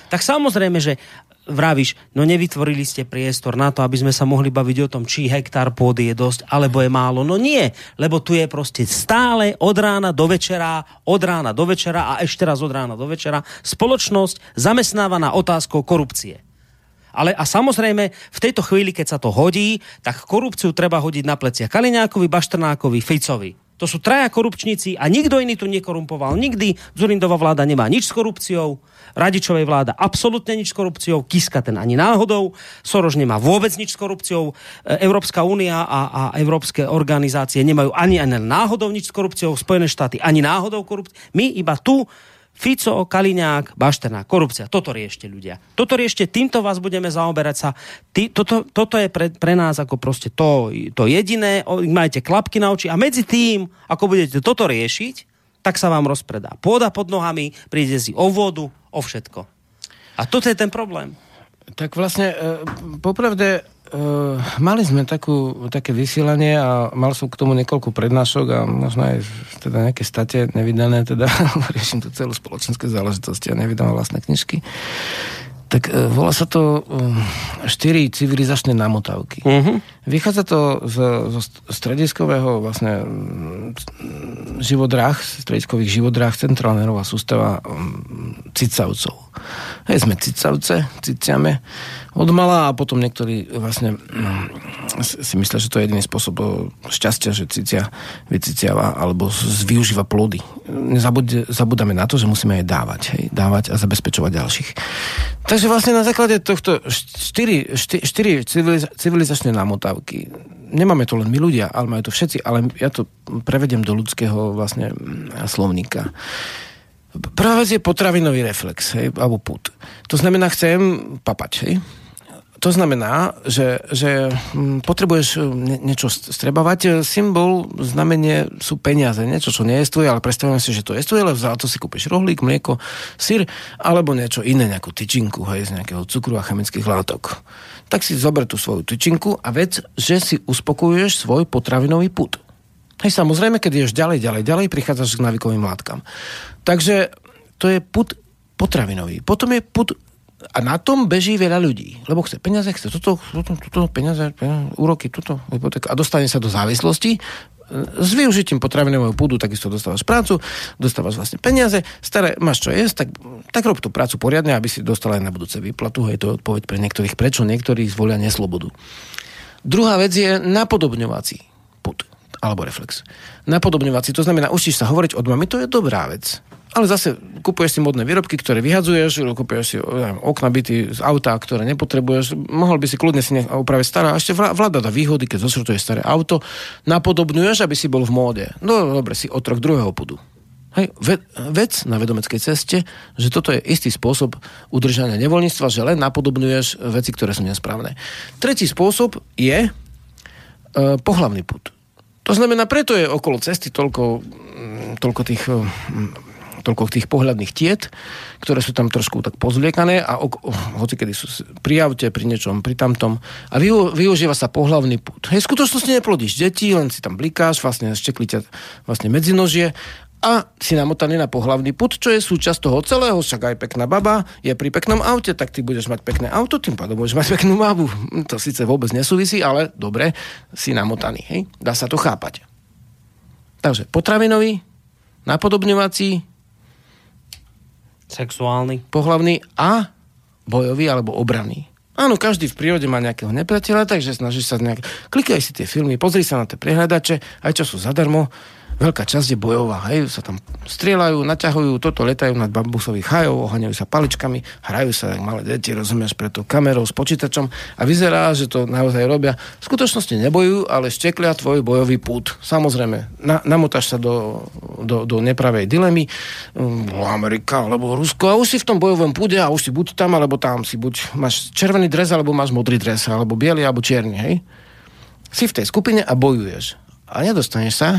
Tak samozrejme, že vravíš, no nevytvorili ste priestor na to, aby sme sa mohli baviť o tom, či hektár pôdy je dosť, alebo je málo. No nie, lebo tu je proste stále od rána do večera, od rána do večera a ešte raz od rána do večera spoločnosť zamestnávaná otázkou korupcie. Ale a samozrejme, v tejto chvíli, keď sa to hodí, tak korupciu treba hodiť na plecia Kaliňákovi, Baštrnákovi, Ficovi To sú traja korupčníci a nikto iný tu nekorumpoval. Nikdy. Zurindová vláda nemá nič s korupciou, Radičovej vláda absolútne nič s korupciou, Kiska ten ani náhodou, Soroš nemá vôbec nič s korupciou, e, Európska únia a, a európske organizácie nemajú ani, ani náhodou nič s korupciou, Spojené štáty ani náhodou korupciou. My iba tu Fico, Kaliňák, Bašterná, korupcia. Toto riešte ľudia. Toto riešte, týmto vás budeme zaoberať sa. Ty, toto, toto je pre, pre nás ako proste to, to jediné. Majte klapky na oči a medzi tým, ako budete toto riešiť, tak sa vám rozpredá. Pôda pod nohami, príde si o vodu, o všetko. A toto je ten problém. Tak vlastne, e, popravde, Uh, mali sme takú, také vysielanie a mal som k tomu niekoľko prednášok a možno aj teda nejaké state nevydané, teda riešim tu celú spoločenské záležitosti a nevydám vlastné knižky. Tak uh, volá sa to uh, štyri civilizačné namotávky. Uh-huh. Vychádza to z, zo strediskového vlastne mm, živodráh, strediskových živodráh centrálna nervová sústava um, cicavcov. Hej, sme cicavce, ciciame od mala a potom niektorí vlastne mm, si myslia, že to je jediný spôsob šťastia, že cicia vyciciava alebo využíva plody. Nezabudame na to, že musíme aj dávať. Hej, dávať a zabezpečovať ďalších. Takže vlastne na základe tohto štyri, štyri, štyri civiliza- civilizačné námotávky nemáme to len my ľudia, ale majú to všetci, ale ja to prevedem do ľudského vlastne mm, slovníka. Prvá vec je potravinový reflex, hej, alebo put. To znamená, chcem papať, hej to znamená, že, že hm, potrebuješ hm, niečo strebavať. Symbol, znamenie sú peniaze, niečo, čo tvoje, ale predstavujem si, že to tvoje, ale za to si kúpiš rohlík, mlieko, syr, alebo niečo iné, nejakú tyčinku, hej, z nejakého cukru a chemických látok. Tak si zober tú svoju tyčinku a vec, že si uspokojuješ svoj potravinový put. Hej, samozrejme, keď ješ ďalej, ďalej, ďalej, prichádzaš k navikovým látkam. Takže to je put potravinový. Potom je put a na tom beží veľa ľudí, lebo chce peniaze, chce toto, toto, toto peniaze, peniaze úroky, toto, a dostane sa do závislosti, s využitím potravinového púdu takisto dostávaš prácu, dostávaš vlastne peniaze, staré, máš čo jesť, tak, tak rob tú prácu poriadne, aby si dostal aj na budúce výplatu. Je to odpoveď pre niektorých, prečo niektorí zvolia neslobodu. Druhá vec je napodobňovací púd alebo reflex. Napodobňovací, to znamená, učíš sa hovoriť od mami, to je dobrá vec. Ale zase kupuješ si modné výrobky, ktoré vyhadzuješ, kupuješ si neviem, okna byty z auta, ktoré nepotrebuješ. Mohol by si kľudne si opraviť staré. A ešte vláda dá výhody, keď zosrutuješ staré auto. Napodobňuješ, aby si bol v móde. No dobre, si otrok druhého pudu. Hej, vec na vedomeckej ceste, že toto je istý spôsob udržania nevoľníctva, že len napodobňuješ veci, ktoré sú nesprávne. Tretí spôsob je e, pohlavný put. To znamená, preto je okolo cesty toľko, mm, toľko tých e, toľko tých pohľadných tiet, ktoré sú tam trošku tak pozliekané a ok, oh, hoci kedy sú pri aute, pri niečom, pri tamtom. A vyu, využíva sa pohľavný put. Hej, skutočnosti neplodíš. Deti, len si tam blikáš, vlastne štekli ťa vlastne medzinožie a si namotaný na pohlavný put, čo je súčasť toho celého, však aj pekná baba je pri peknom aute, tak ty budeš mať pekné auto, tým pádom budeš mať peknú babu. To síce vôbec nesúvisí, ale dobre, si namotaný, hej? Dá sa to chápať. Takže potravinový, napodobňovací, Sexuálny. Pohlavný a bojový alebo obranný. Áno, každý v prírode má nejakého nepriateľa, takže snažíš sa nejak... Klikaj si tie filmy, pozri sa na tie prehľadače, aj čo sú zadarmo, veľká časť je bojová, hej, sa tam strieľajú, naťahujú, toto letajú nad bambusových hajov, ohaňajú sa paličkami, hrajú sa jak malé deti, rozumieš, pre to kamerou s počítačom a vyzerá, že to naozaj robia. V skutočnosti nebojujú, ale šteklia tvoj bojový pút. Samozrejme, na, namotáš sa do, do, do nepravej dilemy, um, Amerika alebo Rusko a už si v tom bojovom púde a už si buď tam, alebo tam si buď máš červený dres, alebo máš modrý dres, alebo biely, alebo čierny, hej. Si v tej skupine a bojuješ. A nedostaneš sa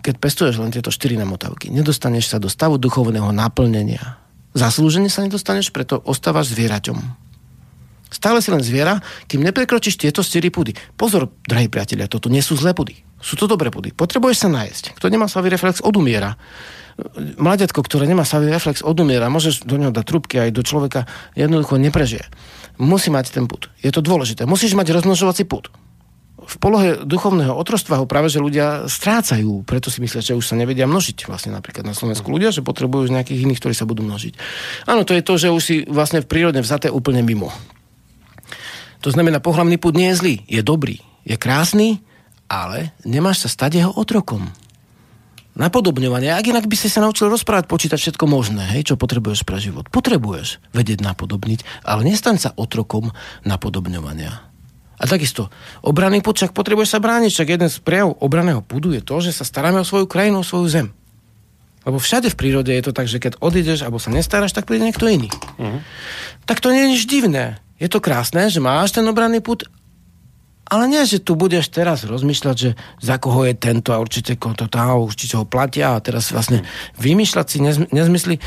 keď pestuješ len tieto štyri namotavky, nedostaneš sa do stavu duchovného naplnenia. Zaslúžene sa nedostaneš, preto ostávaš zvieraťom. Stále si len zviera, kým neprekročíš tieto štyri pudy. Pozor, drahí priatelia, toto nie sú zlé pudy. Sú to dobré pudy. Potrebuješ sa nájsť. Kto nemá savý reflex, odumiera. Mladiatko, ktoré nemá savý reflex, odumiera. Môžeš do neho dať trubky aj do človeka, jednoducho neprežije. Musí mať ten put. Je to dôležité. Musíš mať rozmnožovací put v polohe duchovného otrostva ho práve, že ľudia strácajú, preto si myslia, že už sa nevedia množiť vlastne napríklad na Slovensku ľudia, že potrebujú z nejakých iných, ktorí sa budú množiť. Áno, to je to, že už si vlastne v prírode vzaté úplne mimo. To znamená, pohľavný púd nie je zlý, je dobrý, je krásny ale nemáš sa stať jeho otrokom. Napodobňovanie. Ak inak by si sa naučil rozprávať, počítať všetko možné, hej, čo potrebuješ pre život. Potrebuješ vedieť napodobniť, ale nestaň sa otrokom napodobňovania. A takisto, obranný púd, však potrebuješ sa brániť, však jeden z prejavov obraného púdu je to, že sa staráme o svoju krajinu, o svoju zem. Lebo všade v prírode je to tak, že keď odídeš alebo sa nestaráš, tak príde niekto iný. Uh-huh. Tak to nie je nič divné. Je to krásne, že máš ten obranný put, ale nie, že tu budeš teraz rozmýšľať, že za koho je tento a určite to tá, určite ho platia a teraz vlastne vymýšľať si nezmysly.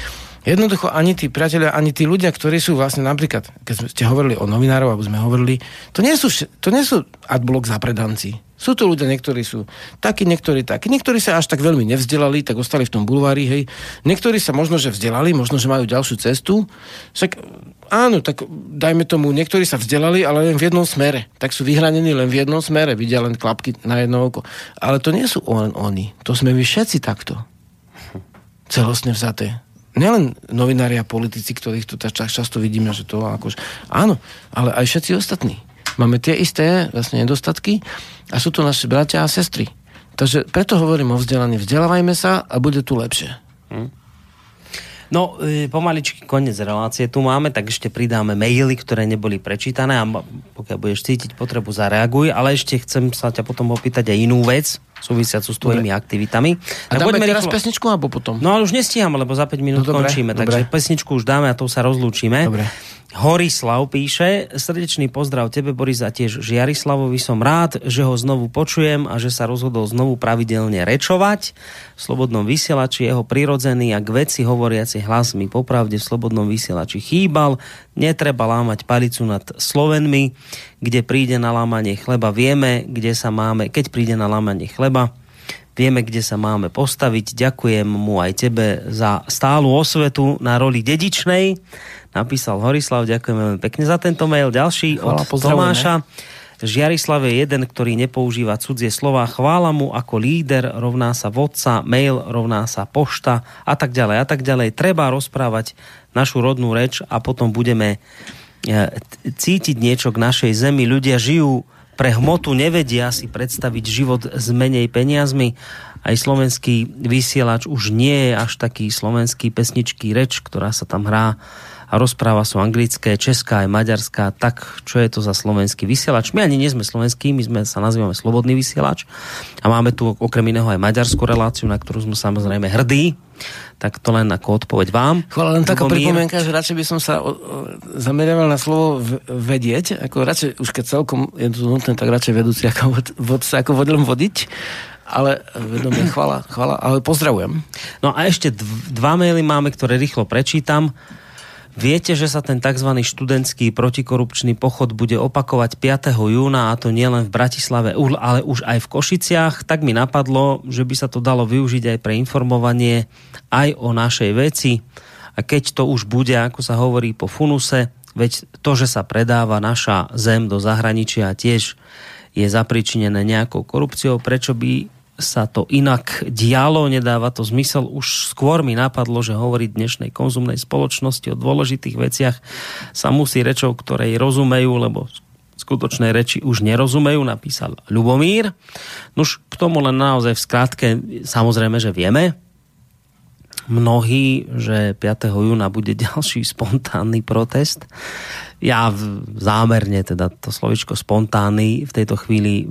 Jednoducho ani tí priatelia, ani tí ľudia, ktorí sú vlastne napríklad, keď ste hovorili o novinárov, alebo sme hovorili, to nie sú, to nie sú adblock zapredanci. Sú to ľudia, niektorí sú takí, niektorí takí. Niektorí sa až tak veľmi nevzdelali, tak ostali v tom bulvári, hej. Niektorí sa možno, že vzdelali, možno, že majú ďalšiu cestu. Však áno, tak dajme tomu, niektorí sa vzdelali, ale len v jednom smere. Tak sú vyhranení len v jednom smere, vidia len klapky na jedno oko. Ale to nie sú len oni. To sme my všetci takto. Celostne vzaté nielen novinári a politici, ktorých tu často vidíme, že to akož... Áno, ale aj všetci ostatní. Máme tie isté vlastne nedostatky a sú tu naši bratia a sestry. Takže preto hovorím o vzdelaní. Vzdelávajme sa a bude tu lepšie. Hm? No, e, pomaličky koniec relácie tu máme, tak ešte pridáme maily, ktoré neboli prečítané a pokiaľ budeš cítiť potrebu, zareaguj, ale ešte chcem sa ťa potom opýtať aj inú vec, súvisiacu s tvojimi dobre. aktivitami. A tak dáme teraz rýchlo... pesničku alebo potom? No ale už nestíham, lebo za 5 minút no, dobre, končíme, dobre. takže pesničku už dáme a to sa rozlúčime. Dobre. Horislav píše, srdečný pozdrav tebe, Boris, a tiež Žiarislavovi som rád, že ho znovu počujem a že sa rozhodol znovu pravidelne rečovať. V Slobodnom vysielači jeho prirodzený a k veci hovoriaci hlas mi popravde v Slobodnom vysielači chýbal. Netreba lámať palicu nad Slovenmi, kde príde na lámanie chleba. Vieme, kde sa máme, keď príde na lámanie chleba, vieme, kde sa máme postaviť. Ďakujem mu aj tebe za stálu osvetu na roli dedičnej napísal Horislav, ďakujem veľmi pekne za tento mail. Ďalší Chvala, od Tomáša. Žiarislav je jeden, ktorý nepoužíva cudzie slova. Chvála mu ako líder rovná sa vodca, mail rovná sa pošta a tak ďalej a tak ďalej. Treba rozprávať našu rodnú reč a potom budeme cítiť niečo k našej zemi. Ľudia žijú pre hmotu, nevedia si predstaviť život s menej peniazmi. Aj slovenský vysielač už nie je až taký slovenský pesničký reč, ktorá sa tam hrá a rozpráva sú anglické, česká aj maďarská, tak čo je to za slovenský vysielač? My ani nie sme slovenskí, my sme sa nazývame Slobodný vysielač a máme tu okrem iného aj maďarskú reláciu, na ktorú sme samozrejme hrdí, tak to len ako odpoveď vám. Chvala, len taká pripomienka, že radšej by som sa o, o, zameriaval na slovo v, vedieť, ako radšej, už keď celkom je to nutné, tak radšej vedúci ako, vod, vodca, ako vodom vodiť ale vedomie, chvala, chvala, ale pozdravujem. No a ešte dva maily máme, ktoré rýchlo prečítam. Viete, že sa ten tzv. študentský protikorupčný pochod bude opakovať 5. júna a to nielen v Bratislave, ale už aj v Košiciach. Tak mi napadlo, že by sa to dalo využiť aj pre informovanie aj o našej veci. A keď to už bude, ako sa hovorí po funuse, veď to, že sa predáva naša zem do zahraničia tiež je zapričinené nejakou korupciou, prečo by sa to inak dialo, nedáva to zmysel. Už skôr mi napadlo, že hovoriť dnešnej konzumnej spoločnosti o dôležitých veciach sa musí rečou, ktorej rozumejú, lebo skutočnej reči už nerozumejú, napísal Ľubomír. Nuž k tomu len naozaj v skrátke, samozrejme, že vieme, mnohí, že 5. júna bude ďalší spontánny protest. Ja zámerne, teda to slovičko spontánny v tejto chvíli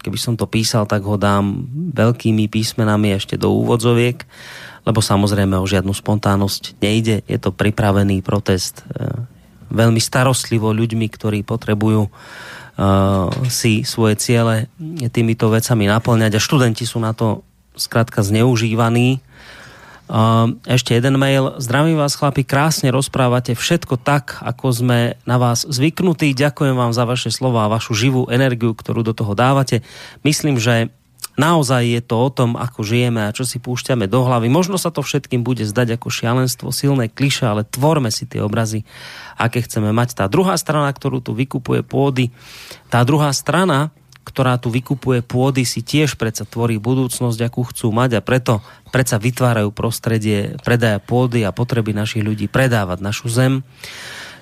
keby som to písal, tak ho dám veľkými písmenami ešte do úvodzoviek, lebo samozrejme o žiadnu spontánnosť nejde. Je to pripravený protest e, veľmi starostlivo ľuďmi, ktorí potrebujú uh, si svoje ciele týmito vecami naplňať a študenti sú na to skrátka zneužívaní ešte jeden mail. Zdravím vás, chlapi, krásne rozprávate všetko tak, ako sme na vás zvyknutí. Ďakujem vám za vaše slova a vašu živú energiu, ktorú do toho dávate. Myslím, že naozaj je to o tom, ako žijeme a čo si púšťame do hlavy. Možno sa to všetkým bude zdať ako šialenstvo, silné kliše, ale tvorme si tie obrazy, aké chceme mať. Tá druhá strana, ktorú tu vykupuje pôdy, tá druhá strana, ktorá tu vykupuje pôdy, si tiež predsa tvorí budúcnosť, akú chcú mať a preto predsa vytvárajú prostredie predaja pôdy a potreby našich ľudí predávať našu zem.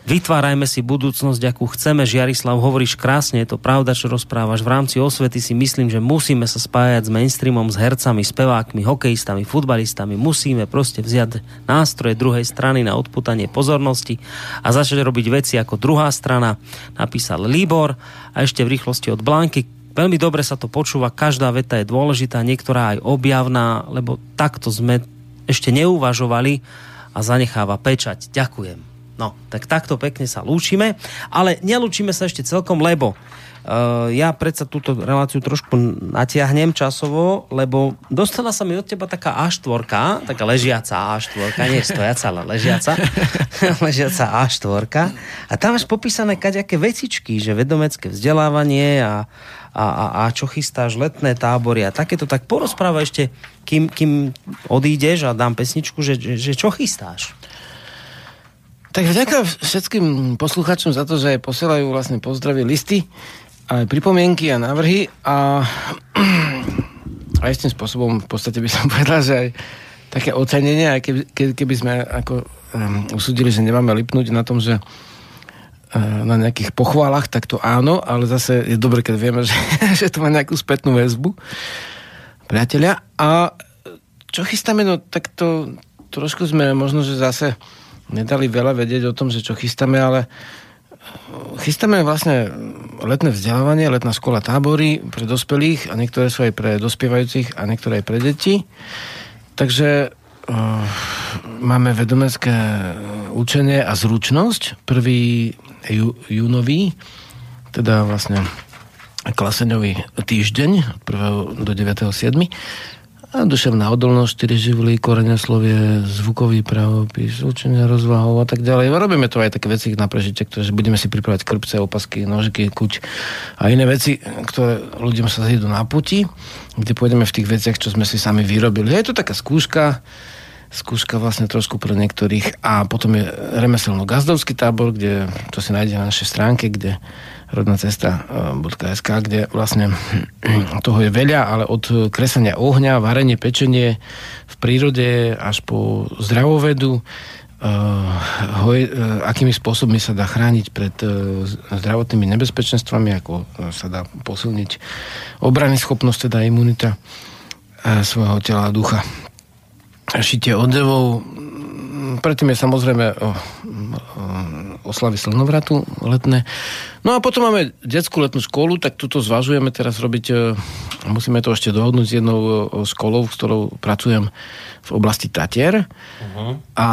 Vytvárajme si budúcnosť, akú chceme. Žiarislav, hovoríš krásne, je to pravda, čo rozprávaš. V rámci osvety si myslím, že musíme sa spájať s mainstreamom, s hercami, spevákmi, hokejistami, futbalistami. Musíme proste vziať nástroje druhej strany na odputanie pozornosti a začať robiť veci ako druhá strana, napísal Libor a ešte v rýchlosti od Blanky. Veľmi dobre sa to počúva, každá veta je dôležitá, niektorá aj objavná, lebo takto sme ešte neuvažovali a zanecháva pečať. Ďakujem. No, tak takto pekne sa lúčime, ale nelúčime sa ešte celkom, lebo uh, ja predsa túto reláciu trošku natiahnem časovo, lebo dostala sa mi od teba taká A4, taká ležiaca A4, nie stojaca, ale ležiaca, ležiaca A4 a tam máš popísané kaďaké vecičky, že vedomecké vzdelávanie a, a, a, a čo chystáš, letné tábory a takéto, tak porozpráva ešte, kým, kým odídeš a dám pesničku, že, že, že čo chystáš. Tak vďaka všetkým poslucháčom za to, že posielajú vlastne pozdravie listy, aj pripomienky a návrhy a aj s tým spôsobom v podstate by som povedal, že aj také ocenenie, aj keby, keby sme ako um, usúdili, že nemáme lipnúť na tom, že na nejakých pochválach, tak to áno, ale zase je dobre, keď vieme, že, že to má nejakú spätnú väzbu. Priatelia. A čo chystáme? No tak to trošku sme možno, že zase nedali veľa vedieť o tom, že čo chystáme, ale chystáme vlastne letné vzdelávanie, letná škola tábory pre dospelých a niektoré sú aj pre dospievajúcich a niektoré aj pre deti. Takže uh, máme vedomecké učenie a zručnosť. Prvý jú, júnový, teda vlastne klaseňový týždeň od 1. do 9.7 a duševná odolnosť, 4 živly, slovie, zvukový pravopis, učenie rozvahov a tak ďalej. Robíme to aj také veci na prežitie, ktoré budeme si pripravať krpce, opasky, nožiky, kuť a iné veci, ktoré ľuďom sa zídu na puti, kde pôjdeme v tých veciach, čo sme si sami vyrobili. Je to taká skúška, skúška vlastne trošku pre niektorých a potom je remeselno-gazdovský tábor, kde to si nájde na našej stránke, kde rodná cesta.sk, kde vlastne toho je veľa, ale od kresania ohňa, varenie, pečenie v prírode až po zdravovedu, uh, hoj, uh, akými spôsobmi sa dá chrániť pred zdravotnými nebezpečenstvami, ako sa dá posilniť obrany schopnosť, teda imunita svojho tela a ducha. Šitie oddevov, predtým je samozrejme o, o, oslavy slnovratu letné. No a potom máme detskú letnú školu, tak tuto zvažujeme teraz robiť, e, musíme to ešte dohodnúť s jednou e, školou, s ktorou pracujem v oblasti Tatier. Uh-huh. A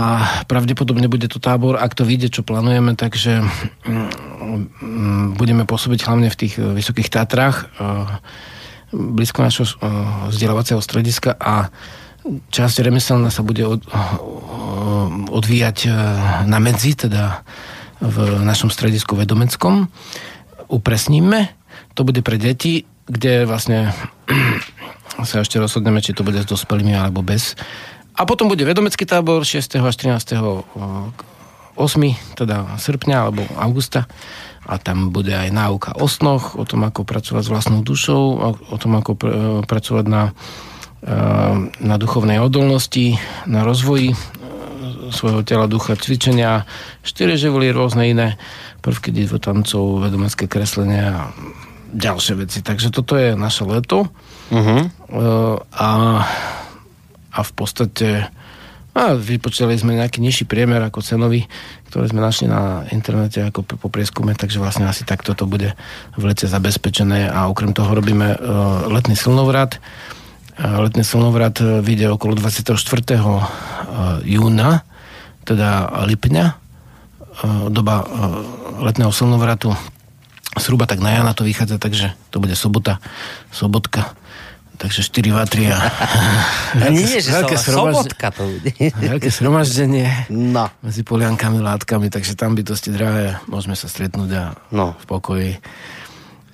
pravdepodobne bude to tábor, ak to vyjde, čo plánujeme, takže um, budeme pôsobiť hlavne v tých e, vysokých Tatrách, blízko našho vzdelávacieho strediska a časť remeselná sa bude od, odvíjať e, na medzi, teda v našom stredisku vedomeckom. Upresníme, to bude pre deti, kde vlastne sa ešte rozhodneme, či to bude s dospelými alebo bez. A potom bude vedomecký tábor 6. až 13. 8. teda srpňa alebo augusta a tam bude aj náuka o snoch, o tom, ako pracovať s vlastnou dušou, o tom, ako pr- pracovať na na duchovnej odolnosti, na rozvoji e, svojho tela, ducha, cvičenia, štyri živly, rôzne iné prvky divotancov, vedomecké kreslenia a ďalšie veci. Takže toto je naše leto. Uh-huh. A, a v podstate a vypočítali sme nejaký nižší priemer ako cenový, ktorý sme našli na internete ako po prieskume, takže vlastne asi takto to bude v lete zabezpečené a okrem toho robíme letný silnovrat, letný slnovrat e, vyjde okolo 24. E, júna, teda lipňa, e, doba letného slnovratu zhruba tak na Jana to vychádza, takže to bude sobota, sobotka. Takže 4 vatry a... nie, že veľké sobotka to bude. veľké sromaždenie no. medzi poliankami, látkami, takže tam by to ste drahé. Môžeme sa stretnúť a no. v pokoji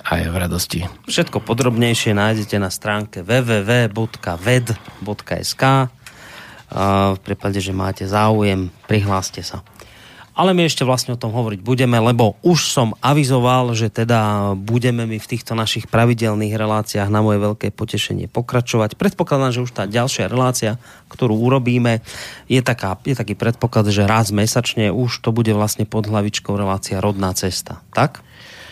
aj v radosti. Všetko podrobnejšie nájdete na stránke www.ved.sk v prípade, že máte záujem, prihláste sa. ale my ešte vlastne o tom hovoriť budeme, lebo už som avizoval, že teda budeme my v týchto našich pravidelných reláciách na moje veľké potešenie pokračovať. Predpokladám, že už tá ďalšia relácia, ktorú urobíme, je, taká, je taký predpoklad, že raz mesačne už to bude vlastne pod hlavičkou relácia Rodná cesta. Tak?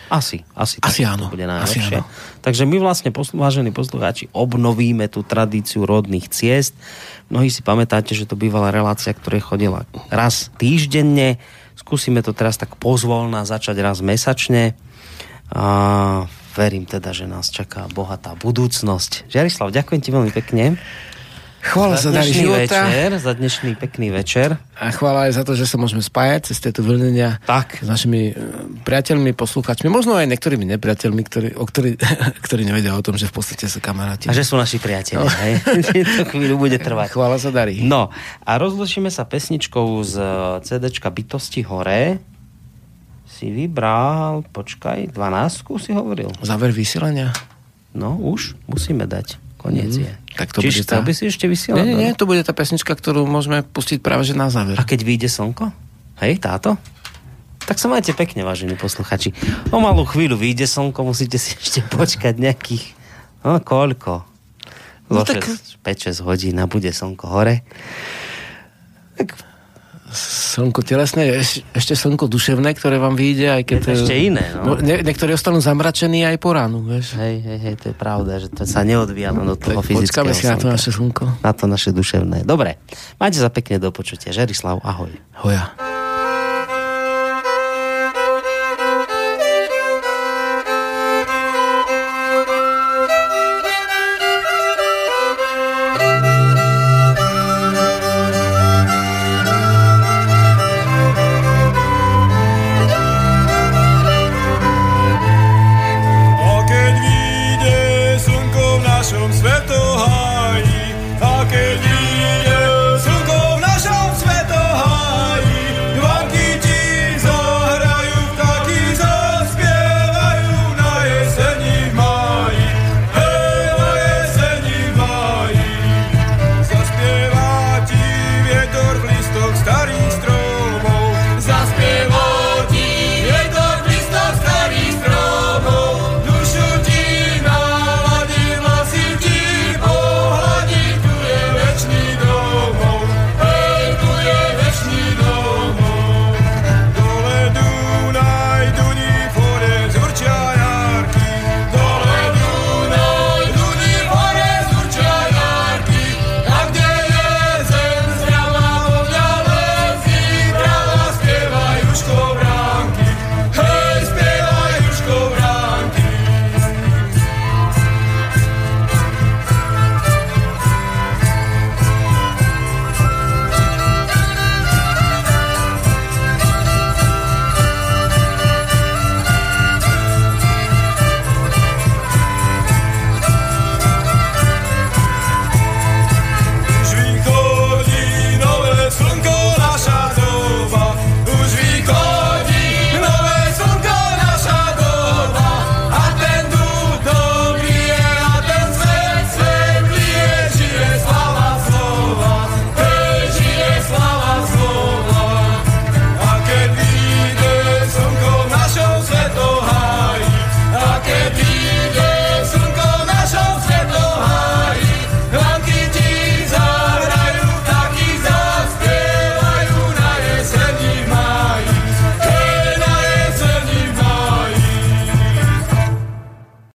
Asi, asi, asi áno. To bude najlepšie. Asi áno. Takže my vlastne, vážení poslucháči, obnovíme tú tradíciu rodných ciest. Mnohí si pamätáte, že to bývala relácia, ktorá chodila raz týždenne. Skúsime to teraz tak pozvolná začať raz mesačne. A verím teda, že nás čaká bohatá budúcnosť. Žiarislav, ďakujem ti veľmi pekne. Chvála za, za života. Večer, za dnešný pekný večer. A chvála aj za to, že sa môžeme spájať cez tieto vlnenia tak. s našimi e, priateľmi, poslucháčmi, možno aj niektorými nepriateľmi, ktorí, o ktorí, ktorí nevedia o tom, že v podstate sa kamaráti. A že sú naši priateľi. No. Hej? to chvíľu bude trvať. Chvála sa darí. No a rozlušíme sa pesničkou z e, CDčka Bytosti hore. Si vybral, počkaj, 12 si hovoril. Záver vysielania? No už, musíme dať. Koniec mm. je. Tak to Čiže bude tá... by si ešte vysielal? Nie, nie, nie, to bude tá pesnička, ktorú môžeme pustiť práve že na záver. A keď vyjde slnko? Hej, táto? Tak sa majte pekne, vážení posluchači. O malú chvíľu vyjde slnko, musíte si ešte počkať nejakých... No, koľko? No, tak... 5-6 hodín a bude slnko hore. Tak slnko telesné, ešte slnko duševné, ktoré vám vyjde, aj keď... Je ešte iné, no. Nie, niektorí ostanú zamračení aj po ránu, vieš. Hej, hej, hej, to je pravda, že to sa neodvíja len do toho fyzického si na to naše slnko. Na to naše duševné. Dobre, majte sa pekne do počutia. Žerislav, ahoj. Hoja.